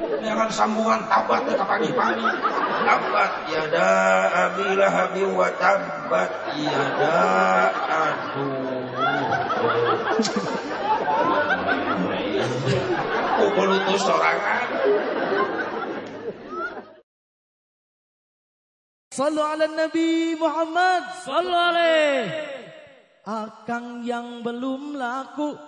Jangan sambungan tabat ke pagi-pagi. Tabat yada abi lahabi wa tabat yada aduh. Pukul itu sorangan. Sallu ala Nabi Muhammad. Sallu alaih. Akang yang belum laku.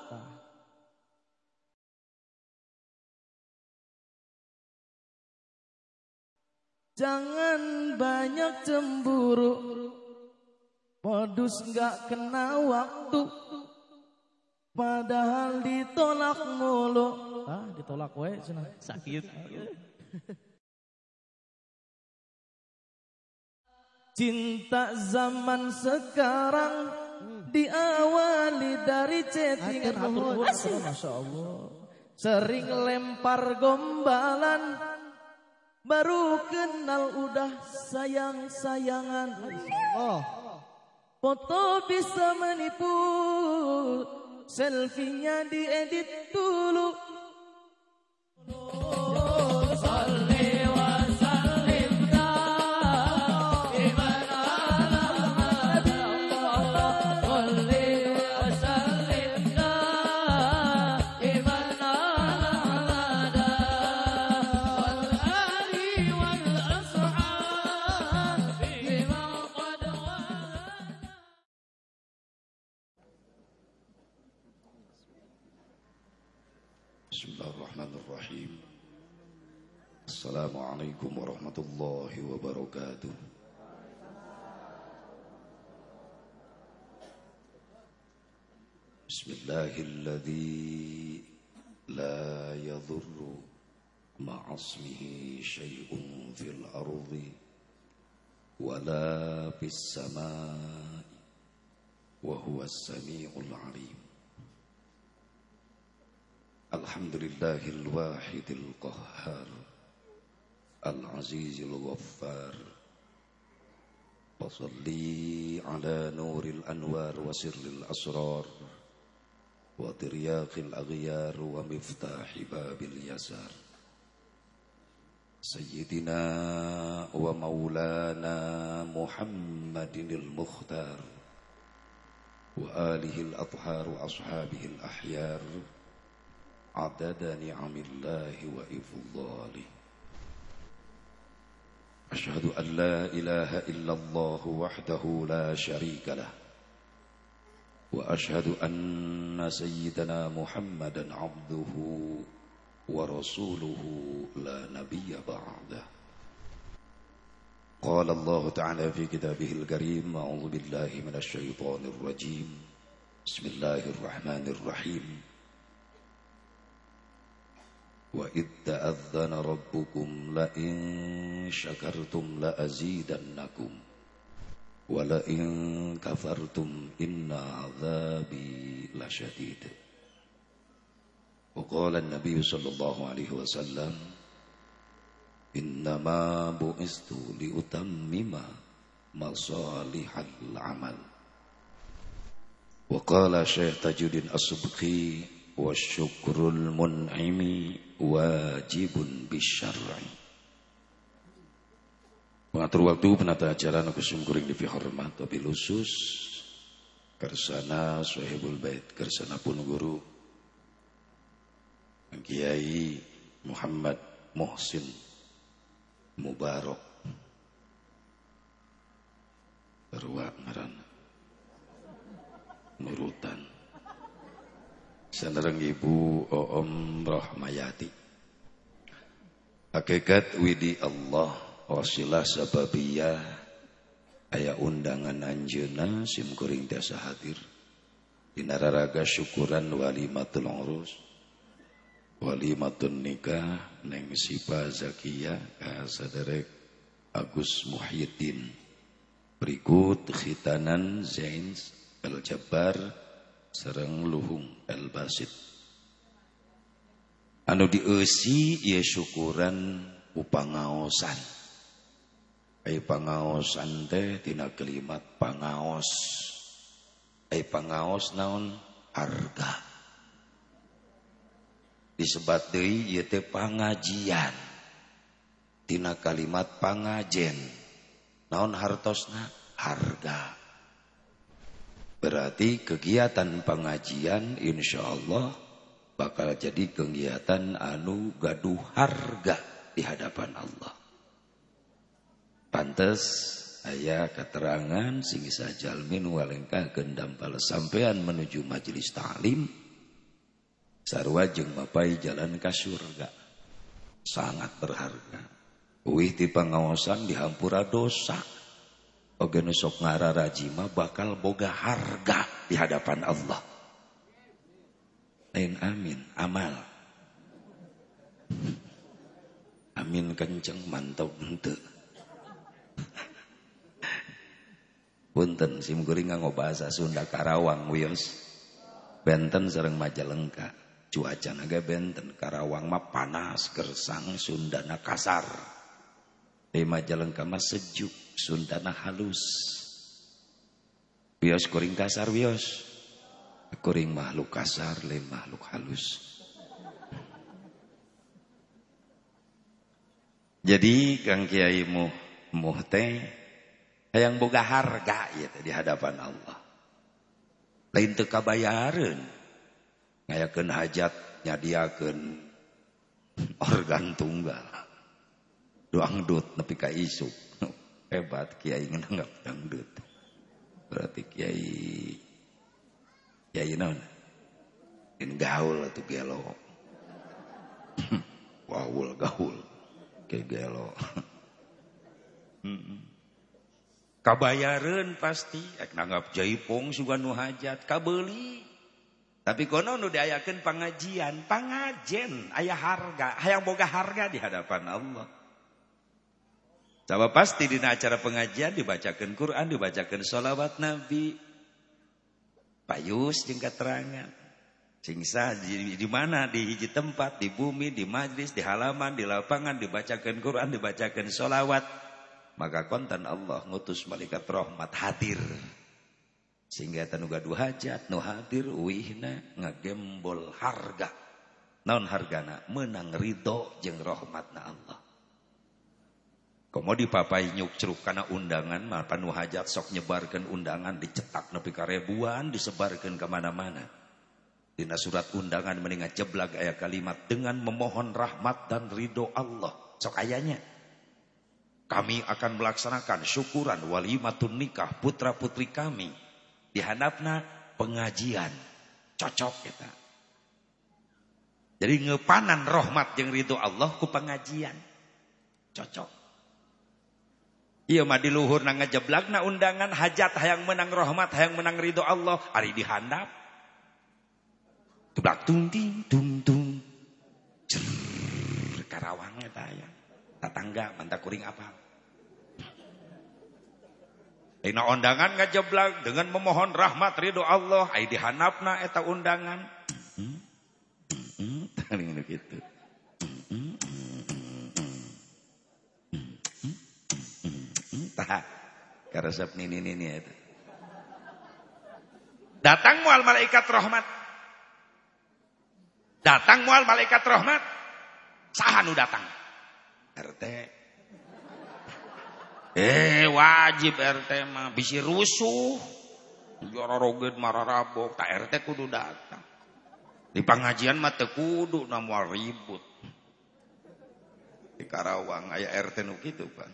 Jangan banyak cemburu. Modus nggak kena waktu. Padahal ditolak mulu. Ah, ditolak we cenah. Sakit. Cinta zaman sekarang diawali dari chattingan Masya Allah. Sering lempar gombalan, baru kenal udah sayang-sayangan. Oh. Foto bisa menipu, selfie-nya diedit dulu. Syai'un fil ardi wala fis samai wa huwa as-sami'ul 'alim. الحمد لله الواحد القهار العزيز الغفار وصلي على نور الأنوار وسر الأسرار وترياق الأغيار ومفتاح باب اليسار سيدنا ومولانا محمد المختار وآله الأطهار وأصحابه الأحيار عدد نعم الله وإفضاله. أشهد أن لا إله إلا الله وحده لا شريك له. وأشهد أن سيدنا محمدا عبده ورسوله لا نبي بعده. قال الله تعالى في كتابه الكريم أعوذ بالله من الشيطان الرجيم. بسم الله الرحمن الرحيم. وإذ تأذن ربكم لئن شكرتم لأزيدنكم ولئن كفرتم إن عذابي لشديد. وقال النبي صلى الله عليه وسلم إنما بعثت لأتمم مصالح العمل وقال شيخ تاج الدين السبكي والشكر المنعم واجب بالشرع Pengatur waktu penata acara Nabi Sumkuring di hormat Tapi lusus Kersana Suhaibul Bait Kersana pun guru Kiai Muhammad Muhsin Mubarak. Berwa ngaran. Nurutan. Sanereng Ibu Om Rohmayati Hakikat Widi Allah wasilah sababiyah. Aya undangan anjeuna simkuring tiasa hadir. Dinararaga syukuran walimatul urus walimatun nikah neng sipa zakia ka saderek Agus Muhyiddin berikut khitanan Zains El Jabbar sareng Luhung El Basit anu dieusi ieu syukuran upangaosan Ai pangaosan teh tina kalimat pangaos. Ai pangaos naon harga. Disebat deui ieu teh pangajian. Tina kalimat pangajen. Naon hartosna? Harga. Berarti kegiatan pengajian insya Allah bakal jadi kegiatan anu gaduh harga di hadapan Allah. Pantes ayah keterangan sing sajalmin walengka gendam sampean menuju majelis ta'lim sarwa jeung mapai jalan ka surga sangat berharga Wih di pengawasan dihampura dosa. Oge sok rajima bakal boga harga di hadapan Allah. Lain amin, amal. Amin kenceng mantap ente. Punten sim kuring bahasa Sunda Karawang wios. Benten sareng Majalengka. Cuaca naga benten Karawang mah panas gersang Sundana kasar. Di Majalengka mah sejuk, Sundana halus. Wios kuring kasar wios. Kuring makhluk kasar, lain makhluk halus. Jadi Kang Kiai muh muh teh hayang boga harga ya di hadapan Allah. Lain teu kabayareun. ngayakeun hajat nyadiakeun organ tunggal. Dangdut nepi ka isuk. Hebat kiai nganggap dangdut. Berarti kiai kiai naon? in gaul atuh gelo. Wahul gaul. Ke gelo. Heeh. Kabayaran pasti ek nanggap jaipong sugan nu hajat kabeli tapi kono nu diayakeun pangajian pangajen aya harga hayang boga harga di hadapan Allah Sama pasti di acara pengajian dibacakan Quran, dibacakan sholawat Nabi. Payus jeung keterangan. Singsa di, di mana di hiji tempat, di bumi, di majlis, di halaman, di lapangan dibacakan Quran, dibacakan sholawat. Maka konten Allah ngutus malaikat rahmat hadir. Sehingga tanuga dua hajat, nu hadir wihna ngagembol harga. Naon hargana menang ridho jeung rahmatna Allah. Komo papai nyuk ceruk karena undangan, mapan hajat sok nyebarkan undangan, dicetak nepi karebuan, disebarkan ke mana-mana. Dina surat undangan meninggal jeblak ayat kalimat dengan memohon rahmat dan ridho Allah. Sok ayahnya. Kami akan melaksanakan syukuran walimatun nikah putra putri kami. Di hanapna pengajian. Cocok kita. Jadi ngepanan rahmat yang ridho Allah ku pengajian. Cocok. Iya mah di luhur na undangan hajat hayang menang rahmat hayang menang ridho Allah ari dihandap. Tublak tung ting tung tung. Karawangnya taya. Tatangga mantap kuring apa? Ina undangan ngajeblak dengan memohon rahmat ridho Allah ai dihandapna eta undangan. Hmm? gitu. Karesep nini nini itu. Datang mual malaikat rahmat. Datang mual malaikat rahmat. Sahanu datang. RT. Eh wajib RT mah bisi rusuh. Jora roged mararabok. Tak RT kudu datang. Di pengajian mah teu kudu namual ribut. Di Karawang aya RT nu kitu, Pak.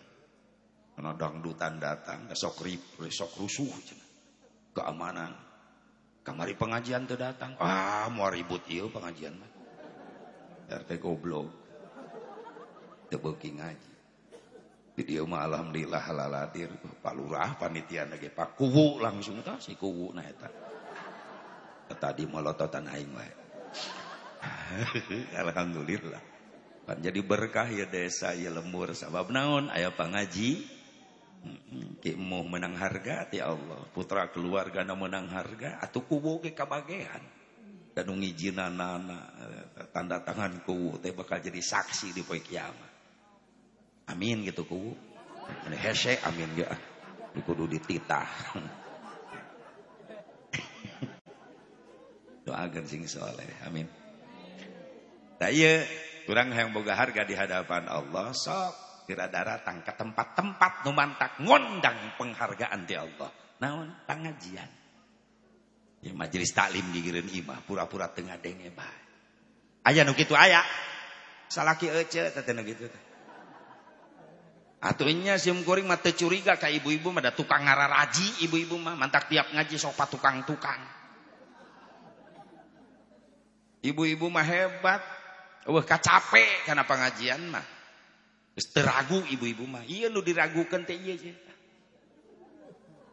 Karena dangdutan datang, sok rip, sok rusuh. Keamanan. Kamari pengajian tuh datang. Ah, mau ribut iya pengajian mah. RT goblok. Tebeki ngaji. Di dia mah alhamdulillah halaladir. Pak Lurah panitia lagi Pak Kuwu langsung tah si Kuwu nah eta. Tadi molototan aing wae. alhamdulillah. Pan jadi berkah ya desa ya lembur sabab naon aya pangaji Ki mau menang harga ti Allah. Putra keluarga na menang harga. Atau kubu ke kabagean. Dan nana tanda tangan kubu. Teh bakal jadi saksi di poin kiamat. Amin gitu. Ini hese amin ya. Di kudu dititah. Doakan sing soleh. Amin. Nah iya, kurang yang boga harga di hadapan Allah, sok kira datang ke tempat-tempat numantak ngondang penghargaan di Allah. Naon pengajian. Ya majelis taklim gigireun imah pura-pura tengah denge bae. Aya nu kitu aya. Salaki ece teh nu kitu. Atunya sim kuring mah teu curiga ka ibu-ibu mah da tukang ngararaji ibu-ibu mah mantak tiap ngaji sok tukang-tukang. Ibu-ibu mah hebat. Wah kacape karena pengajian mah. Teragu ibu-ibu mah. Iya nu diragukeun teh ieu sih.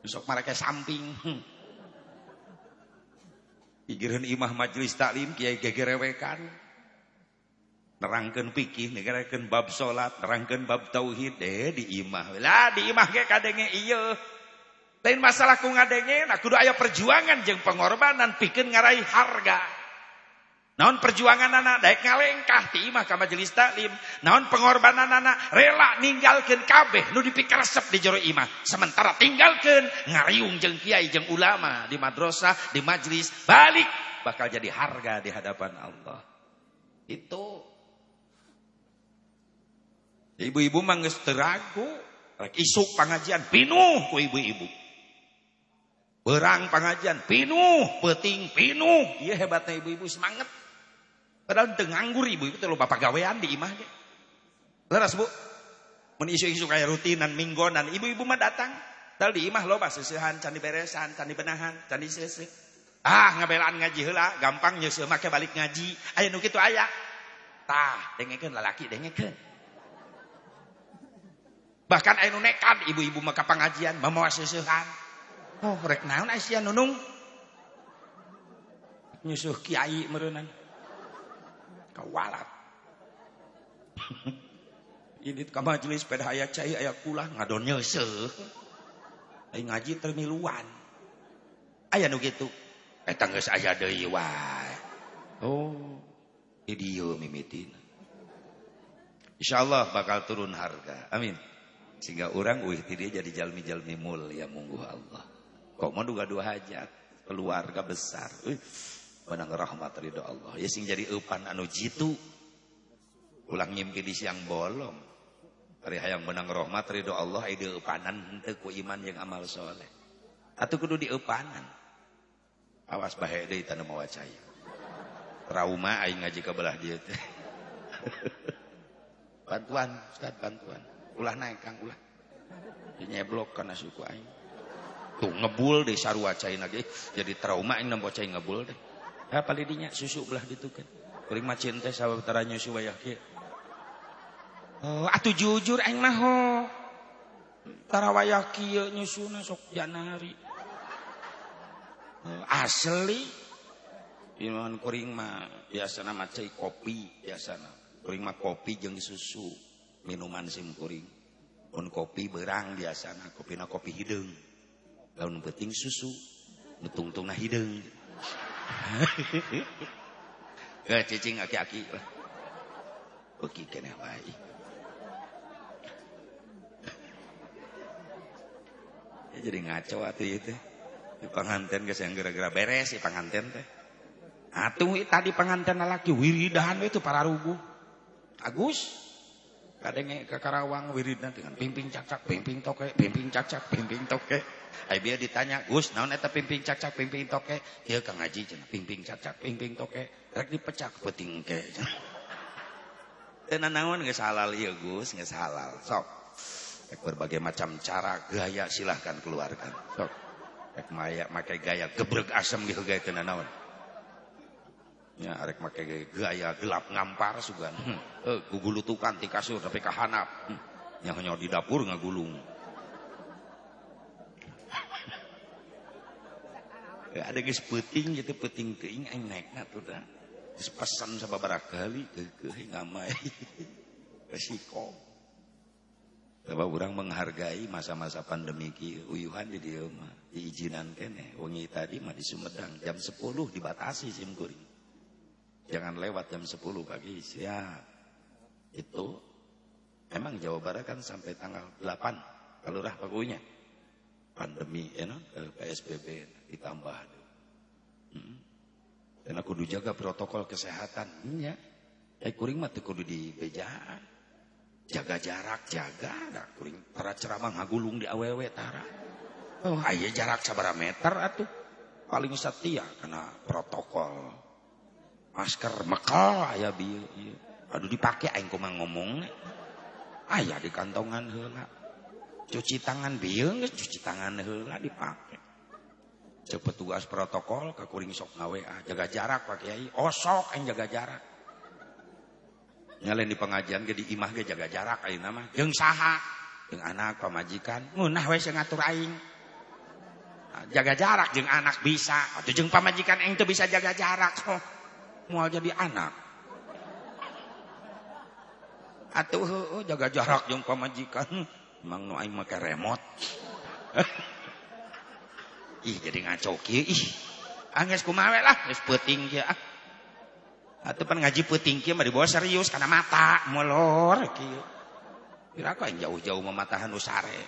Sok mereka samping. Hmm. Igireun imah majelis taklim kiai gegerewekan nerangkan pikir nerangkan bab salat nerangkan bab tauhid. Deh di imah lah di imah ge kadenge iya. Lain masalah ku ngadenge nah kudu aya perjuangan jeung pengorbanan pikeun ngarai harga. Naon perjuangan anak daek ngalengkah di imah ka majelis taklim. Naon pengorbanan anak rela ninggalkeun kabeh nu dipikaresep di jero imah. Sementara tinggalkeun ngariung jeung kiai jeung ulama di madrasah di majlis balik bakal jadi harga di hadapan Allah. Itu Ibu-ibu mah geus teragu, isuk pengajian pinuh ku ibu-ibu. Berang pengajian pinuh, peting pinuh. Iya hebatnya ibu-ibu semangat. Padahal teu nganggur ibu-ibu teh bapak gawean di imah ge. Leres Bu? Mun isu-isu kayak rutinan minggonan, ibu-ibu mah datang. Dal di imah loba seusehan, can diberesan, can dibenahan, can diseuseu. Ah, ngabelaan ngaji heula, gampang nyeuseum make balik ngaji. Aya nu kitu aya. Tah, dengekeun lalaki dengekeun. Bahkan anu nekat ibu-ibu maka pengajian mamawa seusehan. Oh, rek naon sia nunung? Nyusuh kiai meureunang. Kawalat. Ini ka majelis sepeda aya cai aya kulah ngadon nyeuseh. Ai ngaji termiluan. Aya nu kitu. Eta geus aya deui wae. Oh, di dieu mimitin. Insyaallah bakal turun harga. Amin. Sehingga orang wih dia jadi jalmi-jalmi mulia munggu Allah. Kok mau duga dua hajat. Keluarga besar. Wih, menang rahmat ridho Allah. Ya sing jadi upan anu jitu. Ulang ngimpi di siang bolong. Hari hayang menang rahmat ridho Allah. Ide upanan ente ku iman yang amal soleh. Atau kudu di upanan. Awas bahaya deh tanah mawacaya. Trauma aing ngaji ke belah dia bantuan, Ustaz, bantuan ulah naik kang ulah. Dinyeblok karena suku aing. Tuh ngebul deh sarua cai lagi jadi trauma aing nempo cai ngebul deh. Ya palidinya susu belah gitu kan kuring macin teh sawetara nyusu wayah oh atuh jujur aing mah ho. Tara wayah nyusuna sok janari. Oh, asli. Iman kuring mah biasa nama cai kopi biasa kuring mah kopi jeung susu minuman sim kuring pun kopi berang biasa kopi na kopi hidung daun penting susu nutung-tung na hidung Gak cicing aki-aki lah. Beki kena baik. Ya, jadi ngaco atuh itu. Di pengantin guys yang gara-gara beres si pengantin teh. Atuh tadi pengantin laki wiridahan itu para rugu. Agus, kadenge ke Karawang wiridna dengan pimping cacak pimping toke pimping cacak pimping toke. Ai bieu ditanya Gus naon eta pimping cacak pimping toke? Ieu ka ngaji cenah pimping cacak pimping toke. Rek dipecak peuting ke teu naon geus halal ieu Gus geus halal. Sok. Rek berbagai macam cara gaya silahkan keluarkan. Sok. Rek maya make gaya gebrek asem gitu gaya teu naon Ya, arek make gaya gelap ngampar sugan. Hmm. Eh, gugulutukan ti kasur tapi kahanap. Hmm. Yang hanya di dapur ngagulung. ya, ada geus peuting gitu peuting teuing aing naikna tuh dah. Geus pesan sababaraha kali keukeuh ngamai. Resiko. Sebab orang menghargai masa-masa pandemi ki uyuhan di dieu mah diizinan kene. Wengi tadi mah di Sumedang jam 10 dibatasi sim kuring. Jangan lewat jam 10 pagi. Siap. Itu memang Jawa Barat kan sampai tanggal 8 kalau rah pakunya. Pandemi ya no? PSBB ditambah. Hmm. Dan aku jaga protokol kesehatan. Ya. Eh kuring mah teu kudu di bejaan. Jaga jarak, jaga. Da kuring para ceramah ngagulung di awewe tara. Oh, aya jarak sabara meter atuh. Paling setia karena protokol. Masker mekal aya bieu ieu. Aduh dipake aing kumaha ngomong. Aya di kantongan heula. Cuci tangan bieu cuci tangan heula dipake. Cek petugas protokol ke kuring sok ngawe jaga jarak Pak Kiai. Oh sok yang jaga jarak. Nyalain di pengajian ge di imah ge jaga jarak ayeuna mah. Jeung saha? Jeung anak pamajikan. Ngunah we sing ngatur aing. Nah, jaga jarak jeung anak bisa. Atuh jeung pamajikan aing teu bisa jaga jarak. Oh, moal jadi anak. Atuh heueuh jaga jarak jeung pamajikan. Emang nu aing make remote. Ih jadi ngaco kieu ih. Angges kumawe lah, geus peuting kieu ah. Atuh pan ngaji peuting kieu mah dibawa serius karena mata molor kieu. Kira kok jauh-jauh mematahan usare.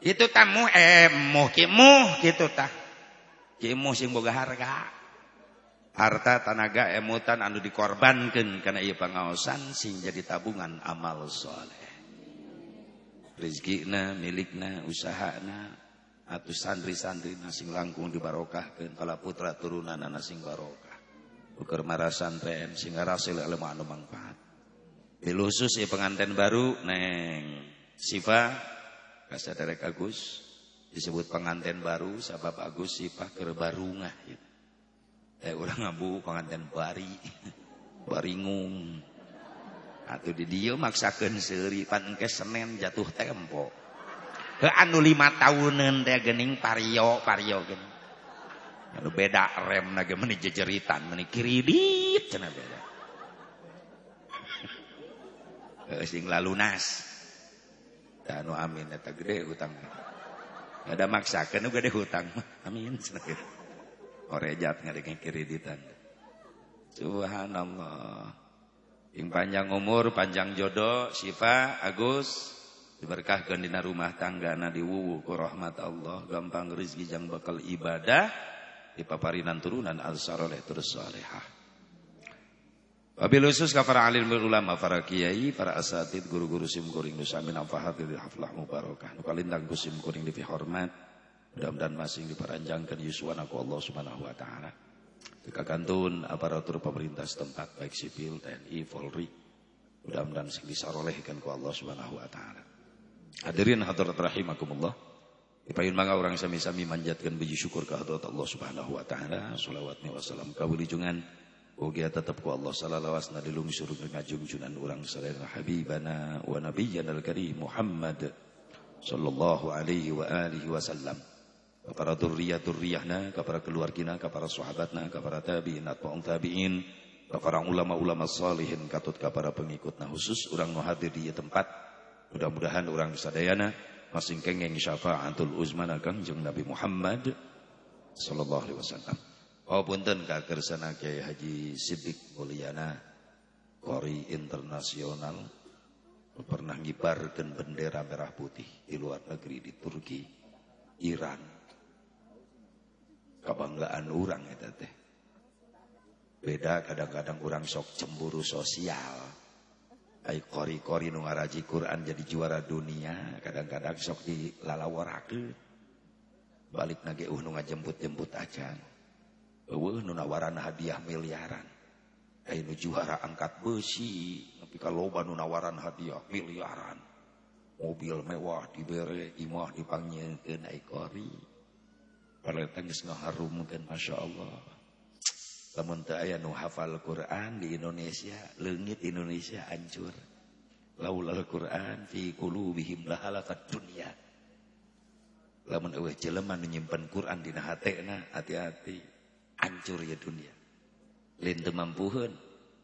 Itu tamu eh muh kieu muh kitu tah. Kieu muh sing boga harga. Harta tanaga emutan anu dikorbankeun kana ieu pangaosan sing jadi tabungan amal soleh. Rizkina, milikna, usahana, atau santri-santri nasing langkung dibarokahkeun kala putra turunan nasing barokah ukur marah santren sehingga rasil ilmu anu manfaat dilusus ya pengantin baru neng Siva kasaderek Agus disebut pengantin baru sabab Agus Siva keur barungah gitu. Eh ulah ngabu pengantin bari. Baringung. Atau di dia maksakeun seuri pan engke Senin jatuh tempo. Ke anu lima tahunan teh gening pario pario gini anu beda rem nage meni jejeritan meni kiridit cenah beda. Sing lalunas anu amin eta gede hutang. Ada maksakeun nu gede hutang. Amin cenah gitu orejat ngadenge kireditan subhanallah yang panjang umur panjang jodoh Siva Agus diberkahkan dina rumah tangga na diwuwu ku rahmat Allah gampang rezeki jang bakal ibadah di paparinan turunan al saroleh terus salehah Wabil khusus ka para alim ulama, para kiai, para asatid, guru-guru sim kuring nusa min afahat di haflah mubarakah. Nu kalintang ku sim kuring di hormat. Mudah-mudahan masing diparanjangkan yuswana ku Allah Subhanahu wa taala. Kekagantun aparatur pemerintah setempat baik sipil, TNI, Polri. Mudah-mudahan sing disarolehkan ku Allah Subhanahu wa taala. Hadirin hadirat rahimakumullah. Ipayun mangga orang sami-sami manjatkan puji syukur ke hadirat Allah Subhanahu wa taala. Shalawat wa salam kawilijungan Ugia tetap ku Allah alaihi wasallam dilung suruh ngajungjunan orang sadaya habibana wa nabiyyana al-karim Muhammad sallallahu alaihi wa alihi wasallam. Kepada durriyah durriyahna, kepada keluargina, kepada sahabatna, kepada tabi'in atau tabi'in, kepada ulama-ulama salihin, katut kepada pengikutna khusus orang nu hadir di tempat. Mudah-mudahan orang sadayana masing kengeng syafaatul uzmana Kangjeng Nabi Muhammad sallallahu alaihi wasallam. Oh punten kakersana Kiai Haji Sidik Mulyana Kori internasional pernah ngibarkan bendera merah putih di luar negeri di Turki, Iran. Kebanggaan orang eta teh. Beda kadang-kadang orang sok cemburu sosial. Ai kori-kori nu ngaraji Quran jadi juara dunia, kadang-kadang sok dilalawarakeun. Balik nage uh nu ngajemput-jemput acan. Eueuh nu nawaran hadiah miliaran. Ai nu juara angkat besi, tapi kalau loba nu nawaran hadiah miliaran. Mobil mewah dibere, imah dipangnyeukeun ai kori. Pareta geus ngaharumkeun masyaallah. Lamun teu aya nu hafal Quran di Indonesia, leungit Indonesia hancur. Laulal Quran fi qulubihim lahalakat dunya. Lamun eueuh jelema nu nyimpen Quran dina hatena, hati-hati hancur ya dunia. Lain teu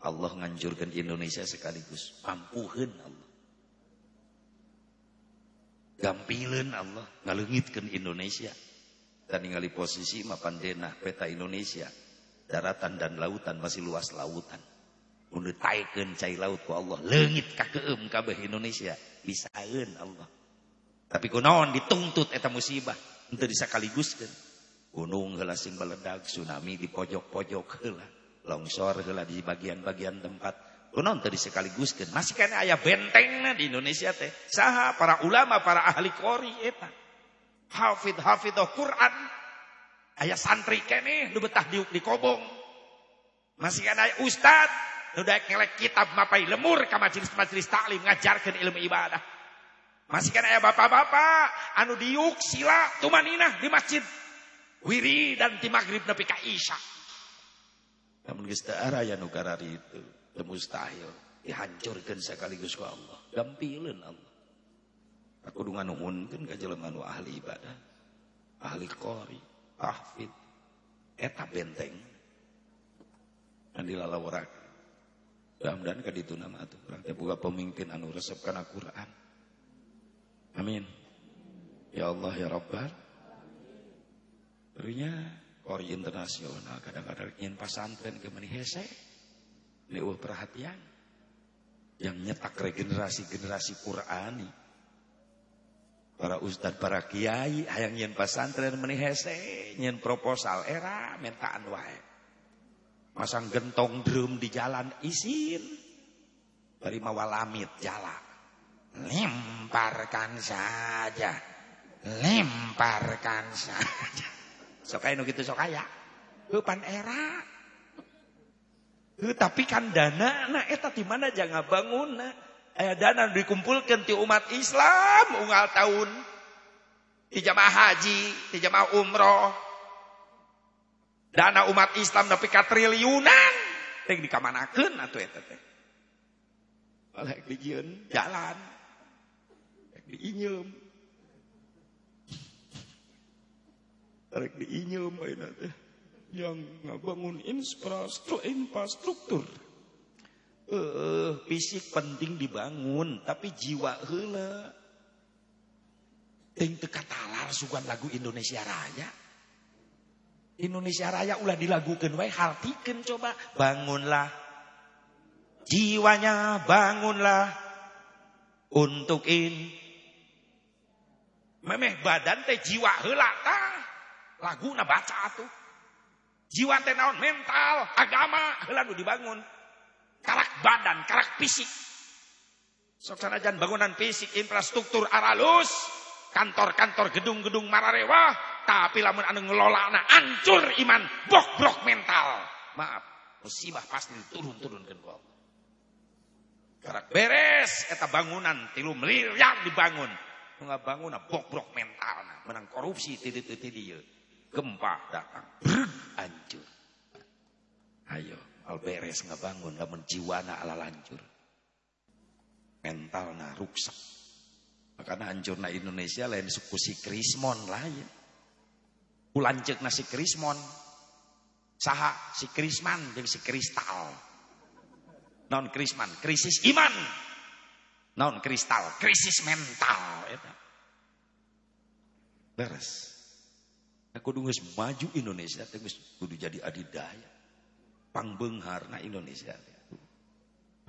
Allah ngancurkeun Indonesia sekaligus. Mampuheun Allah. Gampileun Allah ngaleungitkeun Indonesia. Dan ningali posisi mapan denah peta Indonesia daratan dan lautan masih luas lautan. Mun taikeun cai laut ku Allah, leungit ka keum kabeh Indonesia, bisaeun Allah. Tapi kunaon dituntut eta musibah, henteu disakaliguskeun. Gunung heula sing meledak, tsunami di pojok-pojok heula. longsor heula di bagian-bagian tempat kunaon tadi sekaligus kan masih kan ayah bentengna di Indonesia teh saha para ulama para ahli kori eta hafid hafidah Quran. Ayah santri kene nu betah diuk di kobong. Masih ayah ustad nu daek ngelek kitab mapai lemur ka majelis-majelis taklim ngajarkeun ilmu ibadah. Masih kan ayah bapak-bapak anu diuk sila tumaninah di masjid. Wiri dan di maghrib nepi ka isya. Namun geus teu aya itu mustahil. Dihancurkan sekaligus ku Allah. Gampileun Allah aku dengan nuhunkeun ka jelema nu ahli ibadah. Ahli qori tahfid eta benteng. Andi lalawarak mudah-mudahan ka ditu nama atuh. Teh boga pemimpin anu resep kana Quran amin. Ya Allah ya Rabbal Berinya kori internasional kadang-kadang ingin pasantren ke hese Lewah perhatian. Yang nyetak regenerasi-generasi Qurani. Para ustad, para kiai, hayang yen pasantren menihese, yen proposal era mentaan wae. Masang gentong drum di jalan isin. Bari mawalamit jalan. Lemparkan saja. Lemparkan saja. Sokaya nu gitu sokaya. Hupan era. Tapi kan dana, nah eta di mana jangan bangun, nah. Eh, dana dikumpulkan di umat Islam unggal tahun. Di jamaah haji, di jamaah umroh. Dana umat Islam tapi ka triliunan. Teng dikamanakeun atuh eta teh. Jalan. Diinyem. Rek diinyem ayeuna teh yang bangun infrastruktur uh, fisik penting dibangun tapi jiwa hela ting teka talar sugan lagu Indonesia Raya. Indonesia Raya ulah dilagukan wae haltikeun coba. Bangunlah. Jiwanya bangunlah. Untuk in. Memeh badan teh jiwa heula tah. Laguna baca atuh. Jiwa teh naon? Mental, agama. Lalu dibangun. Karak badan, karak fisik. Sok sanajan bangunan fisik, infrastruktur aralus, kantor-kantor gedung-gedung mararewa, tapi lamun anu ngelolana ancur iman, bok-brok mental. Maaf, musibah pasti turun-turunkeun ku Allah. Karak beres eta bangunan tilu miliar dibangun. Nu ngabangun bok-brok mental, menang korupsi titik-titik dieu gempa datang, hancur. Ayo, al beres bangun, namun jiwana ala lancur. Mentalna ruksak. Makanya hancurna Indonesia lain suku si Krismon lain. Kulancek nasi Krismon. Saha si Krisman jadi si Kristal. Non Krisman, krisis iman. Non kristal, krisis mental. Beres. Aku geus maju Indonesia geus kudu jadi adidaya. Pangbeungharna Indonesia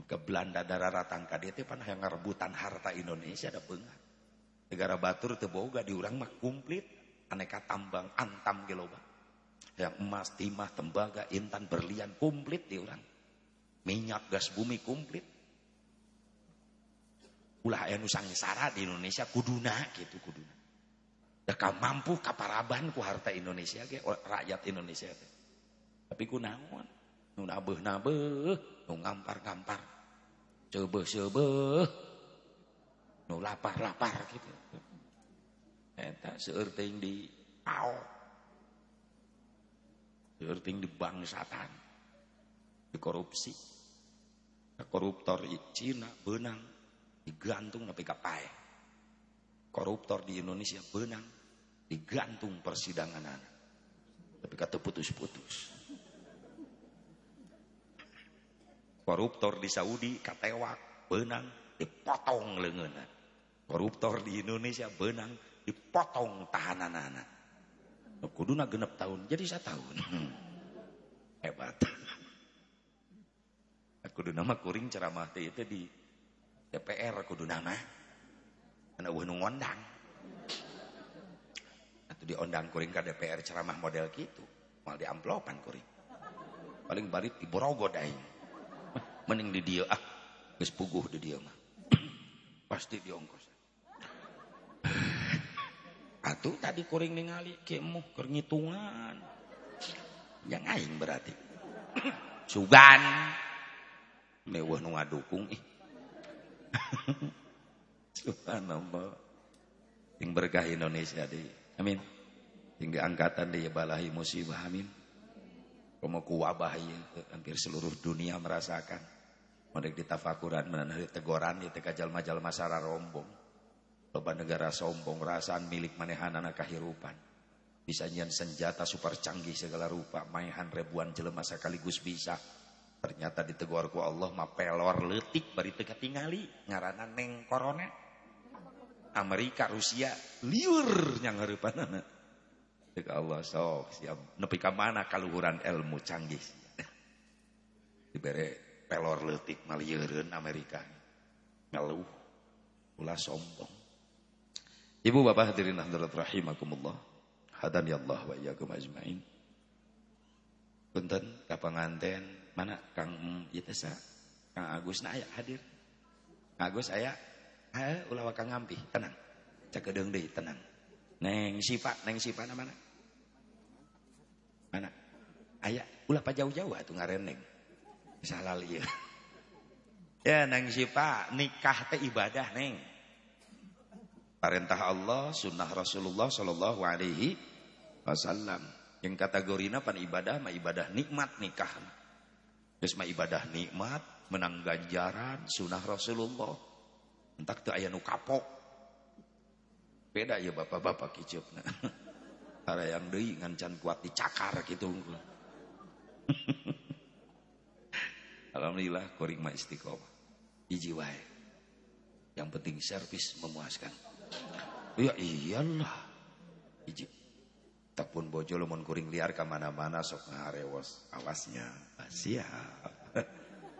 Ke Belanda dararatan ka dieu teh panah yang ngarebutan harta Indonesia ada beunghar. Negara batur teu boga di urang mah komplit aneka tambang antam ge loba. Yang emas, timah, tembaga, intan, berlian komplit di urang. Minyak, gas bumi komplit. Ulah aya nu di Indonesia kuduna gitu kuduna. Deka mampu kaparaban ku harta Indonesia ke rakyat Indonesia. Tapi ku naon? Nu nabeuh-nabeuh, nu ngampar-ngampar. Ceubeuh-ceubeuh. Nu lapar-lapar gitu. Eta seueur di pao. Seueur di bangsatan. Di korupsi. Koruptor Cina benang digantung tapi kapai. Koruptor di Indonesia benang digantung persidangan tapi kata putus-putus koruptor di Saudi katewak benang dipotong lengan koruptor di Indonesia benang dipotong tahanan anak. Kuduna genep tahun jadi satu tahun hebat. Aku nama kuring ceramah itu di DPR kudu nama anak nu ngondang. Atau diondang kuring ke DPR ceramah model gitu mal di amplopan kuring. Paling barit di Borogod aing. Mending di dia ah. Geus puguh di dia mah. Pasti diongkos. Atuh tadi kuring ningali kemuh keur. Yang aing berarti. Sugan. Mewah nu ngadukung ih. Subhanallah. Yang berkah Indonesia deh. Amin. Yang angkatan deh balahi musibah amin. Komo ku wabah ya, hampir seluruh dunia merasakan. Mereka ditafakuran menanari tegoran ya teka jalma-jalma sara rombong. Loba negara sombong rasaan milik manehan anak kahirupan. Bisa nyian senjata super canggih segala rupa. Maihan ribuan jelema sekaligus bisa. Ternyata ditegur ku Allah mah pelor letik bari teu tingali ngaranna neng korona. Amerika, Rusia liur yang hareupanana. Deuk Allah sok siap nepi mana kaluhuran ilmu canggih. Dibere pelor letik malieureun Amerika. Ngeluh ulah sombong. Ibu bapak hadirin hadirat rahimakumullah. Hadani Allah wa iyyakum ajmain. Punten ka panganten mana Kang ieu sa Kang Agus na aya hadir. Agus aya? Hae ulah Kang ngampi, tenang. Cakedeung deui tenang. Neng Sipa, neng Sipa na mana? Mana? Aya, ulah pa jauh-jauh atuh ngareneng. Salah ieu. Ya neng Sipa, nikah teh ibadah neng. Perintah Allah, sunnah Rasulullah Shallallahu Alaihi Wasallam. Yang kategorina pan ibadah, mah ibadah nikmat nikah. Terus mah ibadah nikmat, menang ganjaran, sunnah Rasulullah. Entak tuh ayah nu kapok. Beda ya bapak-bapak kicupna. Para yang deui ngan can kuat dicakar gitu. Alhamdulillah kuring mah istiqomah. Hiji wae. Yang penting servis memuaskan. Ya iyalah. Hiji. Tak pun bojo lamun kuring liar ka mana-mana sok ngarewas awasnya. Siap.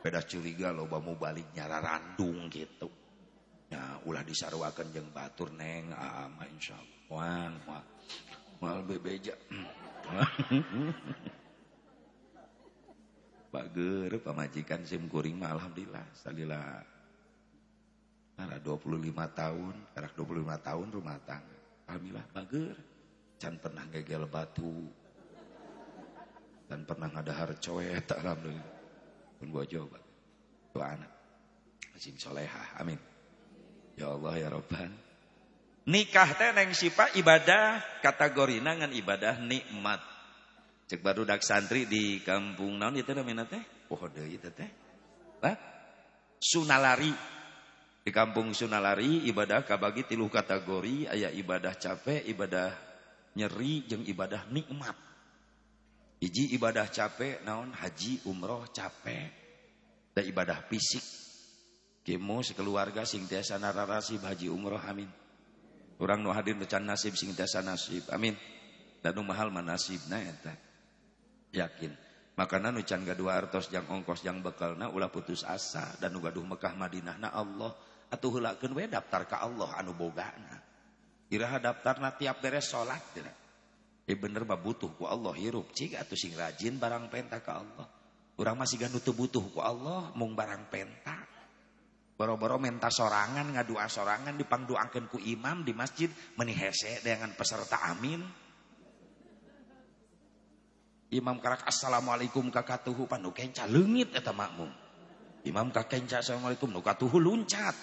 Beda curiga loba mau balik nyara randung gitu. Ya ulah disarwakeun jeung batur neng ama insyaallah. Wang, wang. Mal bebeja. Bager pamajikan sim kuring mah alhamdulillah salila Nara 25 tahun, karak 25 tahun rumah tangga. Alhamdulillah bager. Can pernah gegel batu. Dan pernah ada harcoet alhamdulillah. Pun gua coba. Dua anak. Sing soleha. Amin. Ya Allah ya Rabban. Nikah teh neng sipa ibadah kategori nangan ibadah nikmat. Cek baru dak santri di kampung naon itu namanya teh? Poho deui itu teh. Hah? Sunalari. Di kampung Sunalari ibadah kabagi tilu kategori aya ibadah capek, ibadah nyeri jeung ibadah nikmat. Hiji ibadah capek naon haji umroh capek. Da ibadah fisik. Kemo sekeluarga sing tiasa nararasib haji umroh amin. Orang nu hadir becan nasib sing tiasa nasib amin. Dan mahal manasibna eta. Yakin. Makana nu can gadua artos jang ongkos jang bekalna ulah putus asa dan nu gaduh Mekah Madinah na Allah atuh heulakeun we daftar ka Allah anu bogana. Iraha daftarna tiap beres salat tira. Eh bener mah butuh ku Allah hirup cik atuh sing rajin barang penta ka Allah. Urang masih ganu teu butuh ku Allah mung barang penta. Boro-boro menta sorangan ngadua sorangan dipangduakeun ku imam di masjid meuni hese dengan peserta amin. Imam karak assalamualaikum kakatuhu panu kenca leungit eta makmum. Imam kakenca assalamualaikum nu katuhu luncat.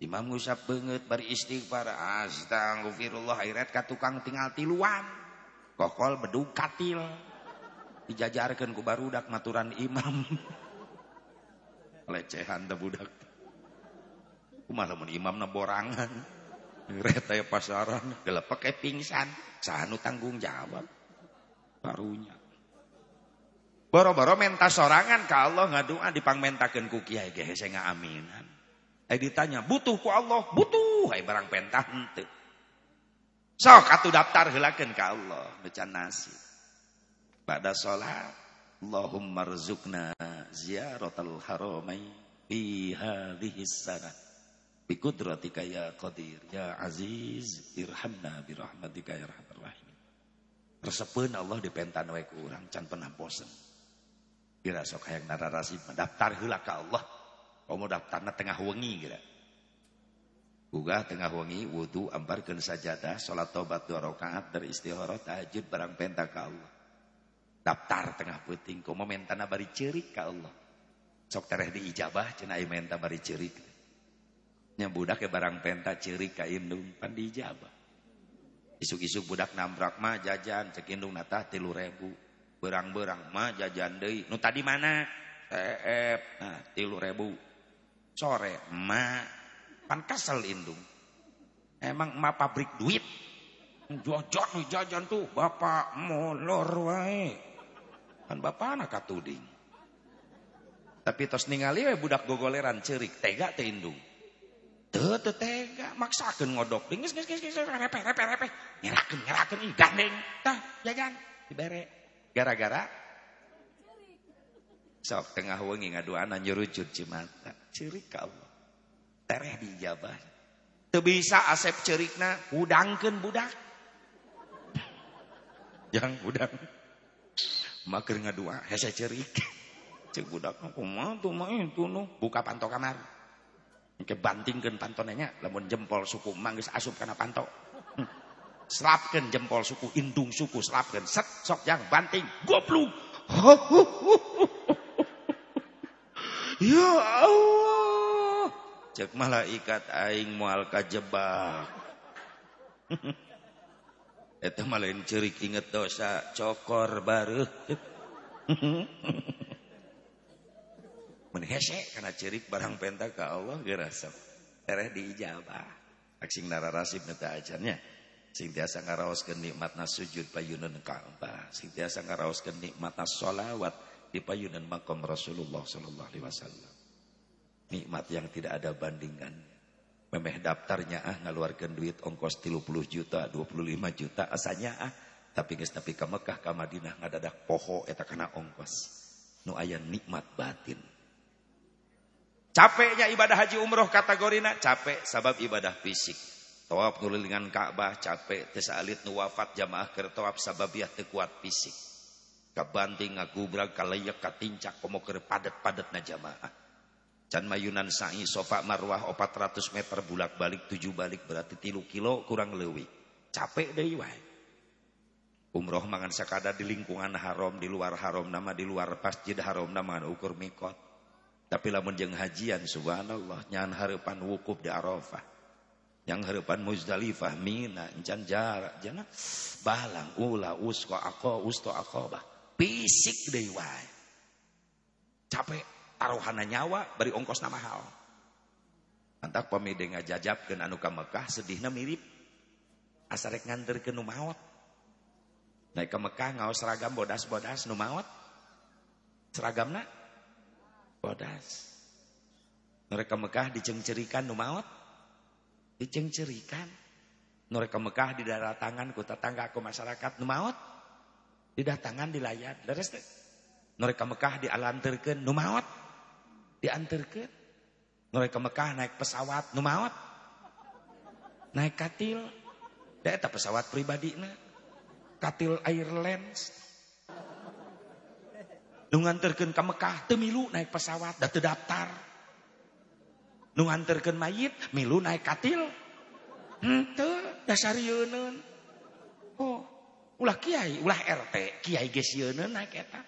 Imam ngusap banget bari istighfar astagfirullah airet ka tukang tinggal tiluan. Kokol bedug katil. Dijajarkeun ku barudak maturan imam. Lecehan teh budak. Kumaha lamun imamna borangan. Reta pasaran gelepek pingsan. Sanu tanggung jawab. Barunya. Boro-boro menta sorangan ka Allah ngadua dipangmentakeun ku kiai ge hese ngaaminan. Ai ditanya, butuh ku Allah? Butuh. Ai barang pentah henteu. Sok atuh daftar heulakeun ka Allah, baca nasi. Pada salat, Allahumma rzuqna ziyaratal haramain fi hadhihi sanah. Bi ya qadir ya aziz irhamna bi rahmatika ya rahim. Resepeun Allah dipentan wae ku urang can pernah bosen. Kira sok hayang nararasi daftar heula ka Allah. Kamu daftarna tengah wengi kira. Uga tengah wengi wudu ambarkeun sajadah salat tobat dua rakaat dari istihara tahajud barang penta ka Allah. Daftar tengah peuting komo mentana bari ceurik ka Allah. Sok tereh diijabah cenah menta bari ceurik. Nya budak ke barang penta ceurik ka indung pan diijabah. Isuk-isuk budak nambrak mah jajan cek indung nata 3000 berang-berang mah jajan deui. Nu tadi mana? Teep nah tilu ribu sore ma pan kesel indung. Emang ma pabrik duit. Jajan jajan tuh bapak molor wae. Kan bapak anak katuding. Tapi tos ningali budak gogoleran cerik tega teh indung teu teu tega maksakeun ngodok geus geus geus repe repe repe nyerakeun nyerakeun ih gandeng tah jajan dibere Gara-gara sok tengah wengi ngaduana nyerujud cimata. Cerik ka. Tereh dijabah. Teu bisa asep cerikna udangkeun budak. Yang udang. Maker ngadua hese cerik. Cek budak kumaha tuh mah itu nu buka panto kamar. Engke bantingkeun pantonenya lamun jempol suku manggis asup kana panto. Selapkan jempol suku, indung suku, selapkan. Set, sok yang banting. Goblok. ya Allah. Cek malaikat aing mual kajebak. Itu malain cerik inget dosa cokor baru. Menhese karena cerik barang penta ke Allah gerasap. Tereh diijabah. Aksing nararasib neta ajarnya. Sing tiasa ngaraoskeun nikmatna sujud payunan Ka'bah, sing tiasa ngaraoskeun nikmatna sholawat di payunan makam Rasulullah sallallahu alaihi wasallam. Nikmat yang tidak ada bandingan. Memeh daftarnya ah ngaluarkeun duit ongkos 30 juta, 25 juta asanya ah tapi geus nepi ka Mekah ka Madinah ngadadak poho eta kana ongkos. Nu aya nikmat batin. Capeknya ibadah haji umroh kategorina capek sabab ibadah fisik. Tawaf nulilingan Ka'bah capek tesalit nu wafat jamaah keur tawaf sababiah teu kuat fisik. Kabanting ngagubrag kalayak katincak komo keur padet-padet na jamaah. Can mayunan sa'i sofa marwah 400 meter bulak balik 7 balik berarti tilu kilo kurang lewi. Capek deui wae. Umroh mangan sakada di lingkungan haram, di luar haram nama di luar masjid haram nama ukur mikot. Tapi lamun jeung hajian subhanallah nyan hareupan wukuf di Arafah. Yang harapan Muzdalifah Mina encan jarak jangan balang ula usko ako usto bah fisik deui wae capek taruhana nyawa beri ongkos nama hal. Antak pamide ngajajabkeun anu ka Mekah sedihna mirip. Asarek nganterkeun nu maot naik ke Mekah ngaos seragam bodas-bodas nu maot seragamna bodas mereka Mekah dicengcerikan nu maot dicengcerikan. Mereka Mekah di daerah tangan ku tetangga ku masyarakat nu maot didatangan di layar leres teh. Mereka Mekah dialanterkeun nu maot dianterkeun. Mereka Mekah naik pesawat nu maot naik katil. Da eta pesawat pribadina katil Airlines nu nganterkeun ka Mekah teu milu naik pesawat da teu daftar. Nu nganterkeun mayit milu naik katil. Henteu dasar yeunun oh ulah kiai ulah RT kiai geus naik eta.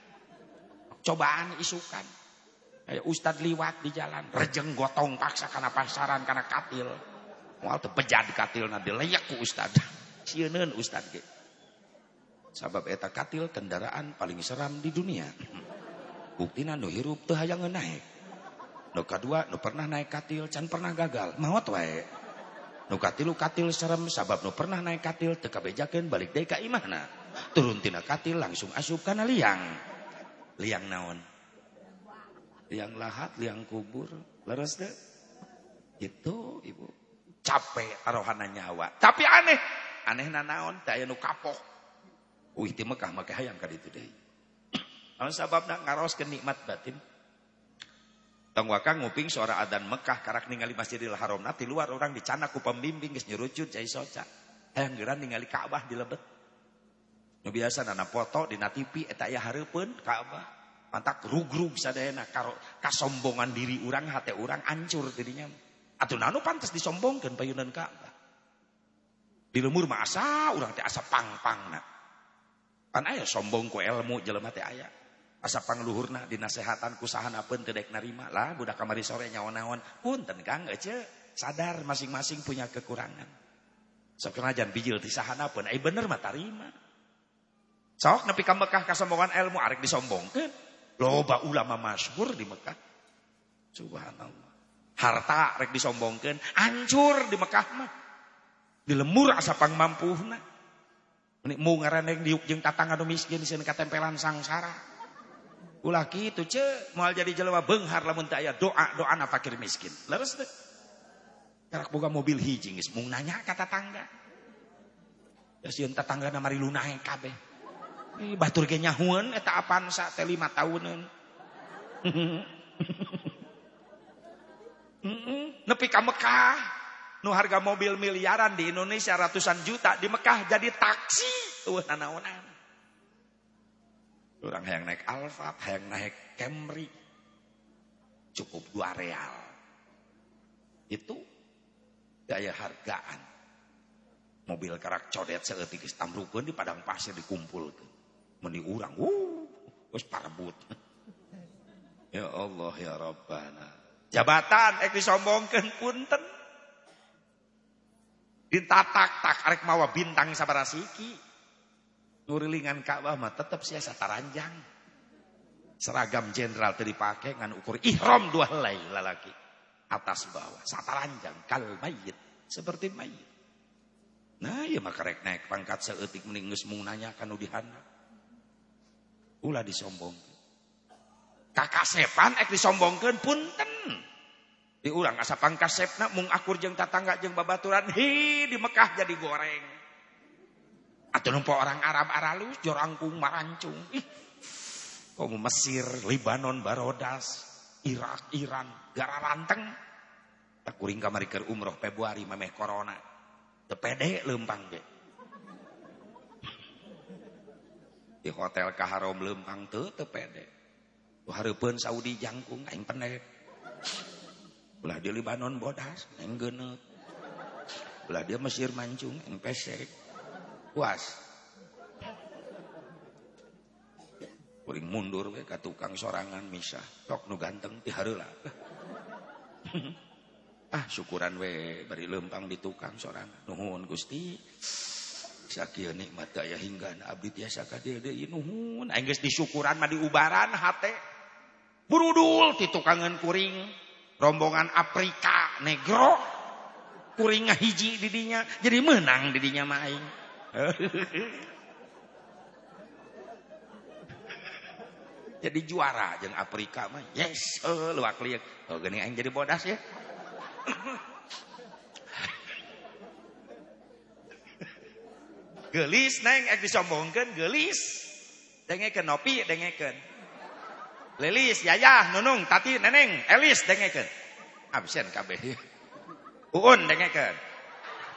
Cobaan isukan. Ayo ustad liwat di jalan rejeng gotong paksa karena pasaran karena katil. Moal teu pejad katilna dileyak ku ustad. Sieunun ustad ge. Sabab eta katil kendaraan paling seram di dunia buktina nu hirup teu hayang naik Nu kedua, nu pernah naik katil, can pernah gagal. Maut wae. Nu katilu katil serem, sabab nu pernah naik katil, teka bejakan balik deka imahna. Turun tina katil, langsung asup kana liang. Liang naon? Liang lahat, liang kubur. Leres deh. Itu ibu. Capek taruhana nyawa. Tapi aneh. Aneh na naon, daya nu kapok. Wih ti Mekah, maka hayang kaditu deh. Anu sababna ngaros kenikmat batin. Tong wakang nguping suara adan Mekah karak ningali Masjidil Haram nanti luar orang dicana ku pembimbing geus nyurucut cai soca. Hayang geran ningali Ka'bah di lebet. Biasa nana foto di TV eta aya hareupeun Ka'bah. mantak rugrug sadayana karo kasombongan diri orang hati orang hancur dirinya atuh nanu pantas disombongkan payunan Ka'bah di lemur mah asa urang teh asa pang-pang nak pan aya sombong ku ilmu jelema teh aya asa pangluhurna dinasehatan ku sahaneun teu dek narima lah budak kamari sore nyaon-naon punten Kang ece sadar masing-masing punya kekurangan sok najan bijil ti sahaneun ai bener mah tarima sok nepi ka Mekah kasombongan ilmu arek disombongkeun Loba ulama masyhur di Mekah. Subhanallah. Harta rek disombongkeun, hancur di Mekah mah. Dilemur asa pangmampuhna. Ini mau ngaraneng diuk jeung tatangga nu miskin sieun katempelan sangsara. Ulah kitu ce, moal jadi jelema beunghar lamun teu aya doa, doana fakir miskin. Leres teh. Karak boga mobil hiji geus mung nanya ka tatangga. Ya sieun tatanggana mari lunahe kabeh. Ih, batur ge nyahueun eta Avanza teh 5 tahunan. Nepi ka Mekah. Nu harga mobil miliaran di Indonesia ratusan juta di Mekah jadi taksi. Eueuh nanaonan. Orang yang naik Alfa, yang naik Camry. Cukup dua real. Itu daya hargaan. Mobil karak codet seetik tamrukeun di padang pasir dikumpulkeun meni urang uh wis ya Allah ya Rabbana jabatan ek disombongkeun punten ditatak-tak arek mawa bintang sabarasiki nurilingan Ka'bah mah tetep sia sataranjang seragam jenderal teu dipake ngan ukur ihram dua helai lalaki atas bawah sataranjang kal mayit seperti mayit. Nah ya maka rek naik pangkat seetik mending geus mung nanya kanu dihandap ulah disombong kakasepan ek disombongkeun punten. Di urang asa pangkasepna mung akur jeung tatangga jeung babaturan hi di Mekah jadi goreng atau numpo orang Arab aralus jorangkung marancung. Ih kamu Mesir Libanon Barodas Irak Iran gara ranteng kuring kamari umroh Februari memeh corona. Tepede lempang ge. Di hotel kaharom lempang tuh teu pede Saudi jangkung aing pendek ulah di Libanon bodas aing geuneuk. Ulah dia Mesir mancung aing pesek puas kuring mundur we ka tukang sorangan misah tok nu ganteng ti hareula ah syukuran we bari lempang di tukang sorangan. Nuhun Gusti. Sakieu nikmat daya hingga abdi tiasa ka dieu deui nuhun. Aing geus disyukuran mah diubaran hate. Burudul ti tukangan kuring. Rombongan Afrika negro. Kuring hiji di dinya jadi menang di dinya mah aing jadi juara jeung Afrika mah. Yes oh, luak liek oh gini aing jadi bodas ya. Gelis neng ek disombongkeun gelis. Dengekeun nopi dengekeun. Lelis yayah nunung tati neneng elis dengekeun. Absen kabeh. Uun dengekeun.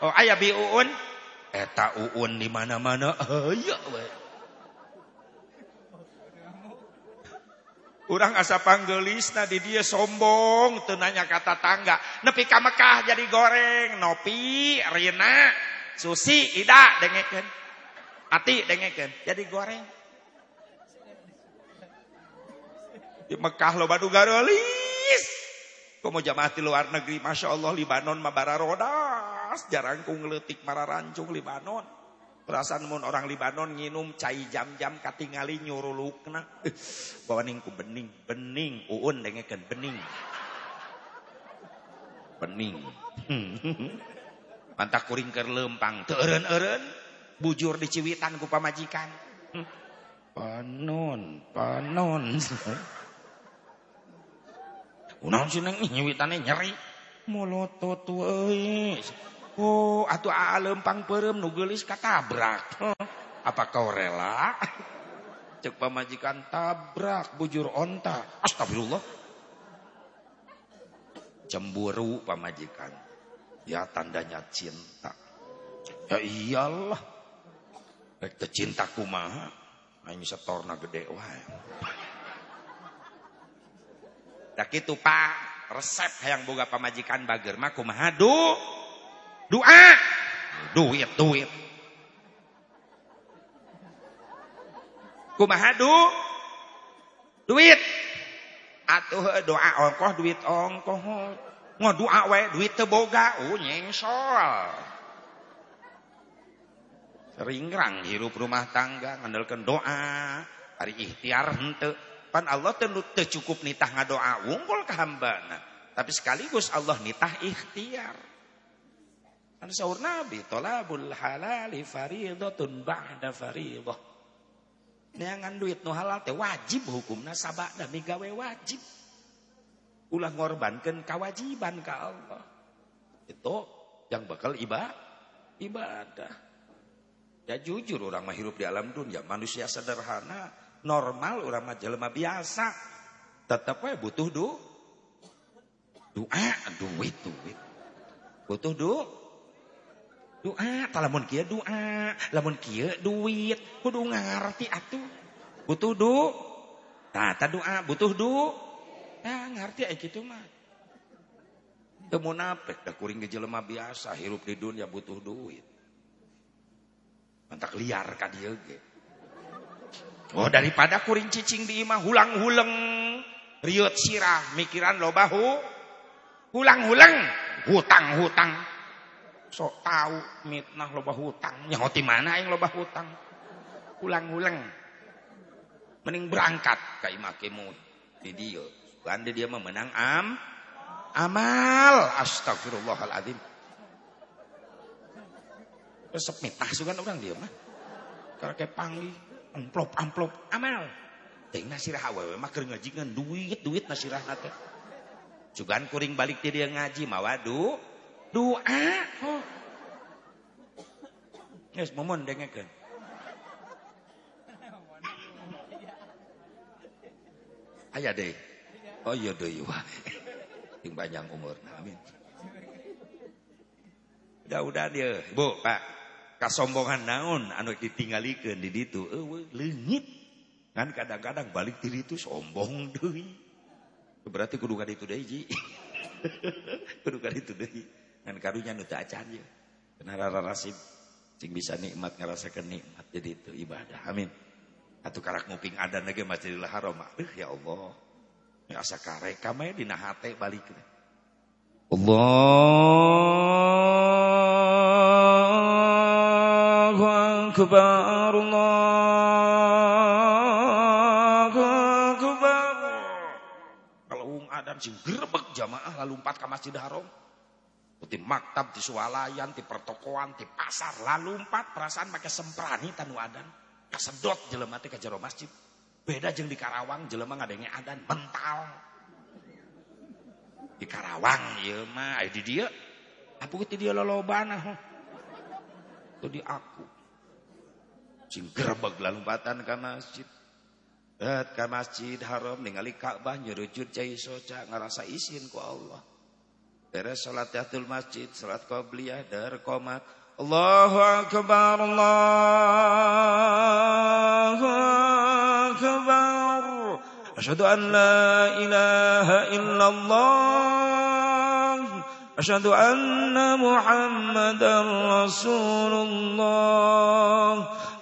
Oh aya bi uun eta uun di mana-mana aya we Urang asa panggelisna di dia sombong tenanya kata tangga nepi ka Mekah jadi goreng nopi rina Susi Ida dengekeun. Ati dengekeun. Jadi goreng. Di Mekah lo badu garelis. Komo jamaah di luar negeri Masya Allah Libanon mabara rodas. Jarang ku ngeletik mararancung Libanon. Perasaan mun orang Libanon nginum cai jam-jam katingali nyurulukna. Bawa ningku bening. Bening. Uun dengekeun bening. Bening. Mantak kuring keur lempang. Teu eureun-eureun. Bujur di Ciwitan ku pamajikan. Panon, panon. Unaon sih neng nyewitane nyeri. Molotot euy. Oh, atuh aa lempang peureum nu geulis katabrak. Apa kau rela? Cek pamajikan tabrak bujur onta. Astagfirullah. Cemburu pamajikan. Ya tandanya cinta. Ya iyalah. Rek cinta kumaha. Aing setorna gede wae. Dak itu pak. Resep yang boga pamajikan bager mah kumaha? Du. Doa duit duit. Kumaha du? Duit. Atuh doa ongkoh duit ongkoh. Ngo doa we duit teu boga. Oh nyengsol. Ringrang hirup rumah tangga ngandalkeun doa. Hari ikhtiar henteu pan Allah teu teu cukup nitah ngadoa unggul ka hambana. Tapi sekaligus Allah nitah ikhtiar. Kan saur nabi talabul halali fariidatun ba'da fariidah neangan duit nu halal teh wajib hukumna sabada migawe wajib. Ulah ngorbankan kewajiban ke Allah. Itu yang bakal ibadah ibadah. Ya jujur orang mah hidup di alam dunia manusia sederhana, normal orang mah jelema biasa. Tetap we butuh du doa, duit, duit. Butuh du doa, talamun kieu doa, lamun kieu duit, kudu ngarti atuh. Butuh du Tah, ta doa butuh du Ya ngerti aya kitu mah. Teu munafik da kuring jelema biasa hirup di dunia butuh duit. Mantak liar ka dia ge. Oh daripada kuring cicing di imah hulang-huleng. Riut sirah mikiran lo bahu. Hulang-huleng. Hutang-hutang. Sok tahu mitnah loba hutang. Nyahoti mana yang loba hutang. Hulang-huleng. Mending berangkat ke imah kemu di dia. Bande dia memenang am. Amal. Astagfirullahaladzim. Resep mitah sugan orang dia mah. Karena kayak pangli, amplop amplop amal. Ting nasirah awewe mah keur ngajingan duit duit nasirah nate. Cugan kuring balik ti dia ngaji mawadu doa. Oh. Geus momon dengekeun. Aya deh. Oh iya deui wae. Ting panjang umur. Amin. Udah-udah dia. Bu, Pak. Kasombongan naon anu ditinggalikeun di ditu. Eueuh, leungit. Kan kadang-kadang balik diri itu sombong deui. Berarti kudu ka ditu deui, Ji. kudu ka ditu deui. Ngan karunya nu teu acan ye. Rasib sing bisa nikmat ngarasakeun nikmat jadi itu ibadah. Amin. Atuh karak nguping adan lagi Masjidil Haram. Aduh ya Allah. Ya asa karek kame dina hate balik. Allahu akbar Allahu akbar. Kalau ung adan sing gerebek jamaah lalu empat ke Masjidil Haram. Di maktab, di swalayan, di pertokoan, di pasar, lalu empat perasaan pakai semprani tanu adan. Kasedot jelema teh jero masjid. Beda jeung di Karawang jelema ngadenge adan mental. Di Karawang ieu mah aya di dieu. Apu ti dieu lolobana. Itu di aku. Sing gerbeg lalumpatan ka masjid. Dat ka masjid haram ningali Ka'bah nyerujud cai soca ngarasa isin ku Allah. Beres salat tahiyatul masjid, salat qabliyah, dar qomat. Allahu akbar Allahu akbar. Asyhadu an la ilaha illallah. Asyhadu anna Muhammadar Rasulullah.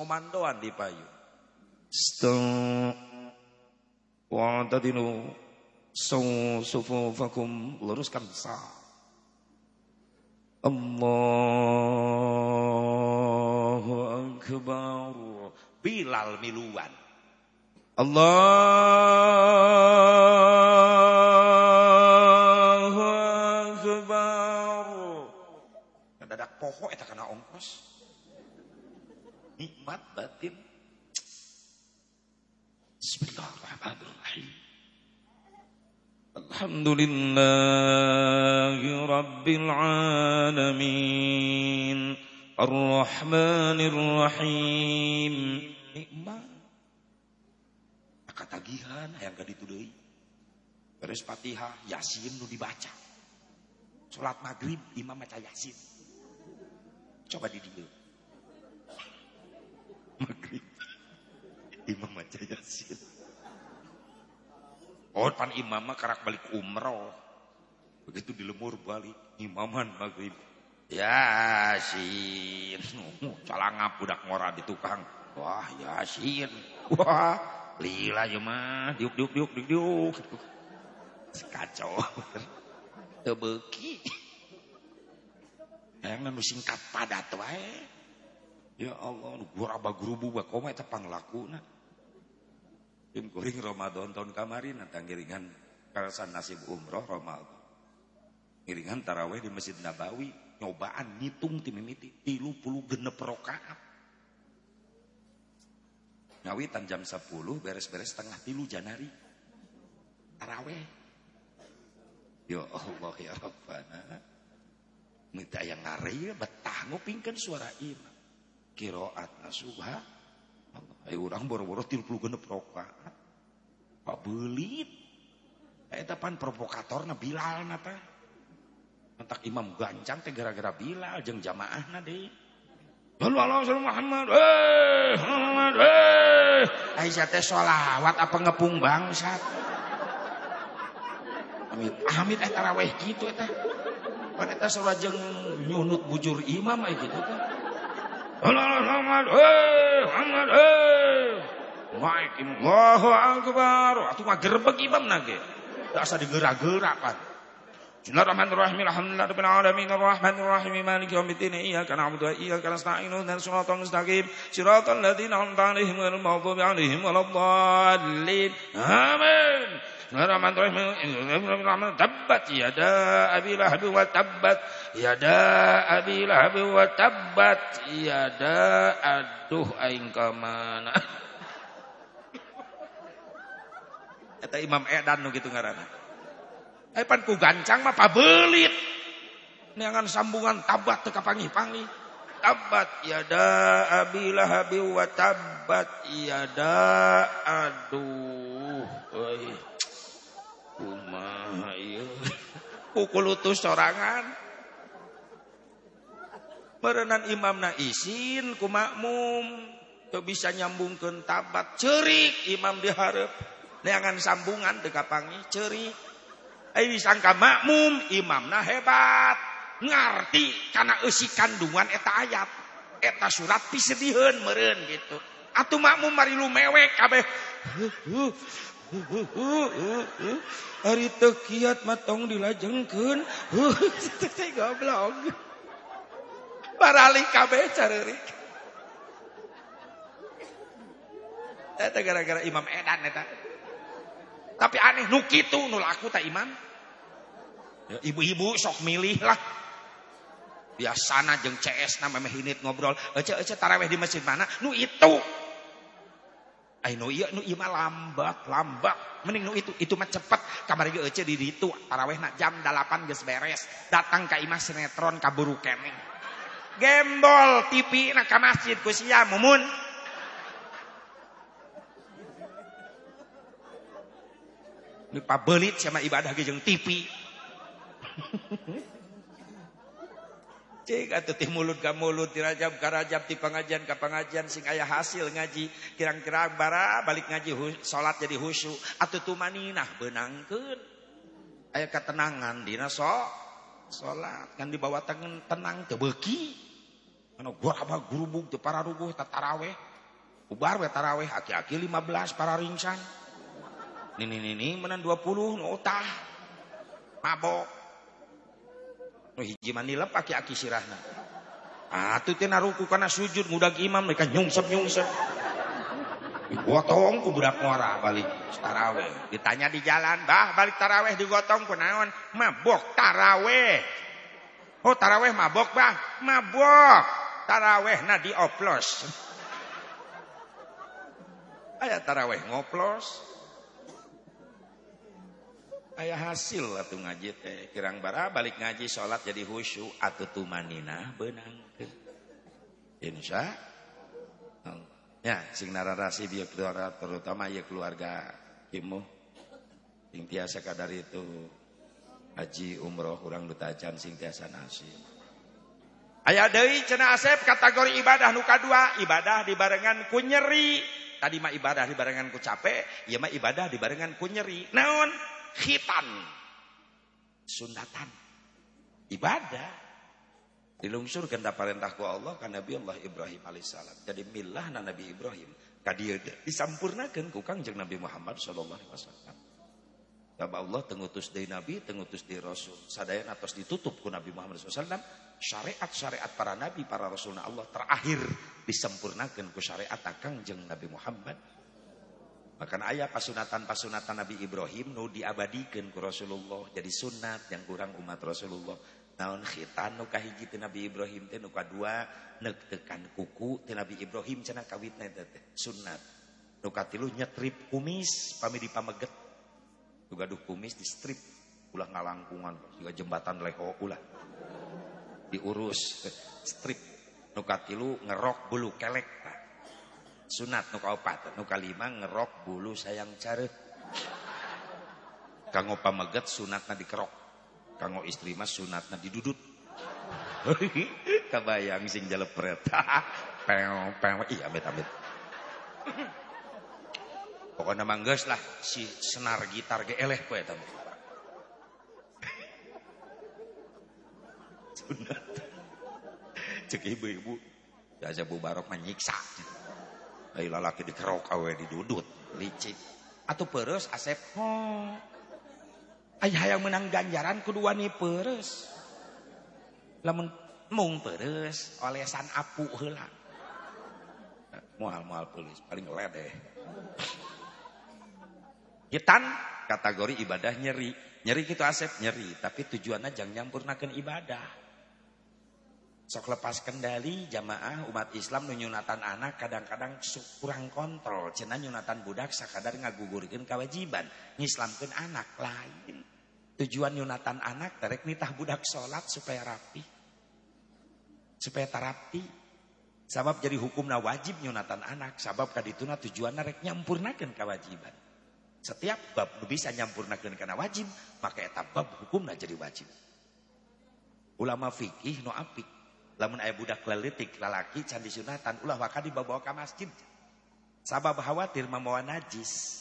ngomandoan di payu Stop Wa'tadinu sufufakum luruskan sa. Allahu akbar. Bilal miluan. Allahu لله رب العالمين الرحمن الرحيم nikmat katagihan yang gak ditudai beres fatihah yasin nu dibaca sholat maghrib imam baca yasin coba di dia maghrib imam baca yasin Oh, pan imam mah karak balik umroh. Begitu di lemur balik imaman maghrib. Yasin. Calanga budak ngora di tukang. Wah, Yasin. Wah, lila ya mah. Diuk diuk diuk diuk diuk. Kacau. Tebeki. Yang nanu singkat padat wae. Ya Allah, gua raba gurubu bakoma eta panglakuna. Kuring Ramadan tahun kemarin nanti ngiringan karasan nasib umroh Ramadan. Ngiringan taraweh di Masjid Nabawi nyobaan ngitung tim mimiti tilu puluh genep rokaat. Ngawitan jam 10 beres-beres tengah tilu Janari. Taraweh. Ya Allah ya Rabbana. Minta yang ngari betah ngupingkan suara imam. Kiroat nasubah Ayo orang boro-boro puluh genep rokaat. Pak belit. Eta pan provokator na Bilal na teh. Entak imam gancang teh gara-gara Bilal jeung jamaah na deh. Lalu Allah Muhammad, eh Muhammad, eh. Aisyah teh sholawat apa ngepung bangsat. Amit, amit eh taraweh gitu eta. Pan eta jeung nyunut bujur imam ay gitu teh. Muhammad, eh Muhammad, eh. Naik Allahu Akbar. Atuh mah gerbek imam nage. Tak asa digerak-gerak. Bismillahirrahmanirrahim. Alhamdulillahirabbil alamin arrahmanir rahim maliki yaumiddin iyyaka na'budu wa iyyaka nasta'in ihdinas siratal mustaqim siratal ladzina an'amta 'alaihim ghairil maghdubi 'alaihim waladdallin. Amin. Bismillahirrahmanirrahim. Tabbat yada abi lahab wa tabbat yada abi lahab wa tabbat yada aduh aing ka. Eta Imam Edan nu gitu ngaranna. Eh pan ku gancang mah pabelit. Neangan sambungan tabat teu kapangi-pangi. Tabat yada abi lahab wa tabat yada aduh. Oi. Kumaha ieu? Pukul utus sorangan. Merenan imamna isin ku makmum. Teu bisa nyambungkeun tabat. Cerik imam diharap. Neangan sambungan teu kapangi cerik. Ai disangka makmum imamna hebat. Ngarti karena eusi kandungan eta ayat. Eta surat pisediheun meureun gitu. Atuh makmum mari lu mewek kabeh. Hari teu kiat matong dilajengkeun. Teh goblok. Baralik kabeh careurik. Eta gara-gara Imam Edan eta. Tapi aneh nu kitu nu laku tak imam. Ya, ibu-ibu sok milih lah. Biasana jeung CS nama mehinit ngobrol. Ece ece taraweh di masjid mana? Nu itu. Ai nu ieu nu ieu mah lambat, lambat. Mending nu itu, itu mah cepet. Kamari ge ece di ditu tarawehna jam 8 geus beres. Datang ka imah sinetron kaburu keneh. Gembol TV na ka masjid ku sia mumun. Ini pabelit sama ibadah ge TV. Cik atuh ti mulut ka mulut, ti rajab ka rajab, ti pengajian ka pengajian sing aya hasil ngaji. Kirang-kirang bara balik ngaji salat jadi khusyuk. Atuh tumaninah beunangkeun. Aya ketenangan dina so salat kan dibawa tenang, tenang teu beuki. Anu gua apa gurubug teu para rubuh taraweh. Ubar we taraweh aki-aki 15 para ringsan. Nini nini menan 20 nu utah. Mabok. Nu hiji manilep aki-aki sirahna. Atuh teh naruku kana sujud ngudag imam mereka nyungsep-nyungsep. Digotong ku budak ngora balik taraweh. Ditanya di jalan, "Bah, balik taraweh digotong ku naon?" Mabok taraweh. Oh, taraweh mabok, Bah? Mabok. Taraweh na dioplos. Aya taraweh ngoplos. Ayah hasil atuh ngaji teh. Kirang bara balik ngaji sholat jadi khusyuk. Atau tumanina benang insya ya sing nararasi biar keluarga terutama ya keluarga imu. Sing tiasa kadar itu haji umroh kurang dutajan sing tiasa nasi ayah deui cenah asep kategori ibadah nuka dua ibadah dibarengan ku nyeri. Tadi mah ibadah dibarengan ku capek ieu mah ibadah dibarengan ku nyeri. Naon khitan. Sunatan. Ibadah. Dilungsur kena perintah ku Allah kan Nabi Allah Ibrahim alaihissalam. Jadi milah na Nabi Ibrahim. Kadia disampurnakan ku kangjeng Nabi Muhammad sallallahu alaihi wasallam. Sebab Allah tengutus dari Nabi, tengutus dari Rasul. Sadayan atas ditutup ku Nabi Muhammad SAW. Syariat-syariat para Nabi, para Rasulna Allah terakhir disempurnakan ku syariat kangjeng Nabi Muhammad maka ayah pasunatan-pasunatan Nabi Ibrahim nu diabadikan ku Rasulullah jadi sunat yang kurang umat Rasulullah. Naon khitan nu kahiji ti Nabi Ibrahim teh nu kadua neuk tekan kuku ti Nabi Ibrahim cenah kawitna teh sunat. Nu katilu nyetrip kumis pami dipameget. Nu gaduh kumis di strip ulah ngalangkungan juga jembatan leho ulah. Diurus strip. Nu katilu ngerok bulu kelek sunat nu kaopat nu kalima ngerok bulu sayang care. Kanggo pameget sunatna dikerok. Kanggo istri mah sunatna didudut. Kabayang sing jalepret. Peng peng iya amit amit. Pokoknya mangges lah si senar gitar ge eleh eta sunat. Cek ibu-ibu. Jaja Bu Barok menyiksa. Ai lalaki dikerok awe didudut, licik. Atau peres asep oh. Ayah yang menang ganjaran kedua nih peres. Lamun mung peres olesan apu heula. Mual-mual pelis paling ledeh. Hitan kategori ibadah nyeri. Nyeri gitu asep nyeri, tapi tujuannya jangan nyampurnakan ibadah. Sok lepas kendali jamaah umat Islam nyunatan anak kadang-kadang kurang kontrol. Cina nyunatan budak sakadar ngagugurkan kewajiban. Ngislamkan anak lain. Tujuan nyunatan anak terek nitah budak sholat supaya rapi. Supaya terapi. Sabab jadi hukumna wajib nyunatan anak. Sabab kadituna tujuan narek nyampurnakan kewajiban. Setiap bab bisa nyampurnakan karena wajib. Maka etap bab hukumna jadi wajib. Ulama fikih no apik lamun ayah budak lelitik lalaki candi sunatan ulah waka dibawa ke masjid. Sabab khawatir membawa najis.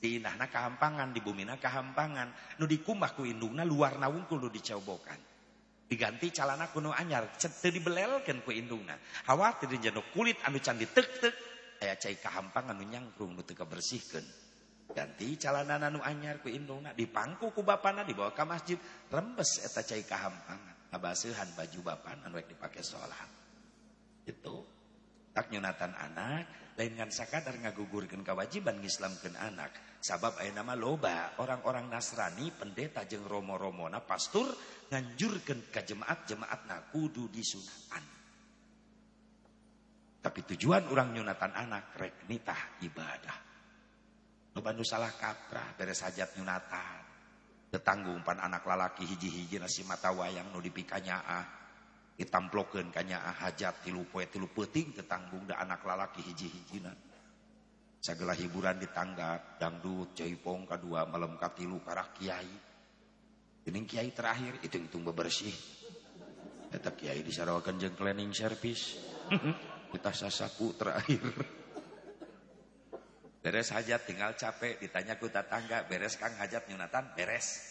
Di inahna kehampangan di bumina kehampangan nu dikumah ku indungna luar nawungkul nu dicobokan diganti calana kuno anyar cete dibelelkan ku indungna. Khawatir jenuk kulit anu candi tek tek ayah cai kehampangan nu nyangkrung nu teka bersihkan ganti calana nu anyar ku indungna dipangku ku bapana dibawa ke masjid. Rembes eta cai kehampangan ngabasuhan baju bapak anu dipake sholat itu tak nyunatan anak lain ngan sakadar ngagugurkeun kewajiban ngislamkeun anak. Sabab aya nama loba orang-orang Nasrani pendeta jeung romo-romona pastur nganjurkeun ka jemaat-jemaatna kudu disunatan tapi tujuan orang nyunatan anak rek nitah ibadah. Loba nu salah kaprah beres hajat nyunatan tetanggung pan anak lalaki hiji-hiji nasi mata wayang nu dipikanya ah ditamplokeun kanya ah hajat tilu poe tilu peuting tetanggung da anak lalaki hiji-hijina sagala hiburan ditanggap dangdut jaipong kadua malam katilu karak kiai. Ini kiai terakhir itu hitung bebersih eta kiai disarawakeun jeung cleaning service. Kita sasapu terakhir Beres hajat tinggal capek ditanya ku tetangga beres kang hajat nyunatan beres.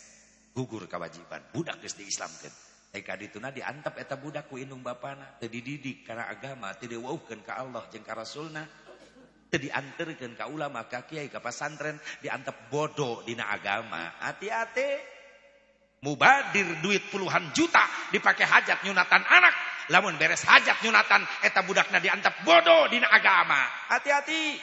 Gugur kewajiban. Budak geus diislamkeun Eka dituna diantep eta budak ku indung bapana. Teu dididik karena agama teu diweuhkeun ka Allah jeung ka Rasulna. Teu dianterkeun ka ulama ka kiai ka pasantren diantep bodoh dina agama. Hati-hati. Mubadir duit puluhan juta dipakai hajat nyunatan anak. Lamun beres hajat nyunatan eta budakna diantep bodoh dina agama. Hati-hati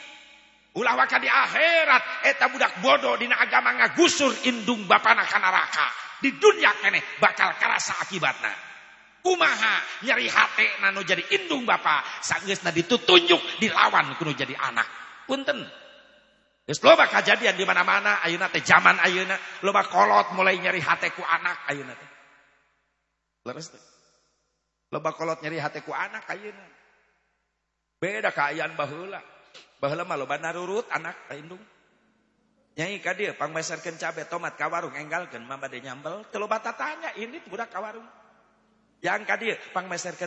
ulah waka di akhirat eta budak bodoh dina agama ngagusur indung bapana ka neraka di dunia kene bakal kerasa akibatna kumaha nyeri hate nanu jadi indung bapa sanggeusna ditutunjuk dilawan kuno jadi anak punten Geus loba kejadian di mana-mana ayeuna teh zaman ayeuna loba kolot mulai nyeri hate ku anak ayeuna teh. Leres teh. Loba kolot nyeri hate ku anak ayeuna. Beda kaayaan baheula. Baheula mah loba narurut anak indung. Nyai ka dieu pangmeserkeun cabe tomat ka warung enggalkeun mah bade nyambel teu loba tatanya ini budak ka warung. Yang ka dieu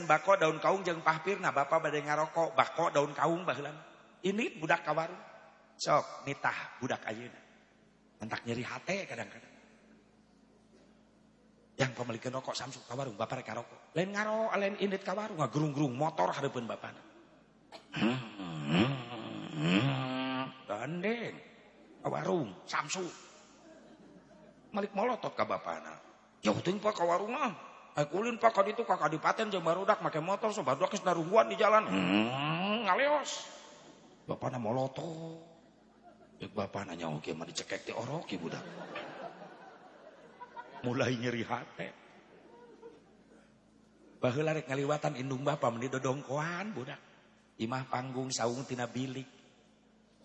bako daun kaung jeung pahpirna bapa bade ngarokok bako daun kaung baheula. Ini budak ka warung. Sok nitah budak ayeuna. Entak nyeri hate kadang-kadang. Yang pemilikan rokok Samsung ka warung bapak rek rokok. Lain ngaro lain indit ka warung ngagerung-gerung motor hareupeun bapana. Gandeng. Warung Samsung. Malik molotot ka bapana. Jauh teuing pak ka warung ah. Ay kulin pak ka ditu ka kadipaten jeung barudak motor so barudak geus di jalan. Hmm, ngaleos. Bapana molotot. Bapak nanya oke mah dicekek di orok ya budak. Mulai nyeri hati. Baheula rek ngaliwatan indung bapak meni dodongkoan budak. Imah panggung saung tina bilik.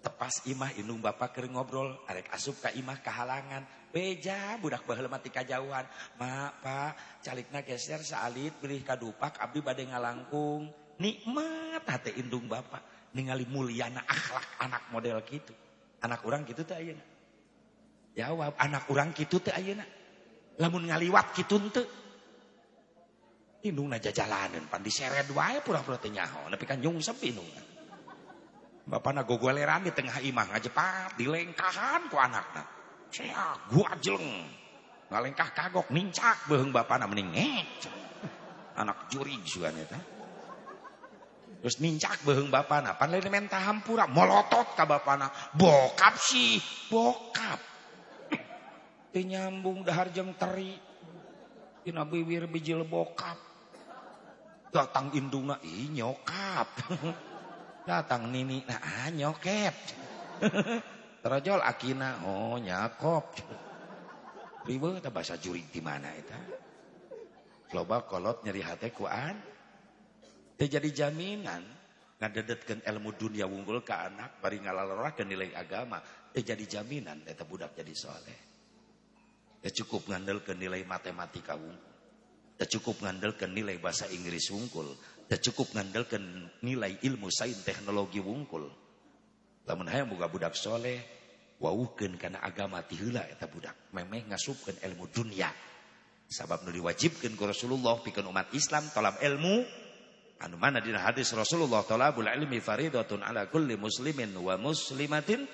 Tepas imah indung bapak keur ngobrol, arek asup ka imah kehalangan. Beja budak baheula mati kajauhan. Ma, Pak, calikna geser saalit pilih kadupak abdi bade ngalangkung. Nikmat hati indung bapak ningali muliana akhlak anak model gitu. Anak orang gitu teh ayeuna. Jawab, anak orang gitu teh ayeuna. Lamun ngaliwat kitu teu. Indungna jajalaneun pan diseret wae pura-pura teh nyaho, nepi kan nyungsep indungna. Bapana gogoleran di tengah imah ngajepat dilengkahan ku anakna. Saya gua jeleng. Ngalengkah kagok nincak beheung bapana mending ngek. Anak jurig sugan eta. Terus nincak beheung bapana, pan lain menta hampura, molotot ka bapana. Bokap sih, bokap. Teu nyambung dahar jeung teri. Dina bibir bijil bokap. Datang indungna, ih nyokap. Datang nini, nah nyokep. Terojol akina, oh nyakop. Ribe eta bahasa jurig di mana eta? Loba kolot nyeri hate kuan. Teu jadi jaminan ngadedetkeun ilmu dunia wunggul ke anak bari ngalalorahkeun nilai agama teu jadi jaminan eta budak jadi soleh. Teu cukup ngandelkeun nilai matematika wunggul. Teu cukup ngandelkeun nilai bahasa Inggris wungkul. Teu cukup ngandelkeun nilai ilmu sains teknologi wungkul. Lamun hayang boga budak soleh, wauhkeun kana agama ti heula eta budak. Memeh ngasupkeun ilmu dunia. Sabab nu diwajibkeun ku Rasulullah pikeun umat Islam tolab ilmu anu mana dina hadis Rasulullah talabul ilmi faridatun ala kulli muslimin wa muslimatin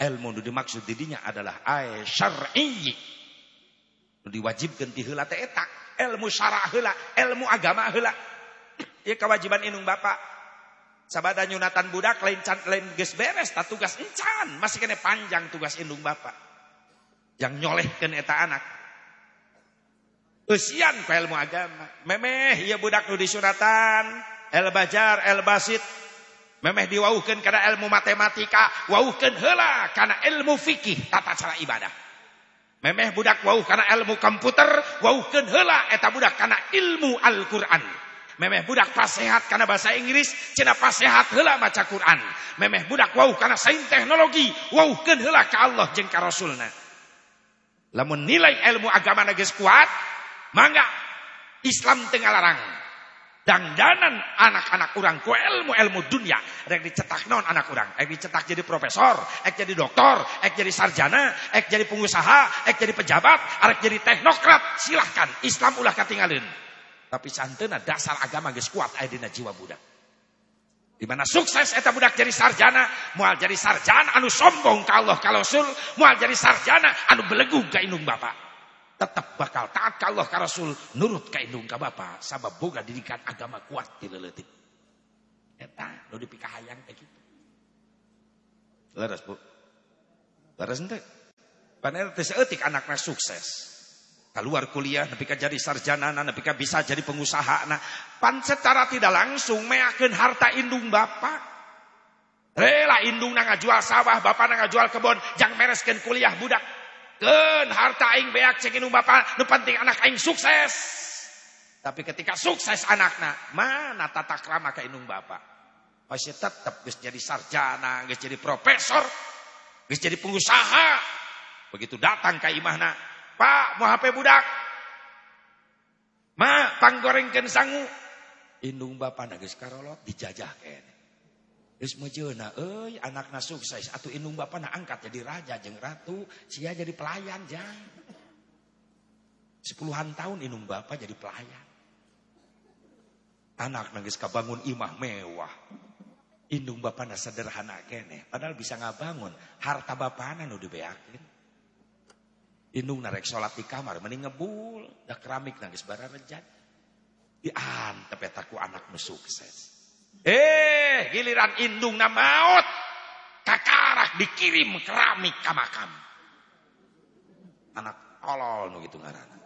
ilmu nu dimaksud didinya adalah ay syar'i nu diwajibkeun ti heula ilmu syara ilmu agama heula ieu kewajiban indung bapak sabada nyunatan budak lain can, lain geus beres ta tugas encan masih kene panjang tugas indung bapak yang nyolehkeun eta anak Usian ku ilmu agama. Memeh iya budak nu disuratan, el bajar, el basit. Memeh diwauhkeun kana ilmu matematika, wauhkeun heula kana ilmu fikih tata cara ibadah. Memeh budak wauh kana ilmu komputer, wauhkeun heula eta budak kana ilmu Al-Qur'an. Memeh budak pasehat kana bahasa Inggris, cenah pasehat heula maca Quran. Memeh budak wauh kana sains teknologi, wauhkeun heula ka Allah jeung ka Rasulna. Lamun nilai ilmu agama geus kuat, Mangga Islam tengah larang. Dangdanan anak-anak orang ku ilmu ilmu dunia rek dicetak non anak orang rek dicetak jadi profesor rek jadi doktor rek jadi sarjana rek jadi pengusaha rek jadi pejabat rek jadi teknokrat silahkan Islam ulah katingalin tapi santena dasar agama geus kuat aya dina jiwa budak. Di mana sukses eta budak jadi sarjana moal jadi sarjana anu sombong ka Allah ka Rasul jadi sarjana anu belegu ka indung bapak. Tetap bakal taat ke Allah ke Rasul nurut ke indung ke Bapak. Sabab boga didikan agama kuat di leletik eta lo dipikahayang kayak gitu leres bu. Leres ente. Panel teh seetik anaknya sukses keluar kuliah nepi ka jadi sarjana nepi ka bisa jadi pengusaha nah pan secara tidak langsung meyakin harta indung bapak rela indung na ngajual sawah bapak na ngajual kebon jangan mereskan kuliah budak Ken harta aing beak cek indung bapak, nu penting anak aing sukses. Tapi ketika sukses anaknya, mana tata krama ke indung bapak? Masih tetap geus jadi sarjana, geus jadi profesor. Geus jadi pengusaha. Begitu datang ke imahna, Pak, mau HP budak. Ma, panggorengkeun sangu. Indung bapak geus karolot dijajah kene. Geus mejeuna euy anakna sukses atuh indung bapana angkat jadi raja jeung ratu, sia jadi pelayan jang. Sepuluhan tahun indung bapak jadi pelayan. Anak nangis kabangun imah mewah. Indung bapana sederhana kene, padahal bisa ngabangun harta bapana nu dibeakeun. Indung narek sholat di kamar, mending ngebul, dah keramik nangis bararejan. Diantep etaku anak sukses. Eh, giliran indung na maut. Kakarak dikirim keramik ke makam. Anak tolol nu gitu ngaranna.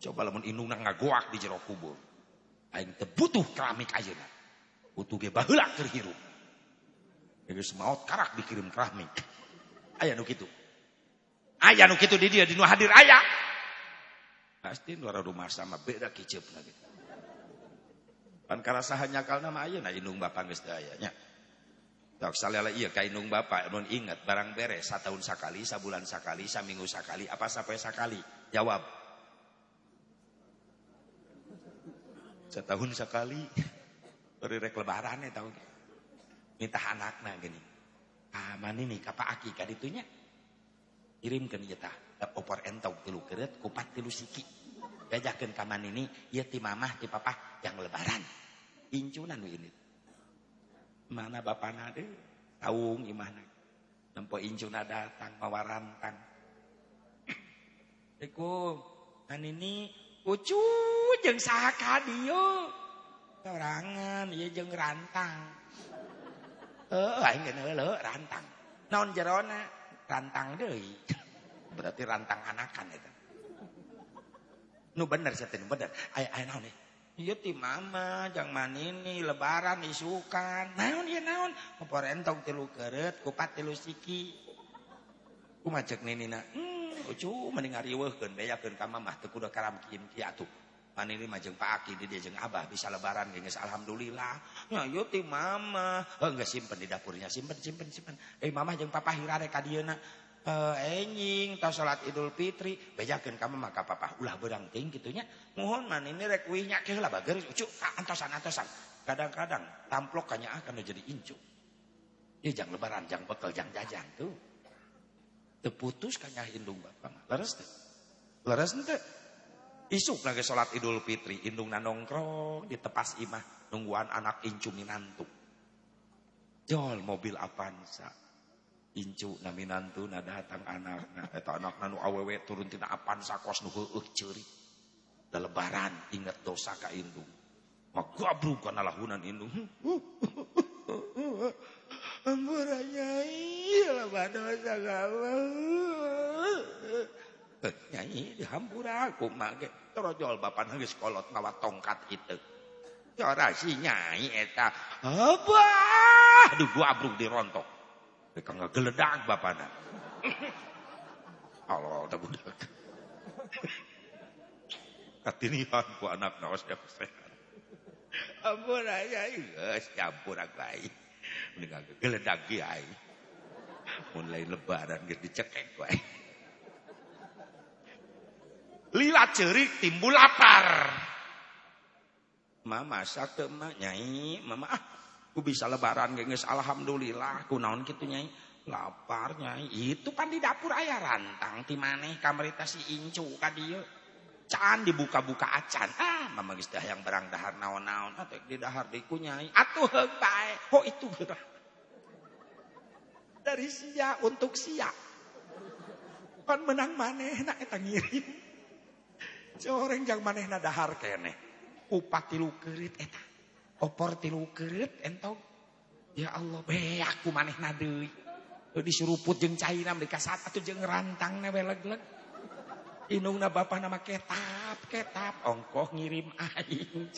Coba lamun indung na ngagoak di jero kubur. Aing teu butuh keramik ayeuna. Butuh ge baheula keur hirup. Geus maut karak dikirim keramik. Aya nu kitu. Aya nu kitu di dia di nu hadir aya. Pasti luar rumah sama beda kiceupna gitu. Pan karasahan nyakal nama ayeuna indung bapak geus teu aya nya. Tok salela ieu ka indung bapak mun inget barang beres satahun sakali, sabulan sakali, saminggu sakali, apa sampai sakali? Jawab. Setahun sekali. Beri rek lebaran ya tahu. Minta anakna gini. Ah, mana nih kapa aki ka ditunya. Kirimkeun ieu tah. Opor entong tilu keureut, kupat tilu siki. Bejakeun ka ini, ieu ti mamah ti papa yang lebaran. Incunan ini. Mana bapana deh? Taung imahna. Nempo incuna datang mawa rantang. Assalamualaikum. Kan ini ucu jeung saha ka dieu? Sorangan ieu jeung rantang. Heuh aing geus rantang. Naon jerona? Rantang deui. Berarti rantang anakan itu. Nu bener saya nu bener. Aya aya naon nih? Iya ti mama, jang manini, lebaran isukan. Naon ieu naon? Popor entong tilu keureut, kupat tilu siki. Kumaha cek ninina? Hmm, ucu mending ngariweuhkeun beyakeun ka mamah teu kudu karamkin kieu atuh. Manini mah jeung Pak Aki di dia jeung Abah bisa lebaran geus alhamdulillah. Ya ti mama. Oh, enggak simpen di dapurnya, simpen simpen simpen. Eh mama jeung papa hirare ka dieuna. Uh, enjing tos salat Idul Fitri. Bejakeun ka mama ka papa. Ulah beurang teuing kitunya mohon man ini rek wih nya lah bager ucu antosan antosan kadang-kadang tamplok kanya akan jadi incu. Ya jang lebaran jang bekal jang jajan tuh. Teputus kanya indung bapak leres teh. Leres teh isuk lagi salat Idul Fitri indung nongkrong di tepas imah nungguan anak incu minantu jol mobil Avanza incu na minantu na datang anak na eta anak nu awewe turun tina apan sakos nu heueuh ceuri. Da lebaran inget dosa ka indung. Magabrug kana lahunan indung. Ampura nyai lah dosa kamu nyanyi dihampura aku mage torojol bapak geus kolot mawa tongkat itu cara si nyai eta apa aduh gua abrug dirontok mereka nggak geledak bapaknya. Allah udah budak. Katinihan ku anak nawas ya sehat. Ampun aja, geus campur aku ai. Mending geledak ge ai. Mulai lebaran geus dicekek wae. Lila cerik timbul lapar. Mama masak teu nyai, mama ah Ku bisa lebaran genges alhamdulillah ku naon kitu nyai. Lapar nyai. Itu pan di dapur aya rantang ti maneh kamarita si incu ka dieu. Can dibuka-buka acan. Ah, mama geus yang barang dahar naon-naon. Atuh di dahar di ku nyai. Atuh heug bae. Oh itu Dari sia untuk sia. Pan menang maneh na eta ngirim. Coreng jang manehna dahar keneh. Upati lu keurit eta. Opor tilu kerit entong. Ya Allah be aku maneh deui disuruput jeung cairam di kasat atuh jeung rantang we leg-leg. Inungna bapa nama ketap ketap. Ongkoh ngirim aing.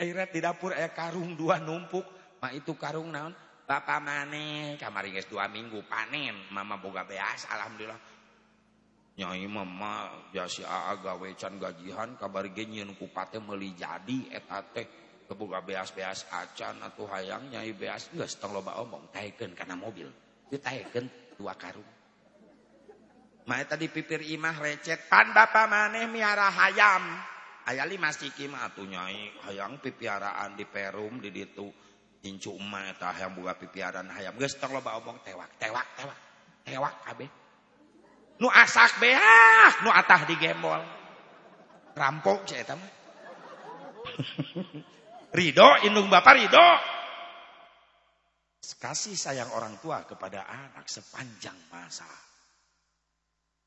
Airat di dapur aya karung dua numpuk. Ma itu karung naon? Bapak maneh kamari geus dua minggu panen. Mama boga beas alhamdulillah Nyai mama biasa gawe can gajihan kabar ge nyieun kupate meuli jadi eta teh. Kebuka beas-beas acan atau hayang nyai beas geus tong loba omong taekeun kana mobil. Itu dua karung. Mae tadi pipir imah recet pan bapak maneh miara hayam. Aya lima siki mah atuh nyai hayang pipiaraan di perum di ditu. Incu emak eta hayang buka pipiaran hayam geus tong loba omong tewak tewak tewak tewak kabeh nu asak beah nu atah digembol rampok saya eta mah Ridho, indung bapak ridho. Kasih sayang orang tua kepada anak sepanjang masa.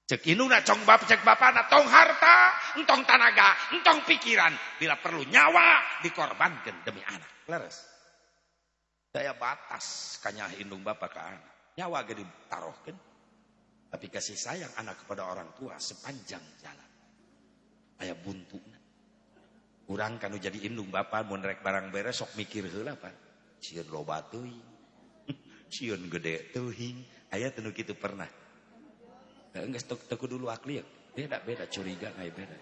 Cek indung na cong bapak cek bapak na tong harta, entong tanaga, entong pikiran. Bila perlu nyawa dikorbankan demi anak. Leres. Daya batas kanya indung bapak ke anak. Nyawa gede taruhkan. Tapi kasih sayang anak kepada orang tua sepanjang jalan. Ayah buntu. Urang kanu jadi indung bapak mun rek barang beres sok mikir heula Pak. Sieun loba teuing. Sieun gede teuing. Aya teu kitu pernah. Geus teu teu dulu akli Beda beda curiga ngai beda.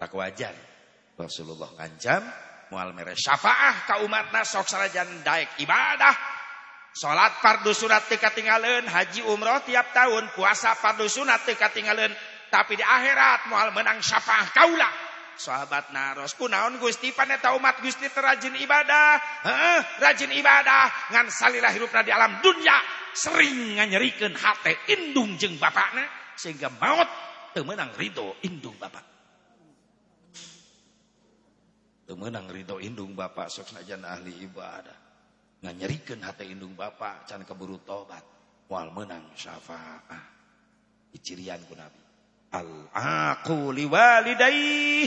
Tak wajar. Rasulullah ngancam moal mere syafaah ka umatna sok sarajan daek ibadah. Salat fardu sunat teu katinggaleuan, haji umroh tiap tahun, puasa fardu sunat teu katinggaleuan, tapi di akhirat moal menang syafaah kaula sahabat naros kunaon Gusti? Paneta umat Gusti terajin ibadah. Heeh, rajin ibadah. Ngan salirah hirupna di alam dunia sering nganyerikeun hate indung jeung bapakna sehingga maut teu meunang ridho indung bapak. Teu meunang ridho indung bapak sok sajan ahli ibadah nganyerikeun hate indung bapak can keburu tobat. Wal menang syafaah icirian ku nabi. Al aku liwalidai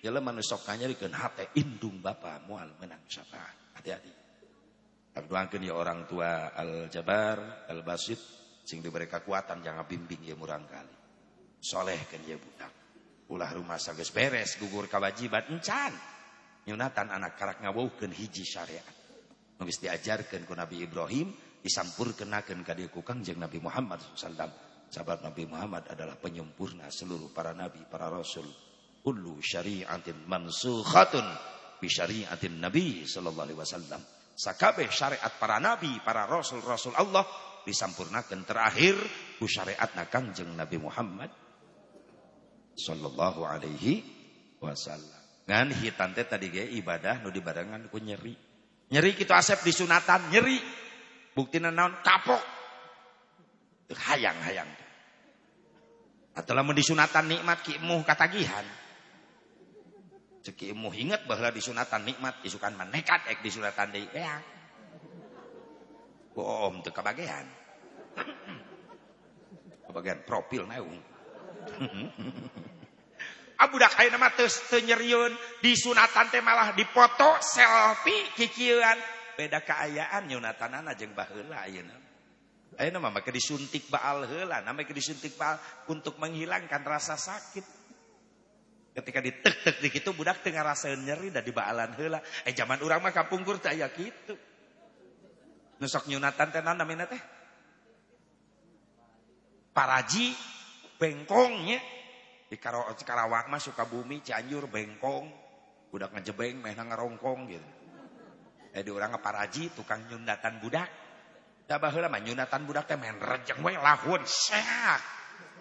jelema nu sok nganyarikeun hate indung bapa moal menang syafaat. Hati-hati. Abduangkeun ya orang tua Al Jabar Al Basit sing diberi kekuatan jangan bimbing ya murang kali. Soleh kan ya budak. Ulah rumah sages beres gugur kewajiban encan. Nyunatan anak karak ngawuhkeun hiji syariat geus diajarkeun ku Nabi Ibrahim disampurkenakeun ka dieu ku Kangjeng Nabi Muhammad sallallahu Sahabat Nabi Muhammad adalah penyempurna seluruh para nabi, para rasul. Kullu syari'atin mansukhatun bi syari'atin Nabi sallallahu alaihi wasallam. Sakabeh syariat para nabi, para rasul-rasul Allah disampurnakan terakhir ku syariatna Kangjeng Nabi Muhammad sallallahu alaihi wasallam. Ngan hitan teh tadi ge ibadah nu dibarengan ku nyeri. Nyeri kita asep disunatan nyeri. Buktina naon kapok hayang-hayang. Atau lamun disunatan nikmat ki emuh katagihan. Ceki ingat bahwa disunatan nikmat isukan manekat ek disunatan deui beang. Boom teu kabagean. kabagean profil naung. Abudak ayeuna mah teu teu nyerieun disunatan teh malah dipoto selfie kikieuan. Beda keayaan nyunatanana jeung baheula ayeuna. Ayo nama maka disuntik baal hela, nama disuntik baal untuk menghilangkan rasa sakit. Ketika ditek-tek di situ budak tengah rasa nyeri dan di baalan hela. Eh zaman orang mah kapungkur teh aya kitu. Nusok nyunatan teh namina teh? Paraji bengkongnya di Karawang mah suka bumi Cianjur bengkong. Budak ngejebeng meh ngarongkong gitu. Eh di orang paraji tukang nyundatan budak. Da baheula mah nyunatan budak teh main rejeng we lahun sehat.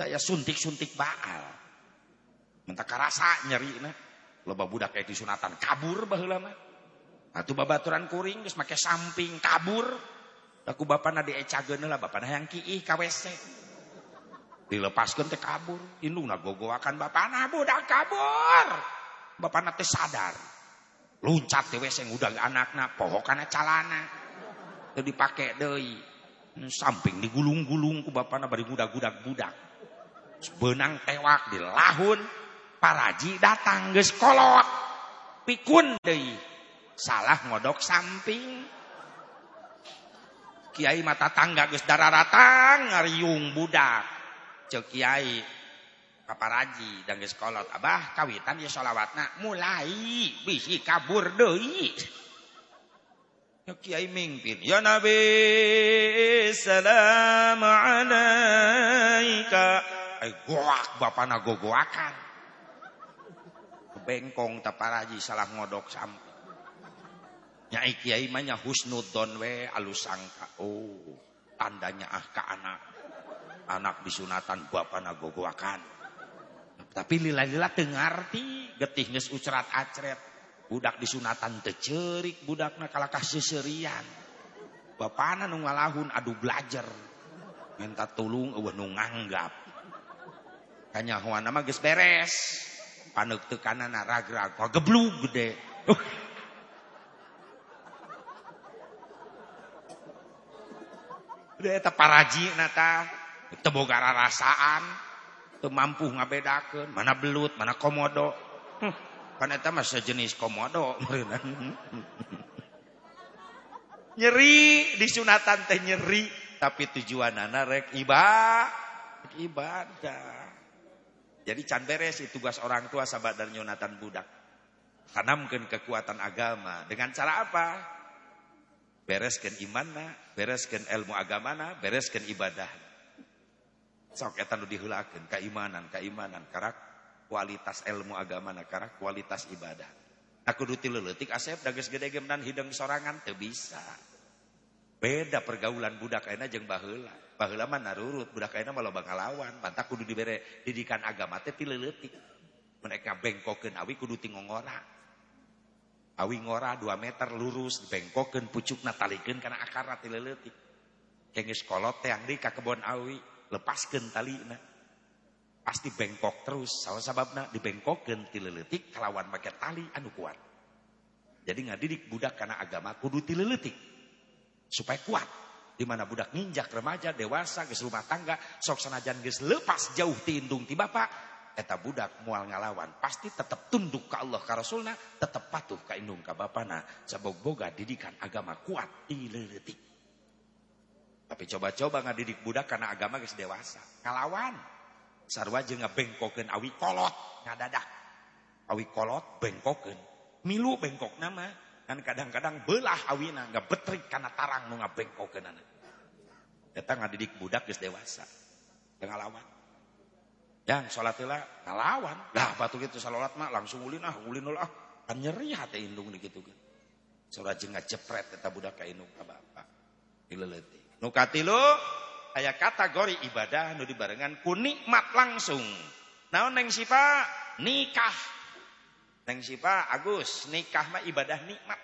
Daya suntik-suntik baal. Mentah karasa nyerina. Loba budak kayak disunatan kabur baheula mah. Atuh babaturan kuring geus make samping kabur. Aku bapana diecageun lah bapana yang kiih ka WC. Dilepaskeun teh kabur. Indungna gogoakan bapana budak kabur. Bapana teh sadar. Luncat teh WC ngudang anakna pohokana calana. Teu dipake deui. Samping digulung-gulung ku bapana bari budak-budak budak. Benang tewak di lahun. Paraji datang geus kolot. Pikun deui. Salah ngodok samping. Kiai mata tangga geus dararatang ngariung budak cek kiai paparaji dan kolot abah kawitan ya sholawatna mulai bisi kabur deui Ya Kiai mimpin. Ya Nabi salam alaika. Ay goak bapana gogoakan. bengkong taparaji salah ngodok sampai nyai kiai mah nya husnudon we alus sangka oh tandanya ah ke anak anak disunatan bapana gogoakan. Tapi lila-lila tengarti getih geus ucerat acret. Budak disunatan tecerik budakna kalakah seserian. Bapana nu ngalahun adu belajar minta tulung eueuh nu nganggap. Kanyahoana mah geus beres. Paneuk tekanana ragrag geblug gede. Uh. Udah eta paraji nata teu boga rarasaan teu mampu ngabedakeun mana belut mana komodo. Hm, kan eta mah sejenis komodo nyeri di sunatan teh nyeri tapi tujuanana rek ibadah ibadah. Jadi can beres itu tugas orang tua sahabat dan nyunatan budak. Tanamkan kekuatan agama. Dengan cara apa? Bereskan imanna bereskan ilmu agamana bereskan ibadah sok eta nu diheulakeun keimanan keimanan karak kualitas ilmu agamana karak kualitas ibadah. Aku kudu tileutik asep dages gede gemenan hidung sorangan teu bisa. Beda pergaulan budak ayeuna jeung baheula. Baheula mah narurut budak ayeuna mah loba ngalawan. Mantap kudu dibere didikan agama teh tileutik mereka bengkokeun awi kudu tingongora. Awi ngora 2 meter lurus bengkokeun pucukna talikeun kana akarna ti kengis kolot teh di ka kebon awi lepaskeun talina. Pasti bengkok terus. Salah sababna dibengkokeun ti leuleutik kalawan make tali anu kuat. Jadi ngadidik budak kana agama kudu ti leuleutik supaya kuat. Di mana budak ninjak remaja dewasa geus rumah tangga sok sanajan geus lepas jauh ti indung ti bapak eta budak mual ngalawan. Pasti tetap tunduk ke Allah ke Rasulna tetap patuh ke indung ke bapana. Sabog boga didikan agama kuat ileleutik tapi coba-coba ngadidik budak karena agama geus dewasa ngalawan sarua jeung ngabengkokeun awi kolot ngadadak awi kolot bengkokeun milu bengkok nama kan kadang-kadang belah awina nggak betrik karena tarang nu ngabengkokeun eta ngadidik budak geus dewasa ngalawan yang sholat lah ngalawan. Lah batu gitu sholat mah langsung ulin ah ulin ah. Kan nyeri hati indung di gitu kan. Surah jengat jepret kita budak ka indung ka bapak. Ileleti. Nu katilu aya kategori ibadah nu dibarengan ku nikmat langsung. Naon neng sipa nikah. Neng sipa Agus nikah mah ibadah nikmat.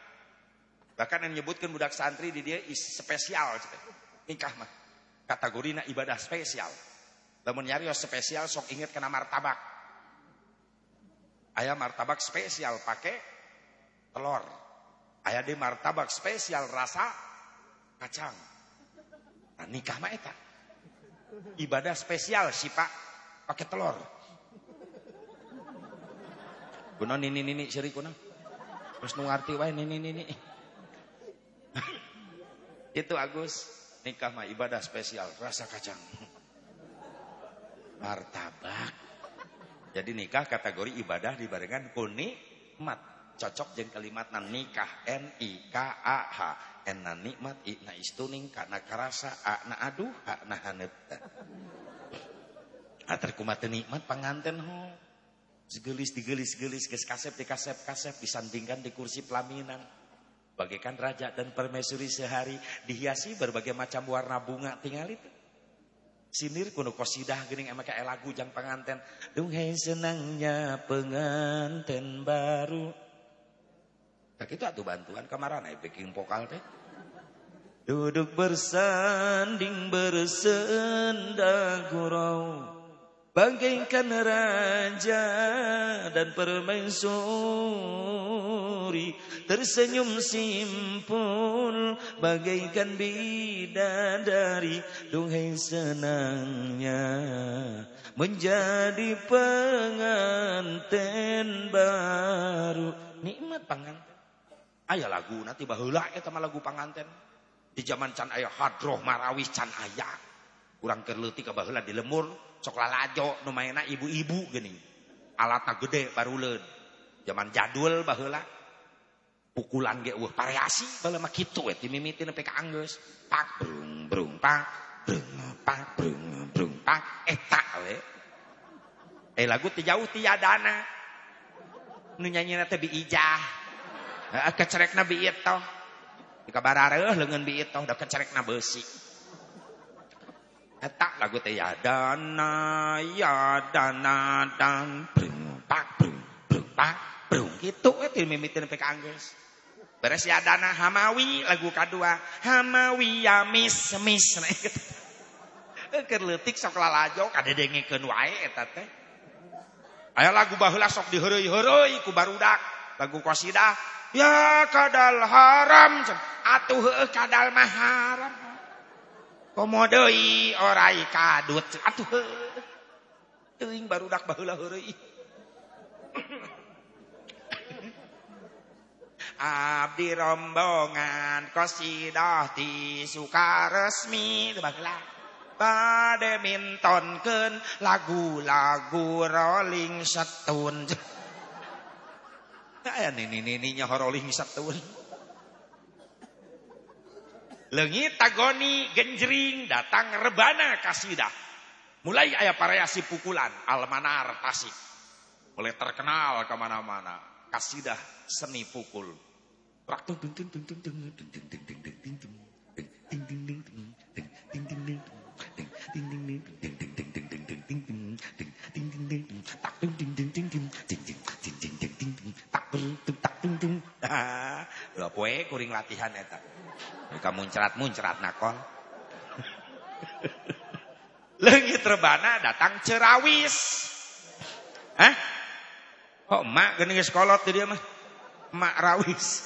Bahkan yang menyebutkan budak santri di dia is spesial. Nikah mah kategorina ibadah spesial. Lamun nyari spesial sok inget kena martabak. Ayah martabak spesial pakai telur. Ayah di martabak spesial rasa kacang. Nah, nikah mah eta. Ibadah spesial sih Pak pakai telur. Kuno nini nini seri kuno. Terus nu ngarti wae nini nini. Itu Agus nikah mah ibadah spesial rasa kacang martabak. Jadi nikah kategori ibadah dibarengan kuni mat cocok jeng kalimat nikah n i k a h na nikmat na istuning karena karasa na aduh na hanet. Atar kumat nikmat panganten ho. Segelis digelis gelis kes kasep di kasep disandingkan di kursi pelaminan. Bagaikan raja dan permaisuri sehari dihiasi berbagai macam warna bunga tinggal itu. Sinir kuno kosidah gening emak lagu jang penganten. Duhai senangnya penganten baru. Tak itu atuh bantuan kemarin naik backing vokal teh. Duduk bersanding bersenda gurau. Bagaikan raja dan permaisuri Tersenyum simpul bagaikan bidadari Duhai senangnya menjadi pengantin baru Nikmat pengantin Ayah lagu nanti bahula ya sama lagu pengantin Di zaman can ayah hadroh marawis can ayah Kurang kerleti ke bahula di lemur sok lalajo nu mainna ibu-ibu gini. Alatna gede baruleun zaman jadul baheula pukulan ge eueuh variasi baheula mah kitu we ti mimiti nepi ka anggeus pak brung brung pak brung pak brung brung pak. Eta we. Eh lagu ti jauh ti yadana nu nyanyi teh bi ijah Heeh, kecerekna bi itu Jika barareuh leungeun bi itu udah kecerekna beusi Eta lagu teh ya dana ya dana dan brung pak brung brung pak brung. Gitu teu mimiteun pe anggeus. Beres ya dana hamawi lagu kadua hamawi ya mis mis. Nah gitu. Keur leutik sok lalajo kadedengikeun wae eta teh. Aya lagu baheula sok diheureuy-heureuy ku barudak. Lagu qasidah ya kadal haram atuh heueuh kadal mah. Komodoi orai kadut. Atuh. Teuing barudak baheula heureuy. Abdi rombongan kosidah ti suka resmi baheula. Badmintonkeun lagu-lagu Rolling Stone. Aya nini-nininya Rolling Stone. Lengit tagoni genjring datang rebana kasidah. Mulai ayah variasi pukulan almanar tasik. Mulai terkenal ke mana-mana. Kasidah seni pukul. Dua poe kuring latihan eta. Mereka muncrat-muncrat nakol. Lengit rebana datang cerawis. Hah? Oh, emak gini sekolot tuh dia mah. Emak rawis.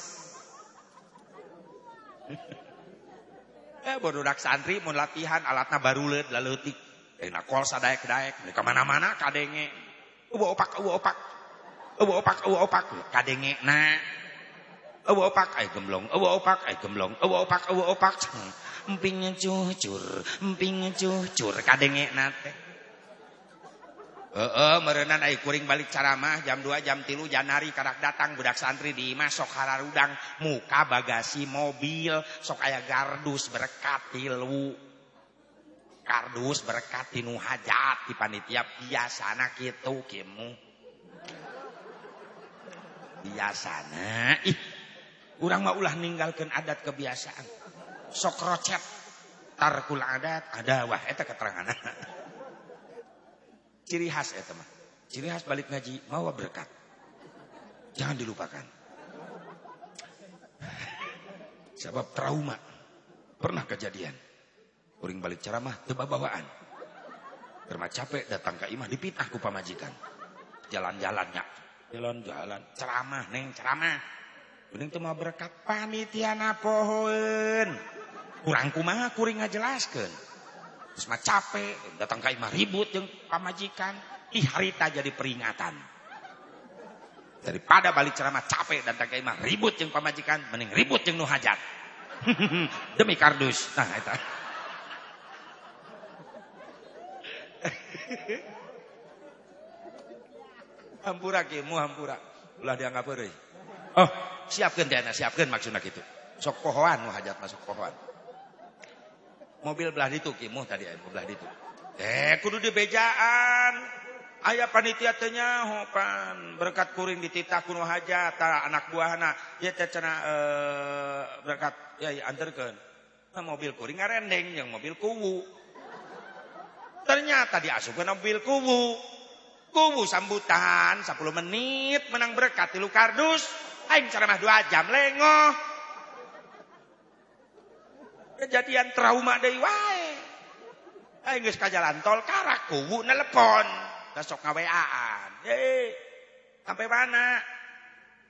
eh, bododak santri mau latihan alatna barulet laleutik. Eh, nakol sadaek-daek. Mereka mana-mana kadenge. Ubo opak, ubo opak. Ubo opak, ubo opak. Kadenge. Nah, Awa opak ay gemblong, awa opak ay gemblong, awa opak awa opak. Emping cucur, emping cucur kadenge nate. Heeh, meureunan ay kuring balik caramah jam 2 jam 3 Janari karak datang budak santri di imah sok hararudang muka bagasi mobil sok aya gardus berkat tilu. Kardus berkat tinu hajat di panitia biasana kitu kimu. Biasana ih Urang mah ulah ninggalkan adat kebiasaan. Sok rocet. Tarkul adat ada wah eta keterangan. Ciri khas eta mah. Ciri khas balik ngaji mawa berkat. Jangan dilupakan. Sebab trauma. Pernah kejadian. Uring balik ceramah teba bawaan. Karena capek datang ke imah dipitah ku pamajikan. Jalan-jalannya. Jalan-jalan. Ceramah neng ceramah. Teu mah berkat panitia napoheun. Kurang kumaha kuring ngajelaskeun. Terus mah capek, datang ka imah ribut jeung pamajikan. Ih harita jadi peringatan. Daripada balik ceramah capek datang ka imah ribut jeung pamajikan, mending ribut jeung nu hajat. Demi kardus. Nah eta. hampura kieu hampura. Ulah dianggap euy. Oh, siapkan dana, siapkan maksudnya gitu. Sok pohoan nu hajat masuk pohoan. Mobil belah ditu kimuh tadi aya belah ditu. Eh kudu dibejaan. Ayah panitia teh nyahopan berkat kuring dititah kuno hajat ta anak buahna ya teh cenah eh, berkat ya, ya anterkeun. Nah, mobil kuring ngarendeng yang mobil kuwu. Ternyata diasupkeun mobil kuwu. Kuwu sambutan 10 menit menang berkat tilu kardus. Aing ceramah dua jam lengoh. Kejadian trauma deui wae. Aing geus ka jalan tol karak kuwu nelepon. Da sok ngaweaan. Hei, sampai mana?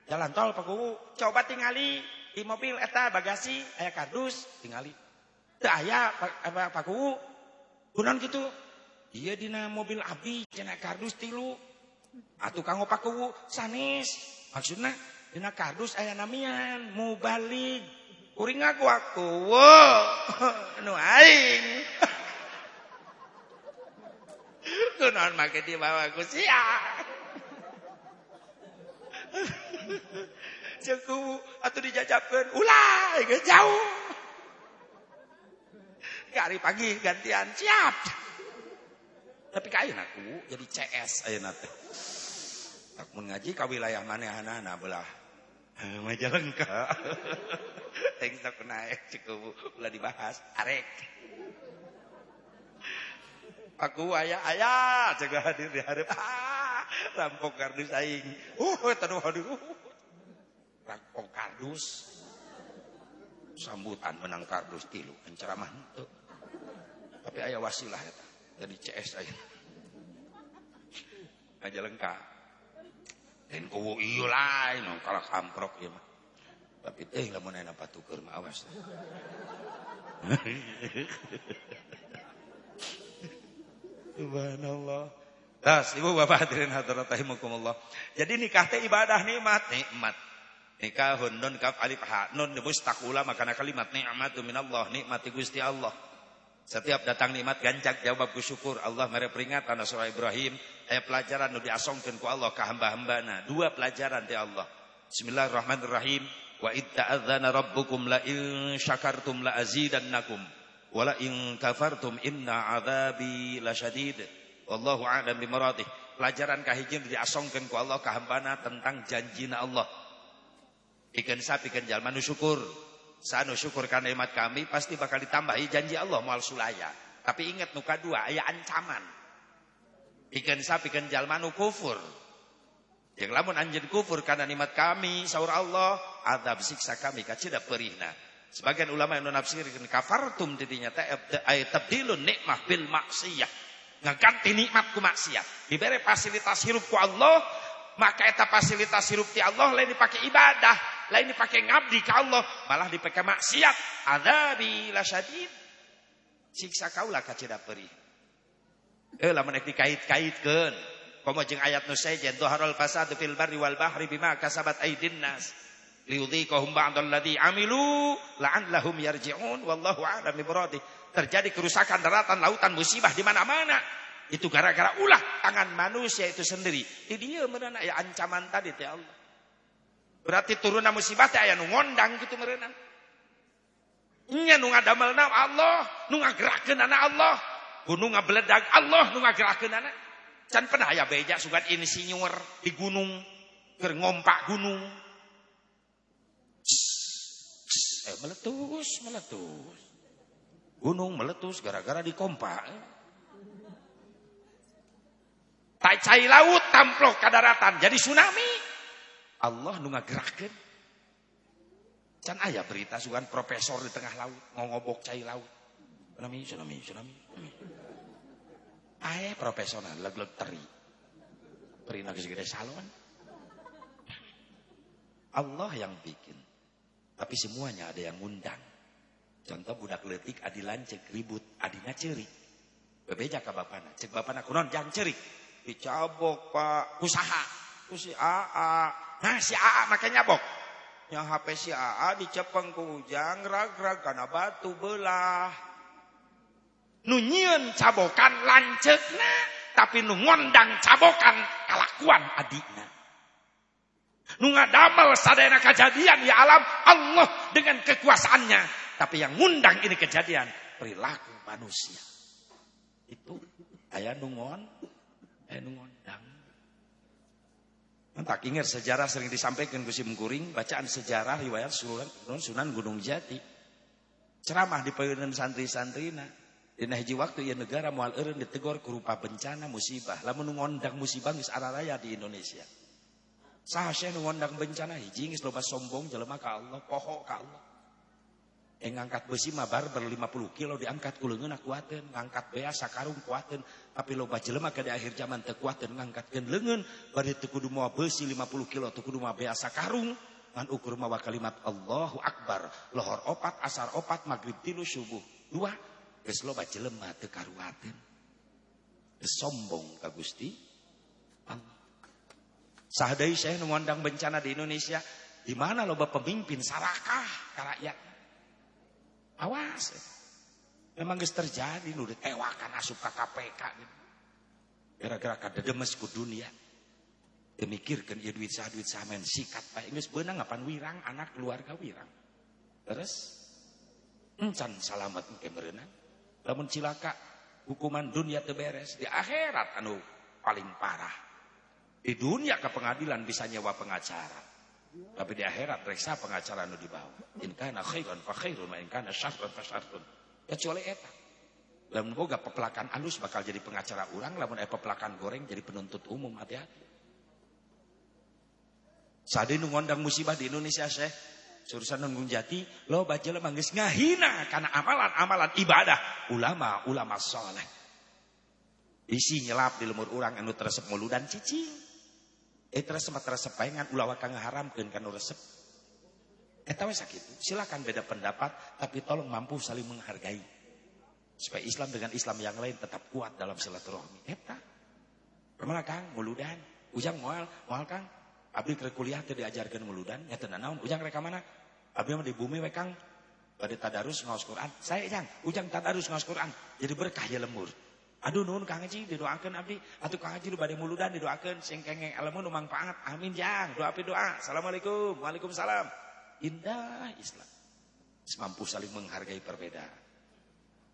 Jalan tol Pak Kuwu. Coba tingali di mobil eta bagasi aya kardus tingali. Teu aya Pak, Pak Kuwu. Kunaon kitu? Iya dina mobil abdi cenah kardus tilu. Atuh kanggo Pak Kuwu. Maksudna dina kardus aya namian mubalik. Kuring aku aku. Wow. Nu aing. Kunaon make dibawa ku sia. Ceku atuh dijajabkeun ulah geus jauh. Hari pagi gantian siap. Tapi ka ayeuna aku jadi CS ayeuna teh. mengaji ke wilayah mana anak belah Majalengka Teng sok naik. Cukup ulah dibahas. Arek. Aku ayah ayah jaga hadir di hadap. Ah, rampok kardus aing. Uh taduh aduh. Rampok kardus. Sambutan menang kardus tilu penceramah itu tapi ayah wasilah ya jadi CS aja aja kuwu iya lain kalau kamprok ya mah tapi teh lamun enak patuker mah awas Subhanallah. Das, ibu bapak hadirin hadirat rahimakumullah. Jadi nikah teh ibadah nikmat, nikmat. Nikah nun kaf alif ha nun mustaqula makana kalimat nikmatu minallah, nikmati Gusti Allah. Setiap datang nikmat gancak jawab syukur Allah mere peringatan surah Ibrahim ayat pelajaran nu diasongkeun ku Allah ka hamba-hambana. Dua pelajaran ti Allah. Bismillahirrahmanirrahim. Wa itta'adzana rabbukum la in syakartum la azidannakum. Wala in kafartum inna adzabi lasyadid. Wallahu a'lam bimaradih. Pelajaran kahijin diasongkeun ku Allah kahambana tentang janjina Allah. Ikan sapi ikan jalma nu syukur. Sanu syukur karena nikmat kami pasti bakal ditambahi janji Allah mual sulaya. Tapi ingat nuka dua ayat ancaman. Ikan sapi ikan jalma nu kufur. Yang lamun anjen kufur karena nikmat kami saur Allah adab siksa kami kacida perihna. Sebagian ulama yang menafsirkan kafartum didinya ayat tabdilun nikmah bil maksiyah. Ngeganti nikmat ku maksiat. Diberi fasilitas hirup ku Allah, maka eta fasilitas hirup ti Allah lain dipakai ibadah, lain dipakai ngabdi ke Allah, malah dipakai maksiat. Adabi lasyadid. Siksa kaulah kacida perih. Eh lamun dikait-kaitkeun. Komo jeung ayat nu sejen dhaharul fasadu fil barri wal bahri bima kasabat aydin nas liudhiqahum ba'dalladzi amilu la'allahum yarji'un wallahu a'lam bimuradih. Terjadi kerusakan daratan, lautan, musibah di mana-mana. Itu gara-gara ulah tangan manusia itu sendiri. Ini dia merenang ya ancaman tadi teh Allah. Berarti turunan musibah teh aya nu ngondang gitu merenang. Nya nu ngadamelna Allah, nu ngagerakeun anak Allah. Gunung ngabeledag Allah nu ngagerakeun anak. Can pernah aya beja sugan insinyur di gunung keur ngompak gunung. Eh meletus, meletus. Gunung meletus gara-gara dikompak. Tak cai laut tamplok ke daratan jadi tsunami. Allah nu ngagerakeun. Can aya berita sugan profesor di tengah laut ngobok cai laut. Tsunami, tsunami, tsunami. Ae profesional leg-leg teri. Perina segede salon. Allah yang bikin. Tapi semuanya ada yang ngundang. Contoh budak letik adi lancek ribut adina cerik. Bebeja ka bapana. Cek bapana kunon jang cerik. Dicabok pak usaha. Ku si AA. Nah si AA makanya nyabok. Yang HP si AA dicepeng ku ujang rag-rag karena batu belah. Nunyian cabokan lancekna. Tapi nu ngondang cabokan kalakuan adikna. Nu ngadamel sadayana kejadian ya alam Allah dengan kekuasaannya. Tapi yang ngundang ini kejadian perilaku manusia. Itu ayah nungon, ayah nungondang. Tak ingat sejarah sering disampaikan Gusi Mengkuring, bacaan sejarah riwayat Sunan, Sunan Gunung Jati. Ceramah di payunan santri-santrina. Di hiji waktu ya negara mual eureun ditegur kurupa bencana musibah. Lamun ngondang musibah geus araraya di Indonesia. Saha sih ngondang bencana hiji geus loba sombong jelema ka Allah, poho ka Allah. Yang ngangkat besi mah bar ber 50 kilo diangkat kuleungeun kuateun, ngangkat bea sakarung kuateun, tapi loba jelema ke akhir zaman teu kuateun ngangkatkeun leungeun, bari teu kudu moal besi 50 kilo teu kudu moal bea sakarung, ngan ukur mawa kalimat Allahu Akbar, lohor opat, asar opat, maghrib tilu, subuh dua, geus loba jelema teu karuateun. Sombong ka Gusti. Sahadai saya ngondang bencana di Indonesia, di mana loba pemimpin sarakah ka rakyat. Awas. Memang geus terjadi nu ditewakan asup ka KPK. Gara-gara kadedemes ku dunia. Demikirkeun ieu duit sah duit sah men sikat bae geus beunang ngapan wirang anak keluarga wirang. Terus encan salamet engke meureunang. Lamun cilaka hukuman dunia teu beres di akhirat anu paling parah. Di dunia ke pengadilan bisa nyewa pengacara. Tapi di akhirat reksa pengacara nu dibawa. In kana khairan fa khairun wa in kana syarran fa. Kecuali eta. Lamun boga pepelakan alus bakal jadi pengacara orang, lamun aya pepelakan goreng jadi penuntut umum hati-hati. Sade nu ngondang musibah di Indonesia Syekh. Surusan nunggung jati, lo baca lo manggis ngahina karena amalan-amalan ibadah ulama-ulama soleh. Isi nyelap di lemur orang anu teresep muludan cicing. Eh teresep teresep paengan ulah kang ngaharamkeun kanu resep. Eta we sakitu. Silakan beda pendapat tapi tolong mampu saling menghargai. Supaya Islam dengan Islam yang lain tetap kuat dalam silaturahmi. Eta. Ke mana Kang? Muludan. Ujang moal, moal Kang. Abdi ke kuliah teh diajarkeun muludan nya teu naon. Ujang rek mana? Abdi mah di bumi we Kang. Bade tadarus ngaos Quran. Saya Jang, ujang tadarus ngaos Quran. Jadi berkah ya lemur. Aduh nuhun Kang Haji didoakeun abdi. Atuh Kang Haji bade muludan didoakeun sing kengeng ilmu nu. Amin Jang. Doa api doa. Assalamualaikum. Waalaikumsalam. Indah Islam. Semampu saling menghargai perbedaan.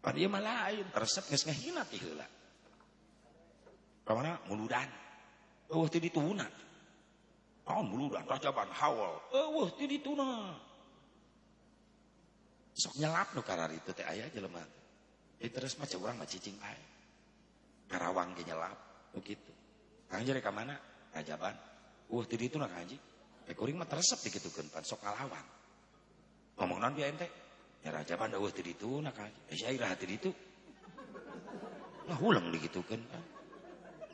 Pada ieu mah lain, resep geus ngahina ti heula. Kamana muludan. Oh, teu. Oh muludan rajaban hawal. Eueuh ti dituna. Sok nyelap nu karar itu teh aya jelema. Itu terus mah urang mah cicing. Karawang ge nyelap begitu. Kang jere ka mana? Rajaban. Uh ti dituna Kang Haji. Eh kuring mah teresep dikitukeun pan sok ngalawan. Ngomong bieu ente? Ya rajaban eueuh ti dituna Haji. Eh sairah ti ditu. Nah ulang dikitukeun.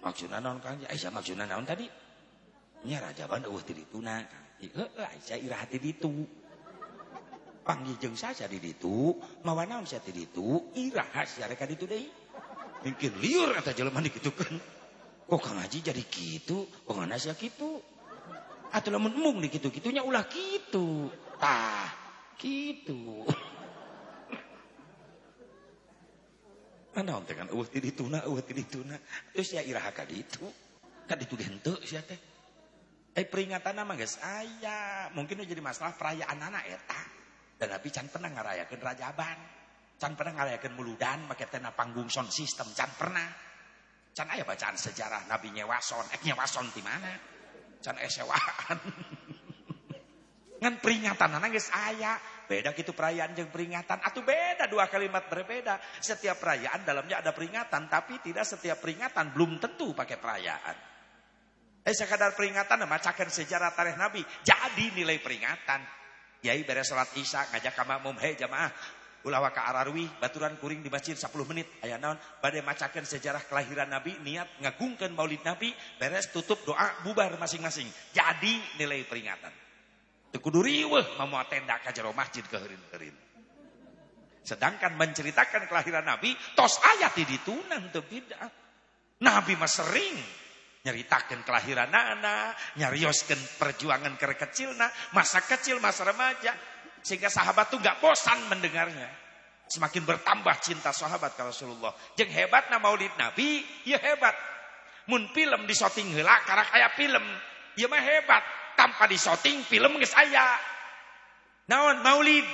Maksudna naon Haji? Eh tadi? nya rajaban eueuh ti dituna heuh Aisyah irah hati ditu panggil saja di ditu mawa naon sia ti ditu irah sia ditu mungkin liur eta jelema dikitukeun kok Kang Haji jadi kitu kok ngana sia kitu atuh lamun mung dikitu-kitunya ulah kitu tah kitu Anaon teh kan? Eueuh ti dituna eueuh ti dituna. Terus ya irah ka ditu. Ka ditu henteu sia teh. Eh peringatan nama guys, ayah mungkin jadi masalah perayaan anak eta. Dan Nabi can pernah ngarayakan rajaban, can pernah ngarayakan muludan, pakai tena panggung sound system, can pernah. Can ayah bacaan sejarah Nabi nyewason, eh nyewason di mana? Can esewaan. Ngan peringatan anak guys, ayah beda gitu perayaan yang peringatan, atau beda dua kalimat berbeda. Setiap perayaan dalamnya ada peringatan, tapi tidak setiap peringatan belum tentu pakai perayaan. Eh sekadar peringatan macakan sejarah tarikh Nabi. Jadi nilai peringatan. Yai beres salat Isya ngajak ka makmum, "Hei jamaah, ulah ka Ararwi baturan kuring di masjid 10 menit." Aya naon? Bade macakan sejarah kelahiran Nabi, niat ngagungkeun Maulid Nabi, beres tutup doa bubar masing-masing. Jadi nilai peringatan. Teu kudu riweuh mamoa tenda ka jero masjid keurin-keurin. Sedangkan menceritakan kelahiran Nabi, tos ayat di ditunan teu bid'ah. Nabi mah sering nyeritakan kelahiran nana, nyarioskan perjuangan kere kecilna, masa kecil, masa remaja, sehingga sahabat tuh nggak bosan mendengarnya. Semakin bertambah cinta sahabat ke Rasulullah. Jeng hebat na maulid Nabi, ya hebat. Mun film di shooting hela karena kayak film, ya mah hebat. Tanpa di shooting film geus aya. Naon maulid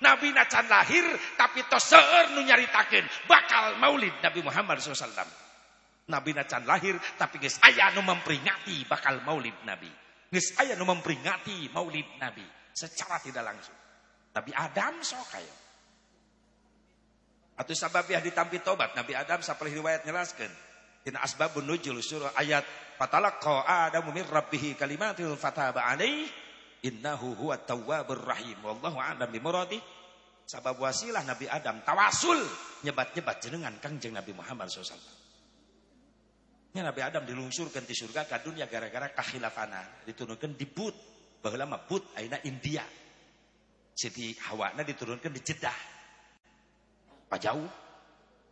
Nabi nacan lahir tapi tos seueur nu nyaritakeun bakal maulid Nabi Muhammad SAW. Nabi nacan lahir tapi guys ayah nu memperingati bakal maulid Nabi. Guys ayah nu memperingati maulid Nabi secara tidak langsung. Nabi Adam sok kaya. Atau sabab ya ditampi tobat Nabi Adam sapal riwayat nyelaskeun. Dina asbabun nuzul surah ayat fatalaqa Adamu min rabbih kalimatin fataba alaih innahu huwa tawwabur rahim wallahu a'lam bi muradi. Sabab wasilah Nabi Adam tawasul nyebat-nyebat jenengan Kangjeng Nabi Muhammad SAW. Nya Nabi Adam dilungsurkan di surga ke dunia gara-gara kahilafana. Diturunkan di But. Bahwa lama But aina India. Siti Hawana diturunkan di Jeddah. Pak jauh.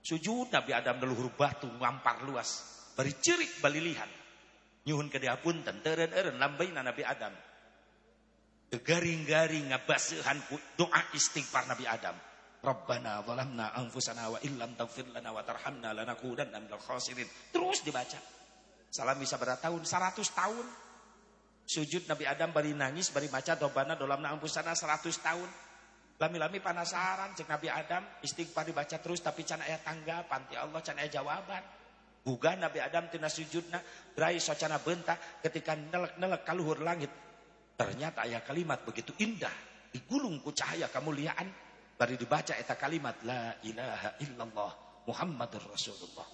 Sujud Nabi Adam leluhur batu ngampar luas. Bari cerik balilihan. Nyuhun ke dia pun tenteren eren lambaina Nabi Adam. Garing-garing ngabasuhan doa istighfar Nabi Adam. Rabbana zalamna anfusana wa illam taghfir lana wa tarhamna lanakunanna minal khasirin. Terus dibaca. Salam bisa berapa tahun? 100 tahun. Sujud Nabi Adam bari nangis, bari baca dobana dolamna anfusana 100 tahun. Lami-lami penasaran cek Nabi Adam istighfar dibaca terus tapi can aya tanggapan ti Allah can aya jawaban. Buga Nabi Adam tina sujudna, berai socana bentak ketika nelek-nelek kaluhur langit. Ternyata ayat kalimat begitu indah, digulung ku cahaya kemuliaan. Bari dibaca eta kalimat la ilaha illallah Muhammadur Rasulullah.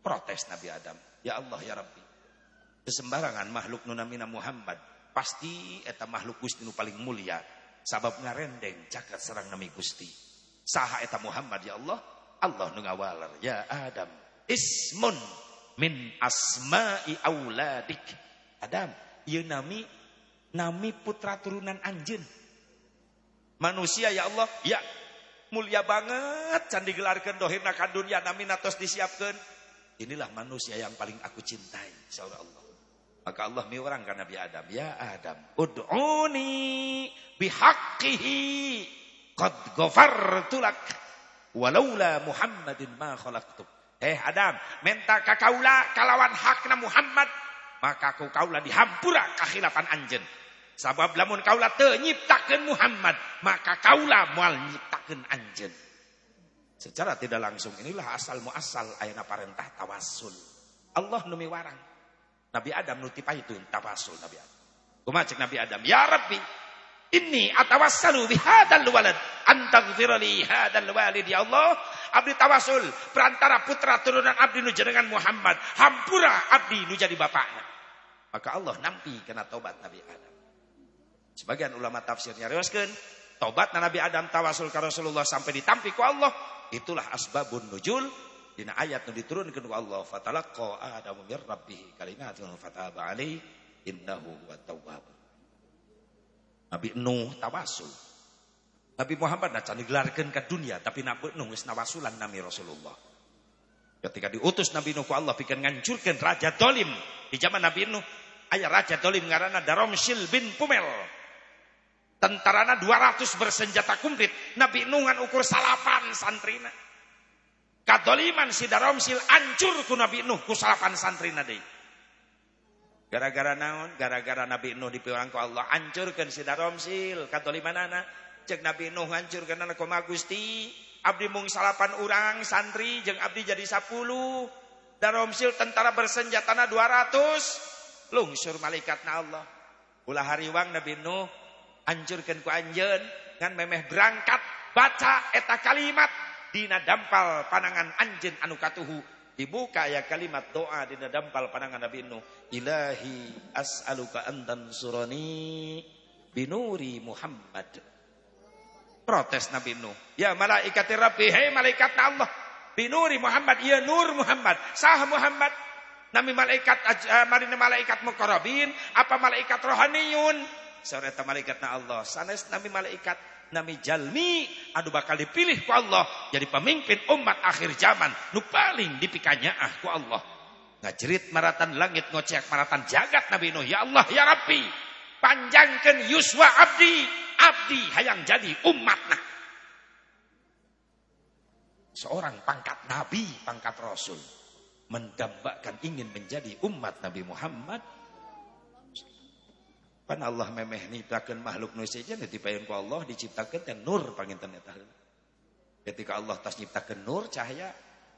Protes Nabi Adam, ya Allah ya Rabbi. Kesembarangan makhluk nunamina Muhammad, pasti eta makhluk Gusti nu paling mulia. Sabab ngarendeng cakat serang nami Gusti. Saha eta Muhammad ya Allah? Allah nu ngawalar, ya Adam ismun min asma'i auladik. Adam, ieu nami nami putra turunan anjeun. Manusia ya Allah, ya mulia banget can digelarkeun dohirna ka dunya nami natos disiapkeun. Inilah manusia yang paling aku cintai, insyaallah Allah. Maka Allah miurang ka Nabi Adam, ya Adam, ud'uni bihaqqihi qad ghafartu lak walaula Muhammadin ma khalaqtuk. Eh Adam, minta ka kaula kalawan hakna Muhammad, maka kau kaula dihampura kahilapan anjen. Sabab lamun kaula teu Muhammad, maka kaula moal nyiptakeun anjen. Secara tidak langsung inilah asal muasal ayana parentah tawasul. Allah numi warang. Nabi Adam nutipa itu tawasul Nabi Adam. Kumacek Nabi Adam, "Ya Rabbi, ini atawassalu bihadal walad antaghfirli hadal walid ya Allah. Abdi tawasul perantara putra turunan abdi nu jenengan Muhammad hampura abdi nu jadi bapaknya. Maka Allah nampi kena tobat Nabi Adam. Sebagian ulama tafsirnya riwayatkeun tobat Nabi Adam tawasul ke Rasulullah sampai ditampi ku Allah. Itulah asbabun nujul dina ayat nu diturunkeun ku Allah fatalaqqa adamu mir rabbih kalimatun fataba alaihi innahu huwat tawwab Nabi Nuh tawasul. Nabi Muhammad nah digelarkan ke dunia tapi Nabi Nuh wis nawasulan nami Rasulullah. Ketika diutus Nabi Nuh ku Allah bikin ngancurkan Raja Dolim di zaman Nabi Nuh ayah Raja Dolim ngarana Daromsil bin Pumel. Tentarana 200 bersenjata kumplit. Nabi Nuh ngan ukur salapan santrina. Kadoliman si Daromsil ancur ku Nabi Nuh ku salapan santrina deh. Gara-gara naon? Gara-gara Nabi Nuh dipiwang ku Allah hancurkan si daromsil. Kata limanana? Cek Nabi Nuh hancurkan anak koma Gusti. Abdi mung salapan orang santri jeng abdi jadi sapuluh. Daromsil tentara bersenjatana 200. Lungsur malaikatna Allah. Ulah hariwang Nabi Nuh hancurkan ku anjen ngan memeh berangkat baca eta kalimat dina dampal panangan anjen anu katuhu Dibuka ya kalimat doa di dampal pandangan Nabi Nuh. Ilahi as'aluka antan surani binuri Muhammad. Protes Nabi Nuh. Ya malaikat Rabbi, hei malaikat Allah. Binuri Muhammad, ya nur Muhammad. Sah Muhammad. Nami malaikat, uh, marina malaikat mukarabin, apa malaikat rohaniyun. Sore malaikat na Allah. Sanes nami malaikat nami jalmi adu bakal dipilih ku Allah jadi pemimpin umat akhir zaman. Nu paling dipikanya ah ku Allah. Ngajerit maratan langit ngocek maratan jagat Nabi Nuh. Ya Allah ya Rabbi panjangkan yuswa abdi. Abdi hayang jadi umat nah. Seorang pangkat nabi pangkat rasul mendambakan ingin menjadi umat Nabi Muhammad Pan Allah memeh nyiptakeun makhluk nu saja ditipayeun ku Allah diciptakeun teh nur panginten eta Ketika Allah tas nyiptakeun nur cahaya,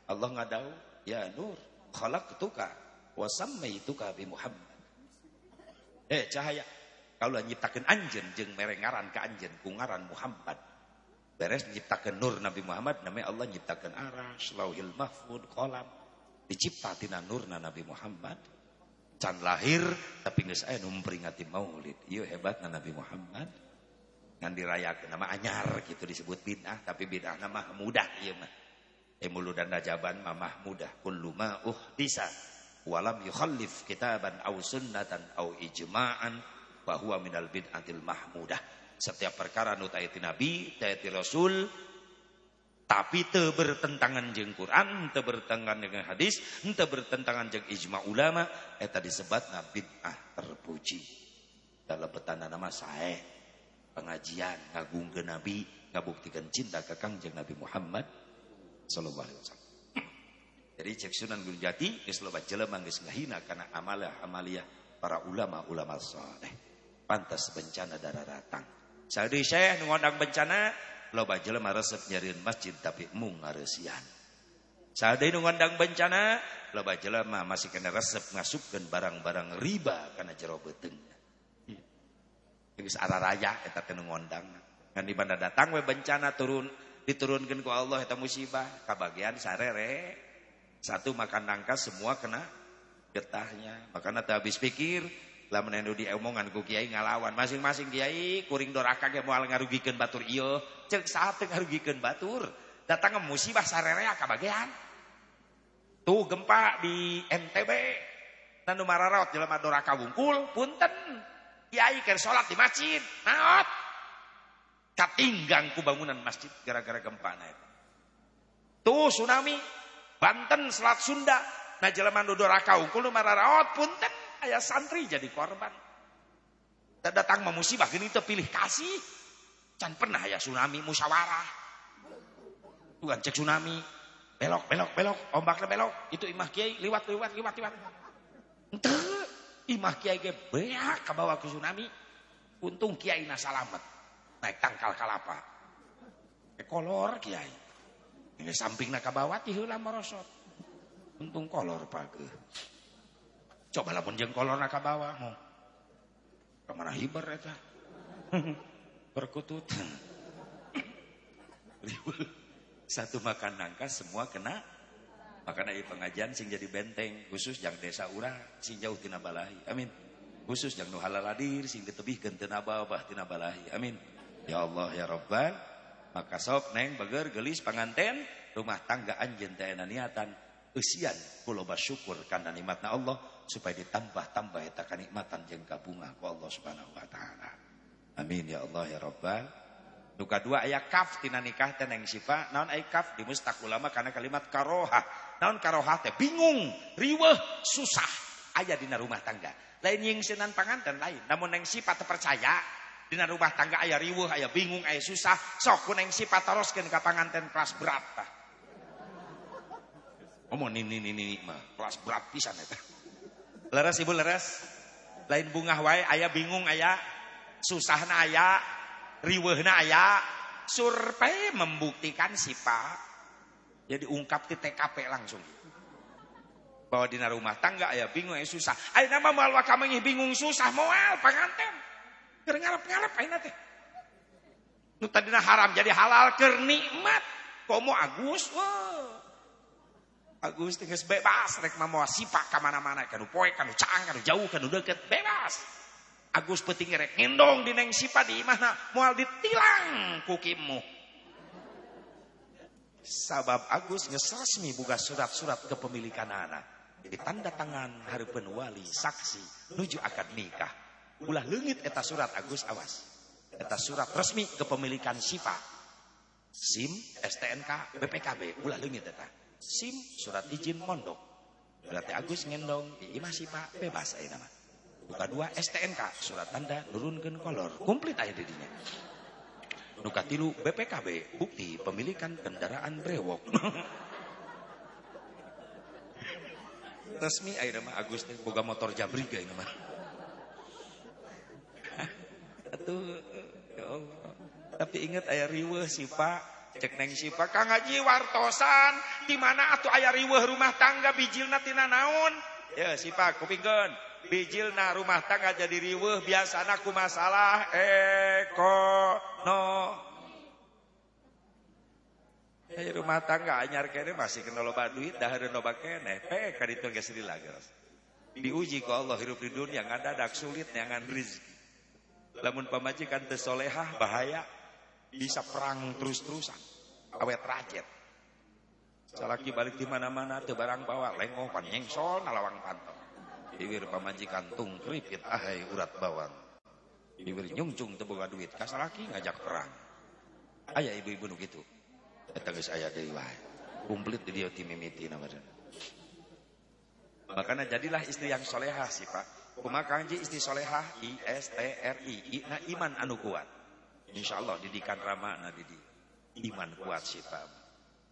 Allah ngadau, ya nur, khalaqtuka wa sammaituka bi Muhammad. Eh cahaya, kalau nyiptakeun anjeun jeung merengaran ka anjeun ku ngaran Muhammad. Beres nyiptakeun nur Nabi Muhammad namanya Allah nyiptakeun aras, lauhil mahfud, qalam. Dicipta tina nurna Nabi Muhammad can lahir tapi nggak saya memperingati maulid. Iya hebatnya Nabi Muhammad. Ngan dirayakan nama anyar gitu disebut bid'ah tapi bid'ah nama mudah iya mah. Emulu dan najaban mamah mudah kullu ma uhdisa walam yukhallif kitaban au sunnatan au ijma'an bahwa minal bid'atil mahmudah. Setiap perkara nu nabi taati rasul tapi te bertentangan jeng Quran, te bertentangan dengan hadis, te bertentangan jeng ijma ulama, eta disebut bid'ah terpuji. Dalam petanda nama saya pengajian ngagung ke Nabi, ngabuktikan cinta ke Kangjeng Nabi Muhammad sallallahu alaihi wasallam. Jadi cek Sunan Gunung Jati geus loba jelema geus ngahina kana amalah amalia para ulama-ulama saleh. Pantas bencana darah datang. Saudi Syekh ngondang bencana loba jelema resep nyariin masjid tapi mung ngareusian Sadai nu ngondang bencana, loba jelema masih kena resep ngasupkeun barang-barang riba kana jero beuteung. Geus araraya eta teh nu ngondang. Ngan di mana datang we bencana turun diturunkan ku Allah eta musibah kabagian sarere. Satu makan nangka semua kena getahnya. Makanya tak habis pikir lamun anu diomongan ku kiai ngalawan. Masing-masing kiai kuring doraka ge moal ngarugikeun batur. Ieu ceuk saat ngarugikeun batur. Datang musibah sarerea kabagian tuh gempa di NTB nanu mararaot jelema doraka wungkul punten. Kiai keur salat di masjid naot katinggang ku bangunan masjid gara-gara gempa na eta tuh tsunami Banten Selat Sunda. Nah jelema nu doraka wungkul nu mararaot punten aya santri jadi korban datang musibah gini pilih kasih can pernah ya tsunami musyawarah Tuhan cek tsunami. Belok, belok, belok. Ombaknya belok. Itu imah kiai liwat, liwat, liwat, liwat. Ente, imah kiai ge beak ke bawah ke tsunami. Untung kiai na salamet. Naik tangkal kalapa. Kolor kiai. Ini samping nak bawah tiheula merosot. Untung kolor pake. Coba lah pun jeng kolor nak bawah mau. Ke mana hiber eta? Perkutut. Satu makan nangka semua kena. Makanya i pengajian sing jadi benteng khusus yang desa urang sing jauh tina balahi. Amin. Khusus yang nu halaladir sing ditebihkeun teu bawah tina balahi. Amin. Ya Allah ya Rabbal. Maka sok neng beger gelis panganten rumah tangga anjeun teh niatan eusian kula syukur kana nikmatna Allah supaya ditambah-tambah eta kanikmatan jeung kabunga ku Allah Subhanahu wa taala. Amin ya Allah ya Rabbal. Nuka dua ayat kaf tina nikah teh neng sifa naon kaf di mustak ulama karena kalimat karoha. Naon karoha teh bingung, riweh, susah aya dina rumah tangga. Lain nyingsenan panganten lain. Namun neng sifat percaya dina rumah tangga aya riweh, aya bingung, aya susah. Sok neng sifat teruskeun ka panganten kelas berat tah. Ngomong nini nini mah kelas berat pisan eta. Leres ibu leres. Lain bunga wae aya bingung aya susahna aya riwehna aya survei membuktikan si Pak. Jadi ungkap di TKP langsung. Bahwa di rumah tangga ayah bingung yang susah. Ayah nama mal wakamengi bingung susah. Moal panganten keur ngarep-ngarep ayeuna teh. Nu tadina haram jadi halal keur nikmat. Komo Agus wah Agus teh bebas rek mamoa sipak ka mana-mana kanu poe kanu caang kanu jauh kanu deket bebas Agus peting rek ngendong di neng sipa di mana mual ditilang kukimu. Sabab Agus ngesresmi buka surat-surat kepemilikan anak. Jadi tanda tangan harapan wali saksi nuju akad nikah. Ulah lengit eta surat Agus awas. Eta surat resmi kepemilikan sipa. SIM, STNK, BPKB, ulah lengit eta. SIM surat izin mondok. Berarti Agus ngendong, iya masih pak bebas aja nama. Nuka dua STNK surat tanda nurunkan kolor komplit aja didinya. Nuka tilu BPKB bukti pemilikan kendaraan brewok. Resmi ayo nama Agus boga motor jabri gak nama. Atuh ya Allah. Tapi ingat ayah riweh si Pak cek neng si Pak Kang Haji wartosan. Di mana atuh ayah riweh rumah tangga? Bijilna tina naon? Ya si Pak kupingkeun bijilna rumah tangga jadi riweuh biasana ku masalah ekonomi. Hey, rumah tangga anyar kene masih kena loba duit dahar loba kene. Pe ka ditu geus dilageus diuji ku Allah hirup di dunia ngadadak sulit nyangan rezeki. Lamun pamajikan teu bahaya bisa perang terus-terusan awet rajet salaki balik di mana-mana teu barang bawa lengoh pan nyengsol nalawang pantau Iwir pamajikan tung kripit ahai urat bawang. Iwir nyungcung teboga duit kasalaki ngajak perang. Ayah ibu-ibu nu gitu. Eta geus aya deui wae. Kumplit di dia timimiti namanya. Makanya jadilah istri yang solehah sih Pak. Kumaha istri solehah I S T R I, I na iman anu kuat. Insya Allah didikan ramana didi. Iman kuat sih Pak.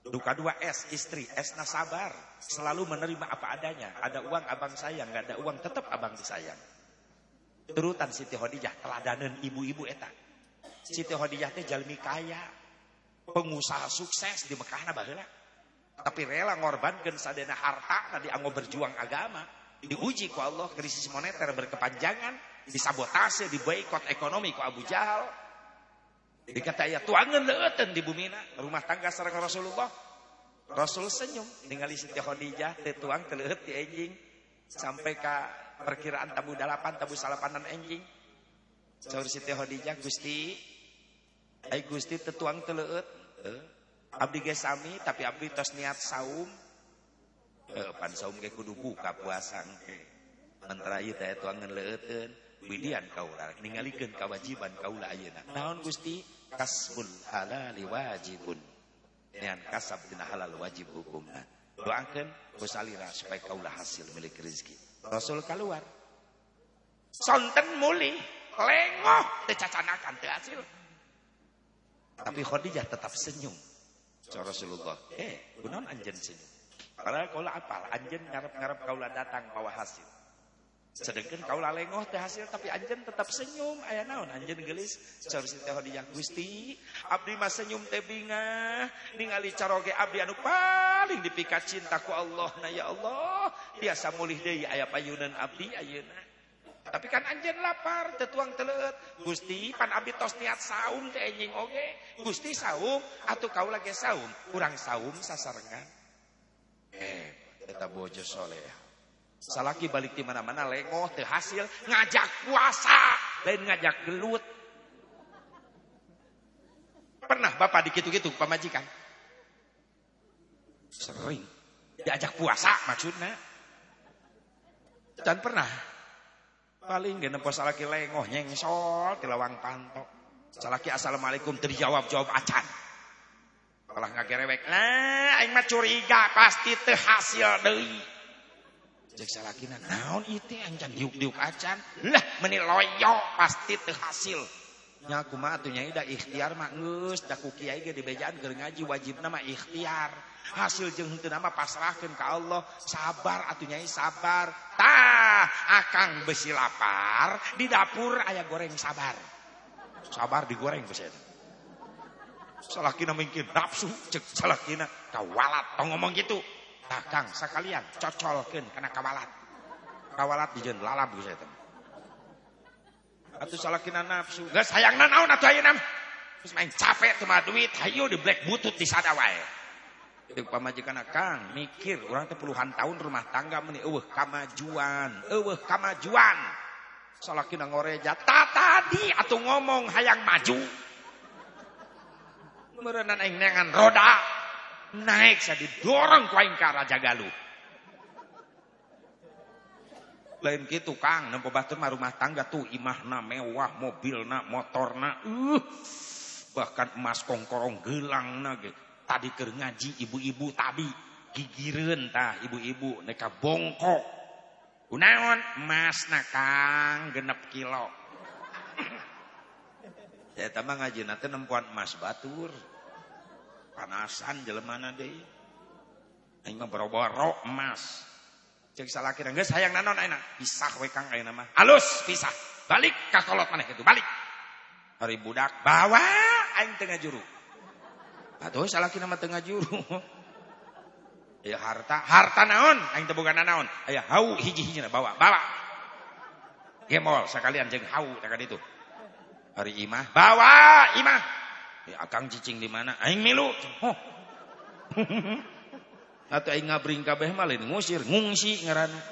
Duka dua S, istri, S na sabar. Selalu menerima apa adanya. Ada uang abang sayang, nggak ada uang tetap abang disayang. Turutan Siti Khadijah, teladanan ibu-ibu eta. Siti Khadijah teh jalmi kaya. Pengusaha sukses di Mekah na baheula. tapi rela ngorbankan sadena harta tadi anggo berjuang agama diuji ku Allah krisis moneter berkepanjangan disabotase diboikot ekonomi ku Abu Jahal dikata ya tuangan leuten di bumi rumah tangga sareng Rasulullah. Rasul senyum ningali Siti Khadijah teh tuang teleueut di enjing sampai ke perkiraan tabu dalapan tabu salapanan enjing Saur Siti Khadijah Gusti ai Gusti tetuang teleueut eh, abdi ge sami tapi abdi tos niat saum. Eh, pan saum ge kudu buka puasa antara ieu teh tuangan leueuteun widian kaula ningalikeun kewajiban kaula ayeuna. Naon Gusti? Kasbul halali wajibun. Nian kasab dina halal wajib hukumna. Doakeun kusalira supaya kaula hasil milik rezeki. Rasul keluar sonten muli lengoh teu cacanakan teu hasil. Tapi Khadijah tetap senyum. Cak Rasulullah, eh, gunaon anjen senyum. Padahal kaulah apal, anjen ngarep-ngarep kaulah datang bawa hasil. Sedangkan kaulah lengoh teh hasil tapi anjen tetap senyum. Aya naon anjen gelis. Cak Siti Khadijah Gusti, abdi mah senyum teh bingah, ningali caroge abdi anu paling dipikat cinta ku Allah na ya Allah. Biasa mulih deui aya payunan abdi ayeuna. Tapi kan anjen lapar, tetuang teleut. Gusti, pan abdi tos niat saum teh enjing oge. Gusti saum, atau kau lagi saum. Kurang saum sasarengan. Eh, kita bojo soleh. Salaki balik di mana-mana lengoh teh hasil ngajak puasa lain ngajak gelut. Pernah Bapak dikitu-gitu pamajikan? Sering. Diajak puasa maksudnya. Dan pernah paling gak nempo salaki lengoh nyengsol di lawang pantok. Salaki assalamualaikum terjawab jawab acan. Kalah ngagerewek. Nah, aing mah curiga pasti teu hasil. Cek salakina naon teh ancan diuk-diuk acan. Lah meni loyo pasti teu hasil. Nya kumaha atuh nyai da ikhtiar mah geus da ku kiai ge dibejaan keur ngaji wajibna mah ikhtiar. Hasil jeung henteu nama pasrahkeun ka Allah. Sabar atuh nyai sabar. Tah, akang besi lapar di dapur aya goreng sabar. Sabar digoreng besi eta. Salakina mungkin nafsu cek salakina kawalat tong ngomong gitu. Tah Kang sakalian cocolkeun kana kawalat. Kawalat dijeun lalab geus eta. Atuh salakina nafsu. Geus hayangna naon atuh ayeuna. Terus main capek teu mah duit, hayu di black butut di sada wae. Itu pamajikan Kang mikir orang teh puluhan tahun rumah tangga meni eueuh kamajuan, eueuh kamajuan. Salakina ngoreja, "Ta tadi atuh ngomong hayang maju." Meureunan aing roda naik sa didorong ku aing ka Raja Galuh. Lain gitu Kang, nempo batur mah rumah tangga tuh imahna mewah, mobilna, motorna, uh, bahkan emas kongkorong gelangna ge. Tadi keur ngaji ibu-ibu tadi gigireun tah ibu-ibu neka bongkok. Kunaon emasna Kang genep kilo. Ya tambah ngaji nanti nempuan emas batur. Panasan jelemana deui. Aing mah boro-boro emas. Cek salah kira geus hayang nanon ayeuna? Pisah we Kang mah. Halus pisah. Balik ka kolot maneh balik. Hari budak bawa aing tengah juru. Atuh salah kira mah tengah juru. Ya harta, harta naon? Aing boga naon. Aya hau hiji-hijina bawa, bawa. Gemol sekalian jeung hau taka ditu. Hari imah, bawa imah. Ya akang cicing di mana? Aing milu. Oh. Atau aing ngabring kabeh mah lain ngusir, ngungsi ngaranna.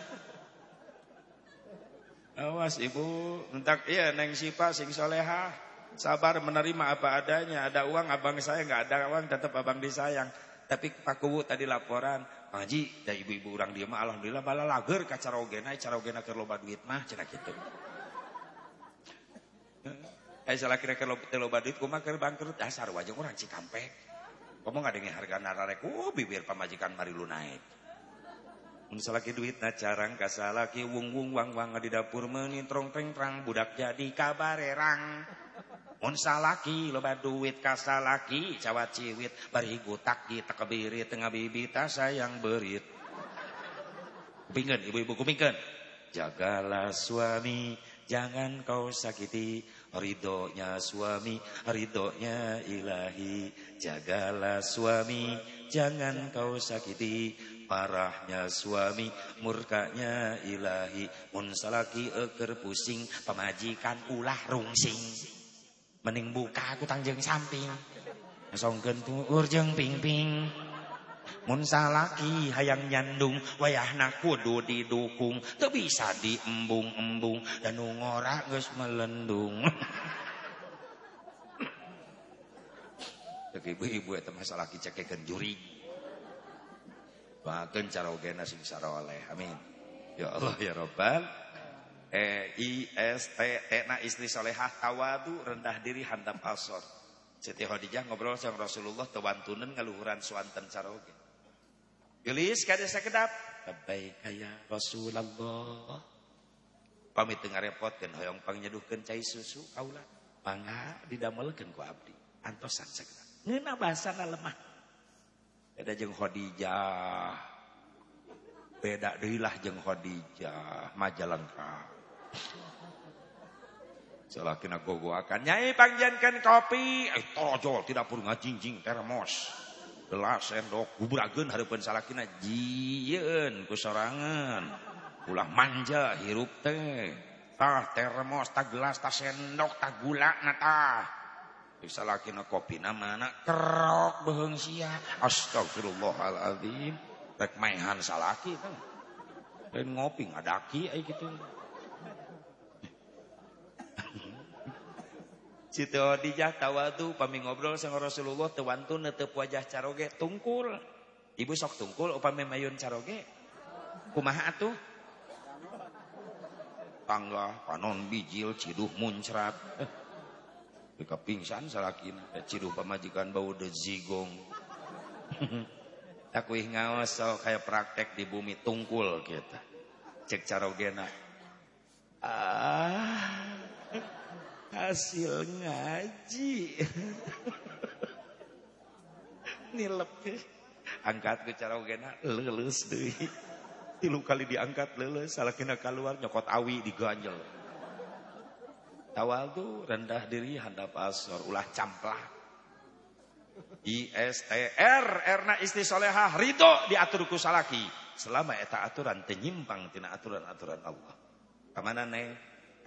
Awas ibu, entak iya neng sipa sing soleha. Sabar menerima apa adanya. Ada uang abang saya nggak ada uang tetap abang disayang. Tapi Pak Kuwu tadi laporan, Haji, da ibu-ibu orang dia mah alhamdulillah bala lager ka carogena, carogena keur loba duit mah cenah kitu. Eh salah kira keur loba duit kumaha keur bangkrut dasar wajah urang Cikampek. Ngomong ngadenge harga nararek, oh bibir pamajikan mari lu naik. Mun salaki duitna carang kasalaki wung wung wang wang di dapur meuni trong treng trang budak jadi kabarerang. Mun salaki loba duit kasalaki cawa ciwit bari gutak di takebiri tengah bibita sayang berit. Kupingkeun ibu-ibu kupingkeun. Jagalah suami Jangan kau sakiti ridhonya suami, ridhonya ilahi. Jagalah suami, jangan kau sakiti parahnya suami, murkanya ilahi. Mun salaki eker pusing, pemajikan ulah rungsing. Mending buka aku tangjeng samping. Songkeun tuur jeung ping-ping. Mun salaki hayang nyandung wayahna kudu didukung teu bisa diembung-embung dan ngora geus melendung. Cek ibu-ibu eta mah salaki cekekeun juri. Bakeun carogena sing saroleh. Amin. Ya Allah ya Rabbal E I S T T na istri solehah tawadu rendah diri handap asor. Siti Khadijah ngobrol sama Rasulullah tewantunen ngaluhuran suanten caroge. Gelis kada sakedap. Labbaik ya Rasulullah. Pamit teu ngarepotkeun hoyong pangnyeduhkeun cai susu kaula. Mangga didamelkeun ku abdi. Antosan sakedap. Ngeuna bahasana lemah. Beda jeung Khadijah. Beda deui lah jeung Khadijah, majalengka. Salakina gogoakan. Nyai pangjankan kopi. Eh tojol tidak perlu ngajingjing termos. Gelas sendok gubrageun hareupeun salakina jieun ku sorangan. Ulah manja hirup teh. Tah termos, tah gelas, tah sendok, tah gula na tah. Salakina kopi mana kerok beheung sia. Astagfirullahaladzim. Rek maehan salaki teh. Dan ngopi ngadaki ai kitu. Situ Khadijah tawadu pami ngobrol sama Rasulullah tewantun netep wajah caroge tungkul. Ibu sok tungkul upami mayun caroge. Kumaha atuh? Tangga panon bijil ciduh muncrat. Eh, pingsan salakina ciduh pamajikan bau de zigong. Aku ngaos so kayak praktek di bumi tungkul kita. Cek carogena. Ah hasil ngaji. Nilep. Angkat ke cara gena leles deui. Tilu kali diangkat leles. Salah kena keluar nyokot awi diganjel tawal tuh rendah diri handap asor ulah camplah. I S T R R na istri solehah ridho diatur ku salaki. Selama eta aturan tenyimpang tina aturan-aturan Allah. Ke mana neng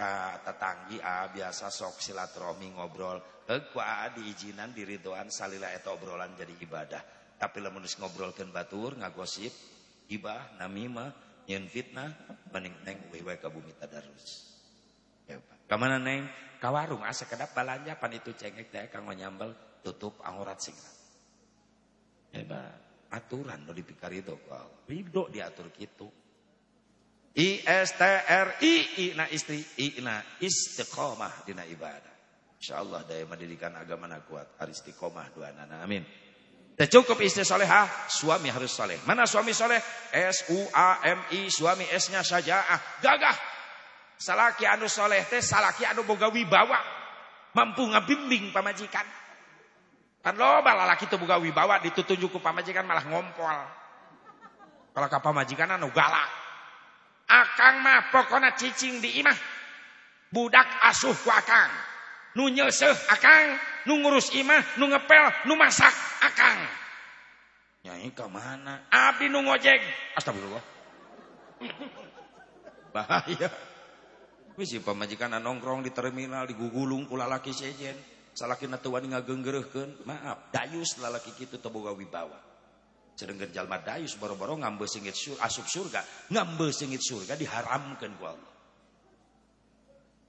ka tetanggi a biasa sok silaturahmi ngobrol. Heug ku aa diizinan diridoan salila eta obrolan jadi ibadah. Tapi lamun geus ngobrolkeun batur ngagosip ibah namimah nyeun fitnah mending neng wewe ka bumi tadarus. Ya ka mana neng? Ka warung asa kedap balanja pan itu cengek teh kang nyambel tutup aurat singna Hebat aturan do dipikari itu kau ridho diatur kitu I S T R I I na istri I na istiqomah dina ibadah. Insyaallah daya pendidikan agama na kuat. Hari istiqomah dua anak. Amin. Dan cukup istri solehah, suami harus soleh. Mana suami soleh? S U A M I suami S-nya saja ah gagah. Salaki anu soleh teh salaki anu boga wibawa. Mampu ngabimbing pamajikan. Kan loba lalaki teu boga wibawa ditutunjuk ku pamajikan malah ngompol. Kalau ka pamajikan anu galak. Akang mah pokona cicing di imah. Budak asuh ku akang. Nu nyeseh akang. Nu ngurus imah. Nu ngepel. Nu masak akang. Nyai ke mana? Abdi nu ngojek. Astagfirullah. Bahaya. Wisi pamajikan nongkrong di terminal digugulung ku lalaki sejen. Salakina teu wani ngagenggereuhkeun. Maaf, dayus lalaki kitu teu boga wibawa. Sedengkeun jalma dayus boro-boro ngambe singit sur, asup surga, ngambe singit surga diharamkeun ku Allah.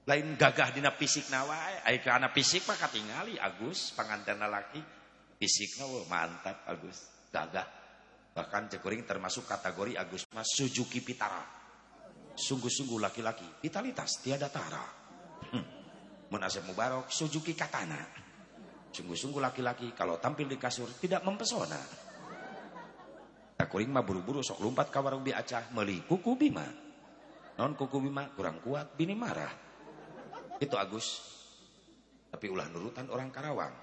Lain gagah dina fisik wae, ai kana fisik mah katingali Agus panganten laki. Fisikna wah mantap Agus, gagah. Bahkan cekuring termasuk kategori Agus mas Suzuki Pitara. Sungguh-sungguh laki-laki, vitalitas tiada tara. Hmm. Munasib Mubarok, Suzuki Katana. Sungguh-sungguh laki-laki kalau tampil di kasur tidak mempesona. Kuring mah buru-buru sok lompat ka warung biacah meuli kuku bima. Non kuku bima kurang kuat bini marah. Itu Agus. Tapi ulah nurutan orang Karawang.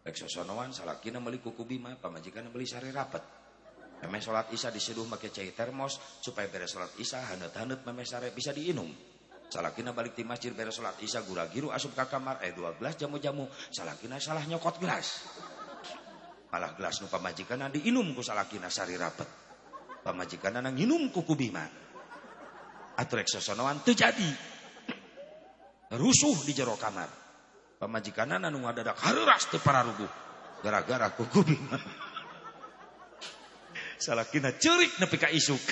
Rek sosonoan salakina meuli kuku bima, pamajikan meuli sare rapet. Memeh salat Isya diseduh make cai termos supaya beres salat Isya haneut-haneut memeh sare bisa diinum. Salakina balik di masjid beres salat Isya gura giru asup ke kamar eh 12 jamu-jamu salakina salah nyokot gelas. Malah gelas nu pamajikan diinum ku salakina sari rapet. Pamajikan nang nginum ku kubima. Atur eksosonoan terjadi. Rusuh di jero kamar. Pamajikan anu ngadadak hareras teu pararubuh. Gara-gara ku kubima. Salakina cerik nepi ka isuk.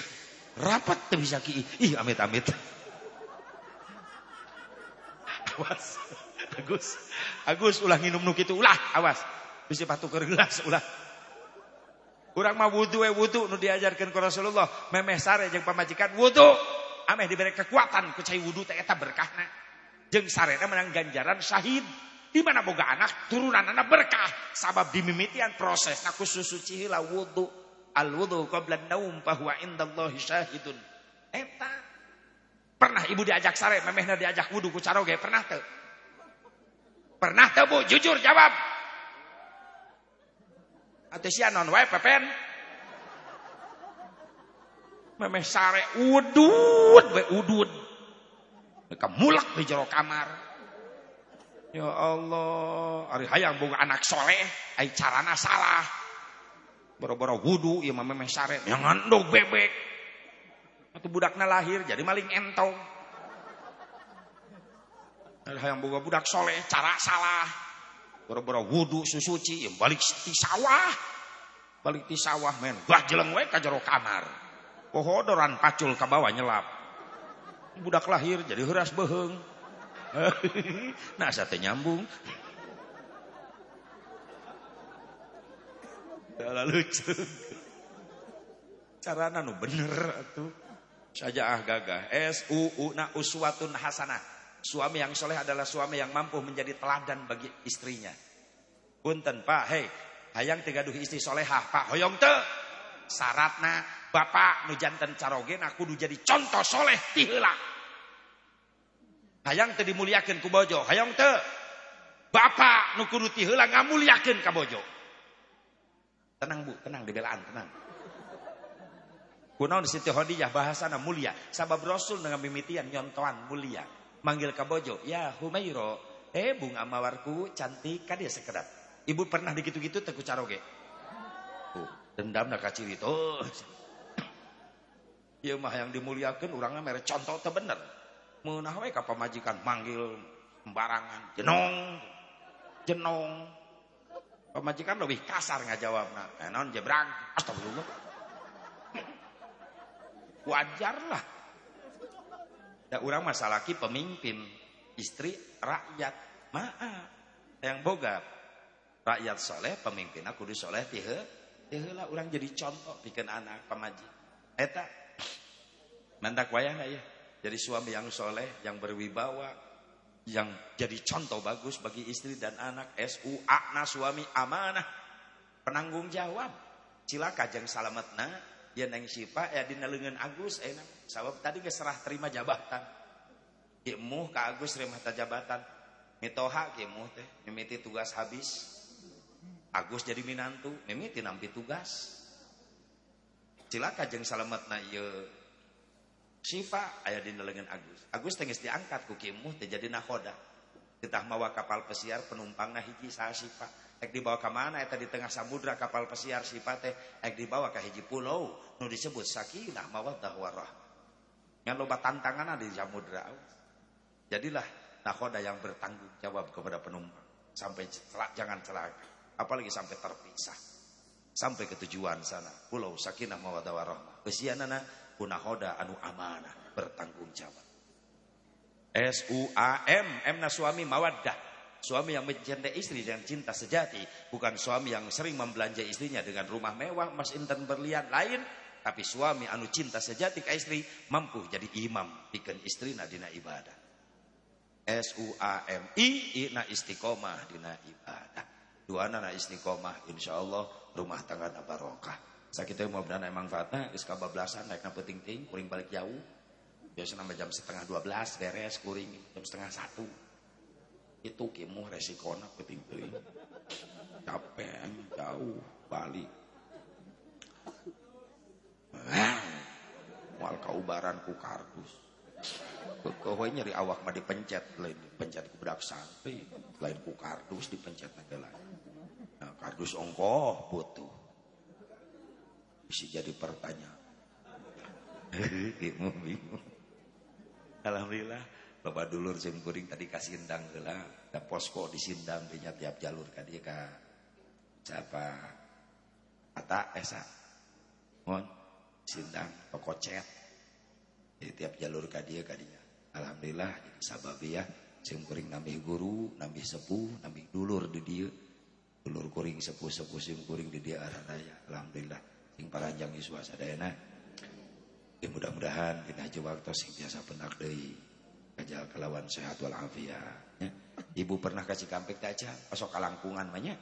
Rapat teu bisa ki. Ih amit-amit. awas Agus Agus ulah nginum nuk itu ulah awas bisa patuh gelas ulah. Kurang mah wudhu eh wudhu nu diajarkan ke Rasulullah. Memeh sare jeung pamajikan wudhu ameh diberi kekuatan ku cai wudhu teh eta berkahna. Jeung sarena menang ganjaran syahid. Di mana boga anak turunan anak berkah. Sabab dimimitian proses. Aku suci heula wudhu al wudhu qabla naum bahwa indallahi syahidun. Eta. Pernah ibu diajak sare, memehna diajak wudhu ku caroge, pernah tuh? Pernah tuh bu? Jujur jawab. Atau si non wae pepen. Memeh sare udud, we udud. Mereka mulak di jero kamar. Ya Allah, hari hayang boga anak soleh, ai carana salah. Boro-boro wudhu, ya memeh sare, yang ngandung bebek. Atau budaknya lahir jadi maling entong. Yang boga budak soleh, cara salah. Boro-boro wudhu susuci, yang balik di sawah. Balik di sawah men, bah jeleng we ka jero kamar. Pohodoran pacul ke bawah nyelap. Budak lahir jadi heras beheng. nah sate nyambung. Lalu lucu. Carana nu bener. Saja ah gagah. S U U na uswatun hasanah. Suami yang soleh adalah suami yang mampu menjadi teladan bagi istrinya. Punten Pak, hei, hayang tiga duh istri solehah, Pak hoyong te. Syaratna bapak nu janten carogen aku du jadi contoh soleh tihela. Hayang te dimuliakeun ku bojo, hayang te. Bapak nu kudu tihela ngamuliakeun ka bojo. Tenang Bu, tenang dibelaan, tenang. Kunaon Siti Khadijah bahasana mulia. Sabab Rasul dengan mimitian nyontoan mulia. Manggil kabojo, ya Humairo, eh bunga mawarku cantik kan dia sekedap. Ibu pernah digitu-gitu teku caroge. Tuh, dendam nak kacil itu. Ya mah yang dimuliakan orangnya mere contoh teh bener. Meunah pamajikan manggil sembarangan, jenong. Jenong. Pamajikan lebih kasar ngajawabna. Eh naon jebrang, astagfirullah. Wajarlah. Da orang masalah ki pemimpin, istri rakyat. Maaf. Yang boga rakyat soleh, pemimpin aku di soleh tihe. Tiheula orang jadi contoh bikin anak pemaji. Eta mandak wayang ya. Jadi suami yang soleh, yang berwibawa, yang jadi contoh bagus bagi istri dan anak. SU akna suami amanah, penanggung jawab. Cilaka jeng salametna Ya neng sipa ya dina leungeun Agus enak. Eh, Sabab tadi geus serah terima jabatan. Imuh ka Agus terima jabatan. Mitoha muh teh mimiti tugas habis. Agus jadi minantu, mimiti nampi tugas. Cilaka jeung salametna ieu Sifa aya dina leungeun Agus. Agus teh diangkat ku kieu teh jadi nakoda. Kita mawa kapal pesiar penumpangna hiji saha Sifa dibawa ke mana? Eta di tengah samudra kapal pesiar sifate. Ek dibawa ke hiji pulau. Nu disebut sakinah mawaddah warah. Yang loba tantangan di samudra. Jadilah nakoda yang bertanggung jawab kepada penumpang. Sampai celak, jangan celaka. Apalagi sampai terpisah. Sampai ke tujuan sana. Pulau sakinah mawaddah warah. Besianana punahoda anu amanah. Bertanggung jawab. S-U-A-M. M na suami mawaddah. Suami yang mencintai istri dengan cinta sejati. Bukan suami yang sering membelanja istrinya dengan rumah mewah, mas intan berlian lain. Tapi suami anu cinta sejati ke istri mampu jadi imam bikin istri nadina ibadah. S U A M I na istiqomah dina ibadah. Dua na istiqomah insya Allah rumah tangga na barokah. Sakitnya mau benar manfaatnya kabablasan naik na penting ting kuring balik jauh. Biasa nambah jam setengah dua belas beres kuring jam setengah satu itu kimu resikona penting teuing capek jauh balik wal kaubaran ku kardus Kau nyeri awak mah dipencet, lain dipencet ku budak sampai, lain ku kardus dipencet lain. Nah, kardus ongkoh butuh. Bisa jadi pertanyaan. Bingung, bingung. Alhamdulillah, Bapak dulur sing kuring tadi kasih sindang heula, da posko di sindang di tiap jalur ka dieu ka siapa? Ata esa. Mohon sindang pokocet. Di tiap jalur ka dieu ka dinya. Alhamdulillah jadi ya sing kuring nambih guru, nambih sepuh, nambih dulur di dieu. Dulur kuring sepuh-sepuh sing kuring di dieu aranaya. Alhamdulillah sing paranjang iswa sadayana. Ya mudah-mudahan dina waktu sing biasa pendak deui. Kajal kelawan sehat walafiat. Ya. Ibu pernah kasih kampek aja, pasok kalangkungan banyak.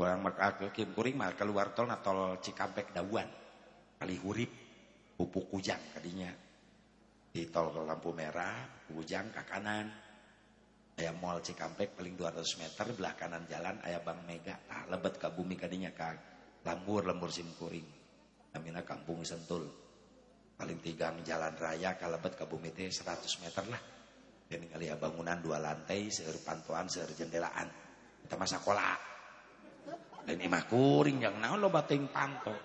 Kurang maka kim kuring keluar tol na tol Cikampek Dawan. Kali hurip pupuk kujang kadinya. Di tol lampu merah, kujang ke kanan. Ayah mall Cikampek paling 200 meter belah kanan jalan ayah Bang Mega. Ah, lebet ke bumi kadinya ka lambur lambur sim kuring. Namina kampung Sentul. Paling tigang jalan raya kalebet ke bumi teh 100 meter lah. Dan kali ya bangunan dua lantai, seur pantuan, seur jendelaan. Kita masa sekolah. Dan imah kuring yang naon lo bating panto.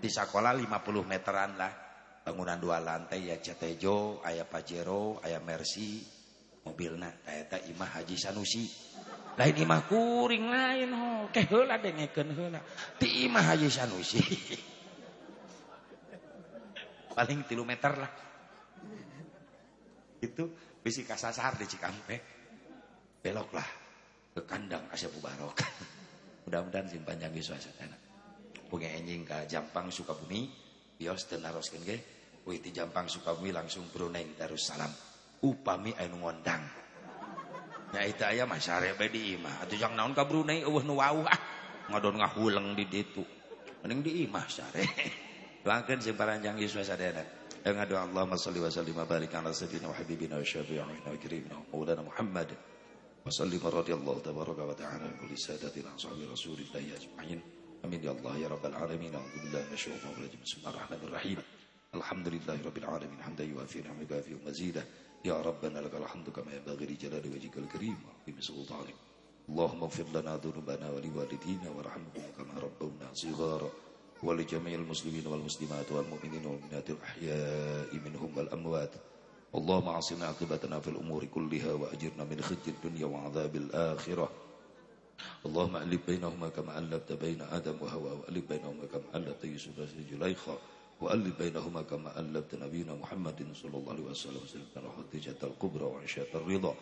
Di sekolah 50 meteran lah. Bangunan dua lantai ya Cetejo, ayah Pajero, ayah Mercy, mobilna eta imah Haji Sanusi. Lain imah kuring lain ho, keh heula dengekeun. Ti imah Haji Sanusi. Paling tilu meter lah. Itu bisi kasasar di Cikampek. Beloklah ke kandang Asyabu Barok. Mudah-mudahan panjang ge suasana. Punya enjing ka Jampang Sukabumi, bios teu naroskeun ge. Wih ti Jampang Sukabumi langsung Brunei Darussalam. Upami anu ngondang. Ya itu sare bae di imah. Atuh jang naon ka Brunei eueuh nu wauh ah. Ngadon ngahuleng di ditu. Mending di imah. Doakeun sing paranjang ieu suasana. Sallim wa barik ala sayyidina wa habibina wa syafi'ina wa kirimina Maulana Muhammad. وسلم رضي الله تبارك وتعالى عن كل سادتنا أصحاب رسول الله أجمعين. أمين. يا الله يا رب العالمين. أعوذ بالله من الشيطان الرجيم. بسم الله الرحمن الرحيم. الحمد لله رب العالمين. حمدا يوافي نعمك ويكافئ مزيدا. يا ربنا لك الحمد كما ينبغي لجلال وجهك الكريم وعظيم سلطانك. اللهم اغفر لنا ذنوبنا ولوالدينا وارحمهم كما ربونا صغارا. ولجميع المسلمين والمسلمات والمؤمنين والمؤمنات الأحياء منهم والأموات اللهم عصمنا عاقبتنا في الأمور كلها وأجرنا من خزي الدنيا وعذاب الآخرة اللهم ألف بينهما كما ألفت بين آدم وهوى وألف بينهما كما ألفت يوسف وزليخا وألف بينهما كما ألفت نبينا محمد صلى الله عليه وسلم سيدنا خديجة الكبرى وعائشة الرضا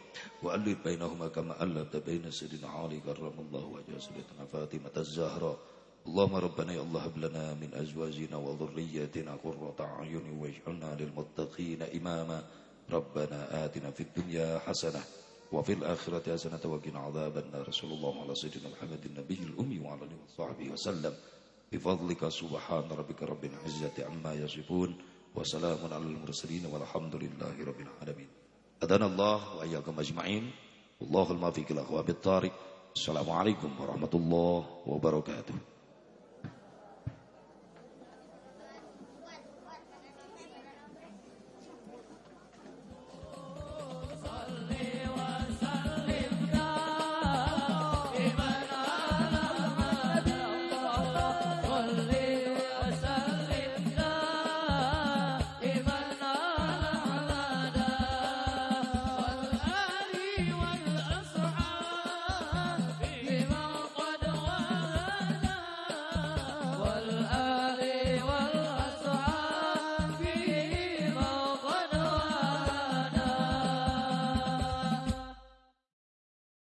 وألف بينهما كما ألفت بين سيدنا علي كرم الله وجه سيدنا فاطمة الزهراء اللهم ربنا يا الله هب لنا من أزواجنا وذرياتنا قرة أعين واجعلنا للمتقين إماما. ربنا آتنا في الدنيا حسنة وفي الآخرة حسنة وقنا عذاب النار. صلى الله على سيدنا محمد النبي الأمي وعلى آله وصحبه وسلم. بفضلك سبحان ربك رب العزة عما يصفون وسلام على المرسلين والحمد لله رب العالمين. أدنا الله وإياكم أجمعين. والله الموفق الأخوة بالطارق السلام عليكم ورحمة الله وبركاته.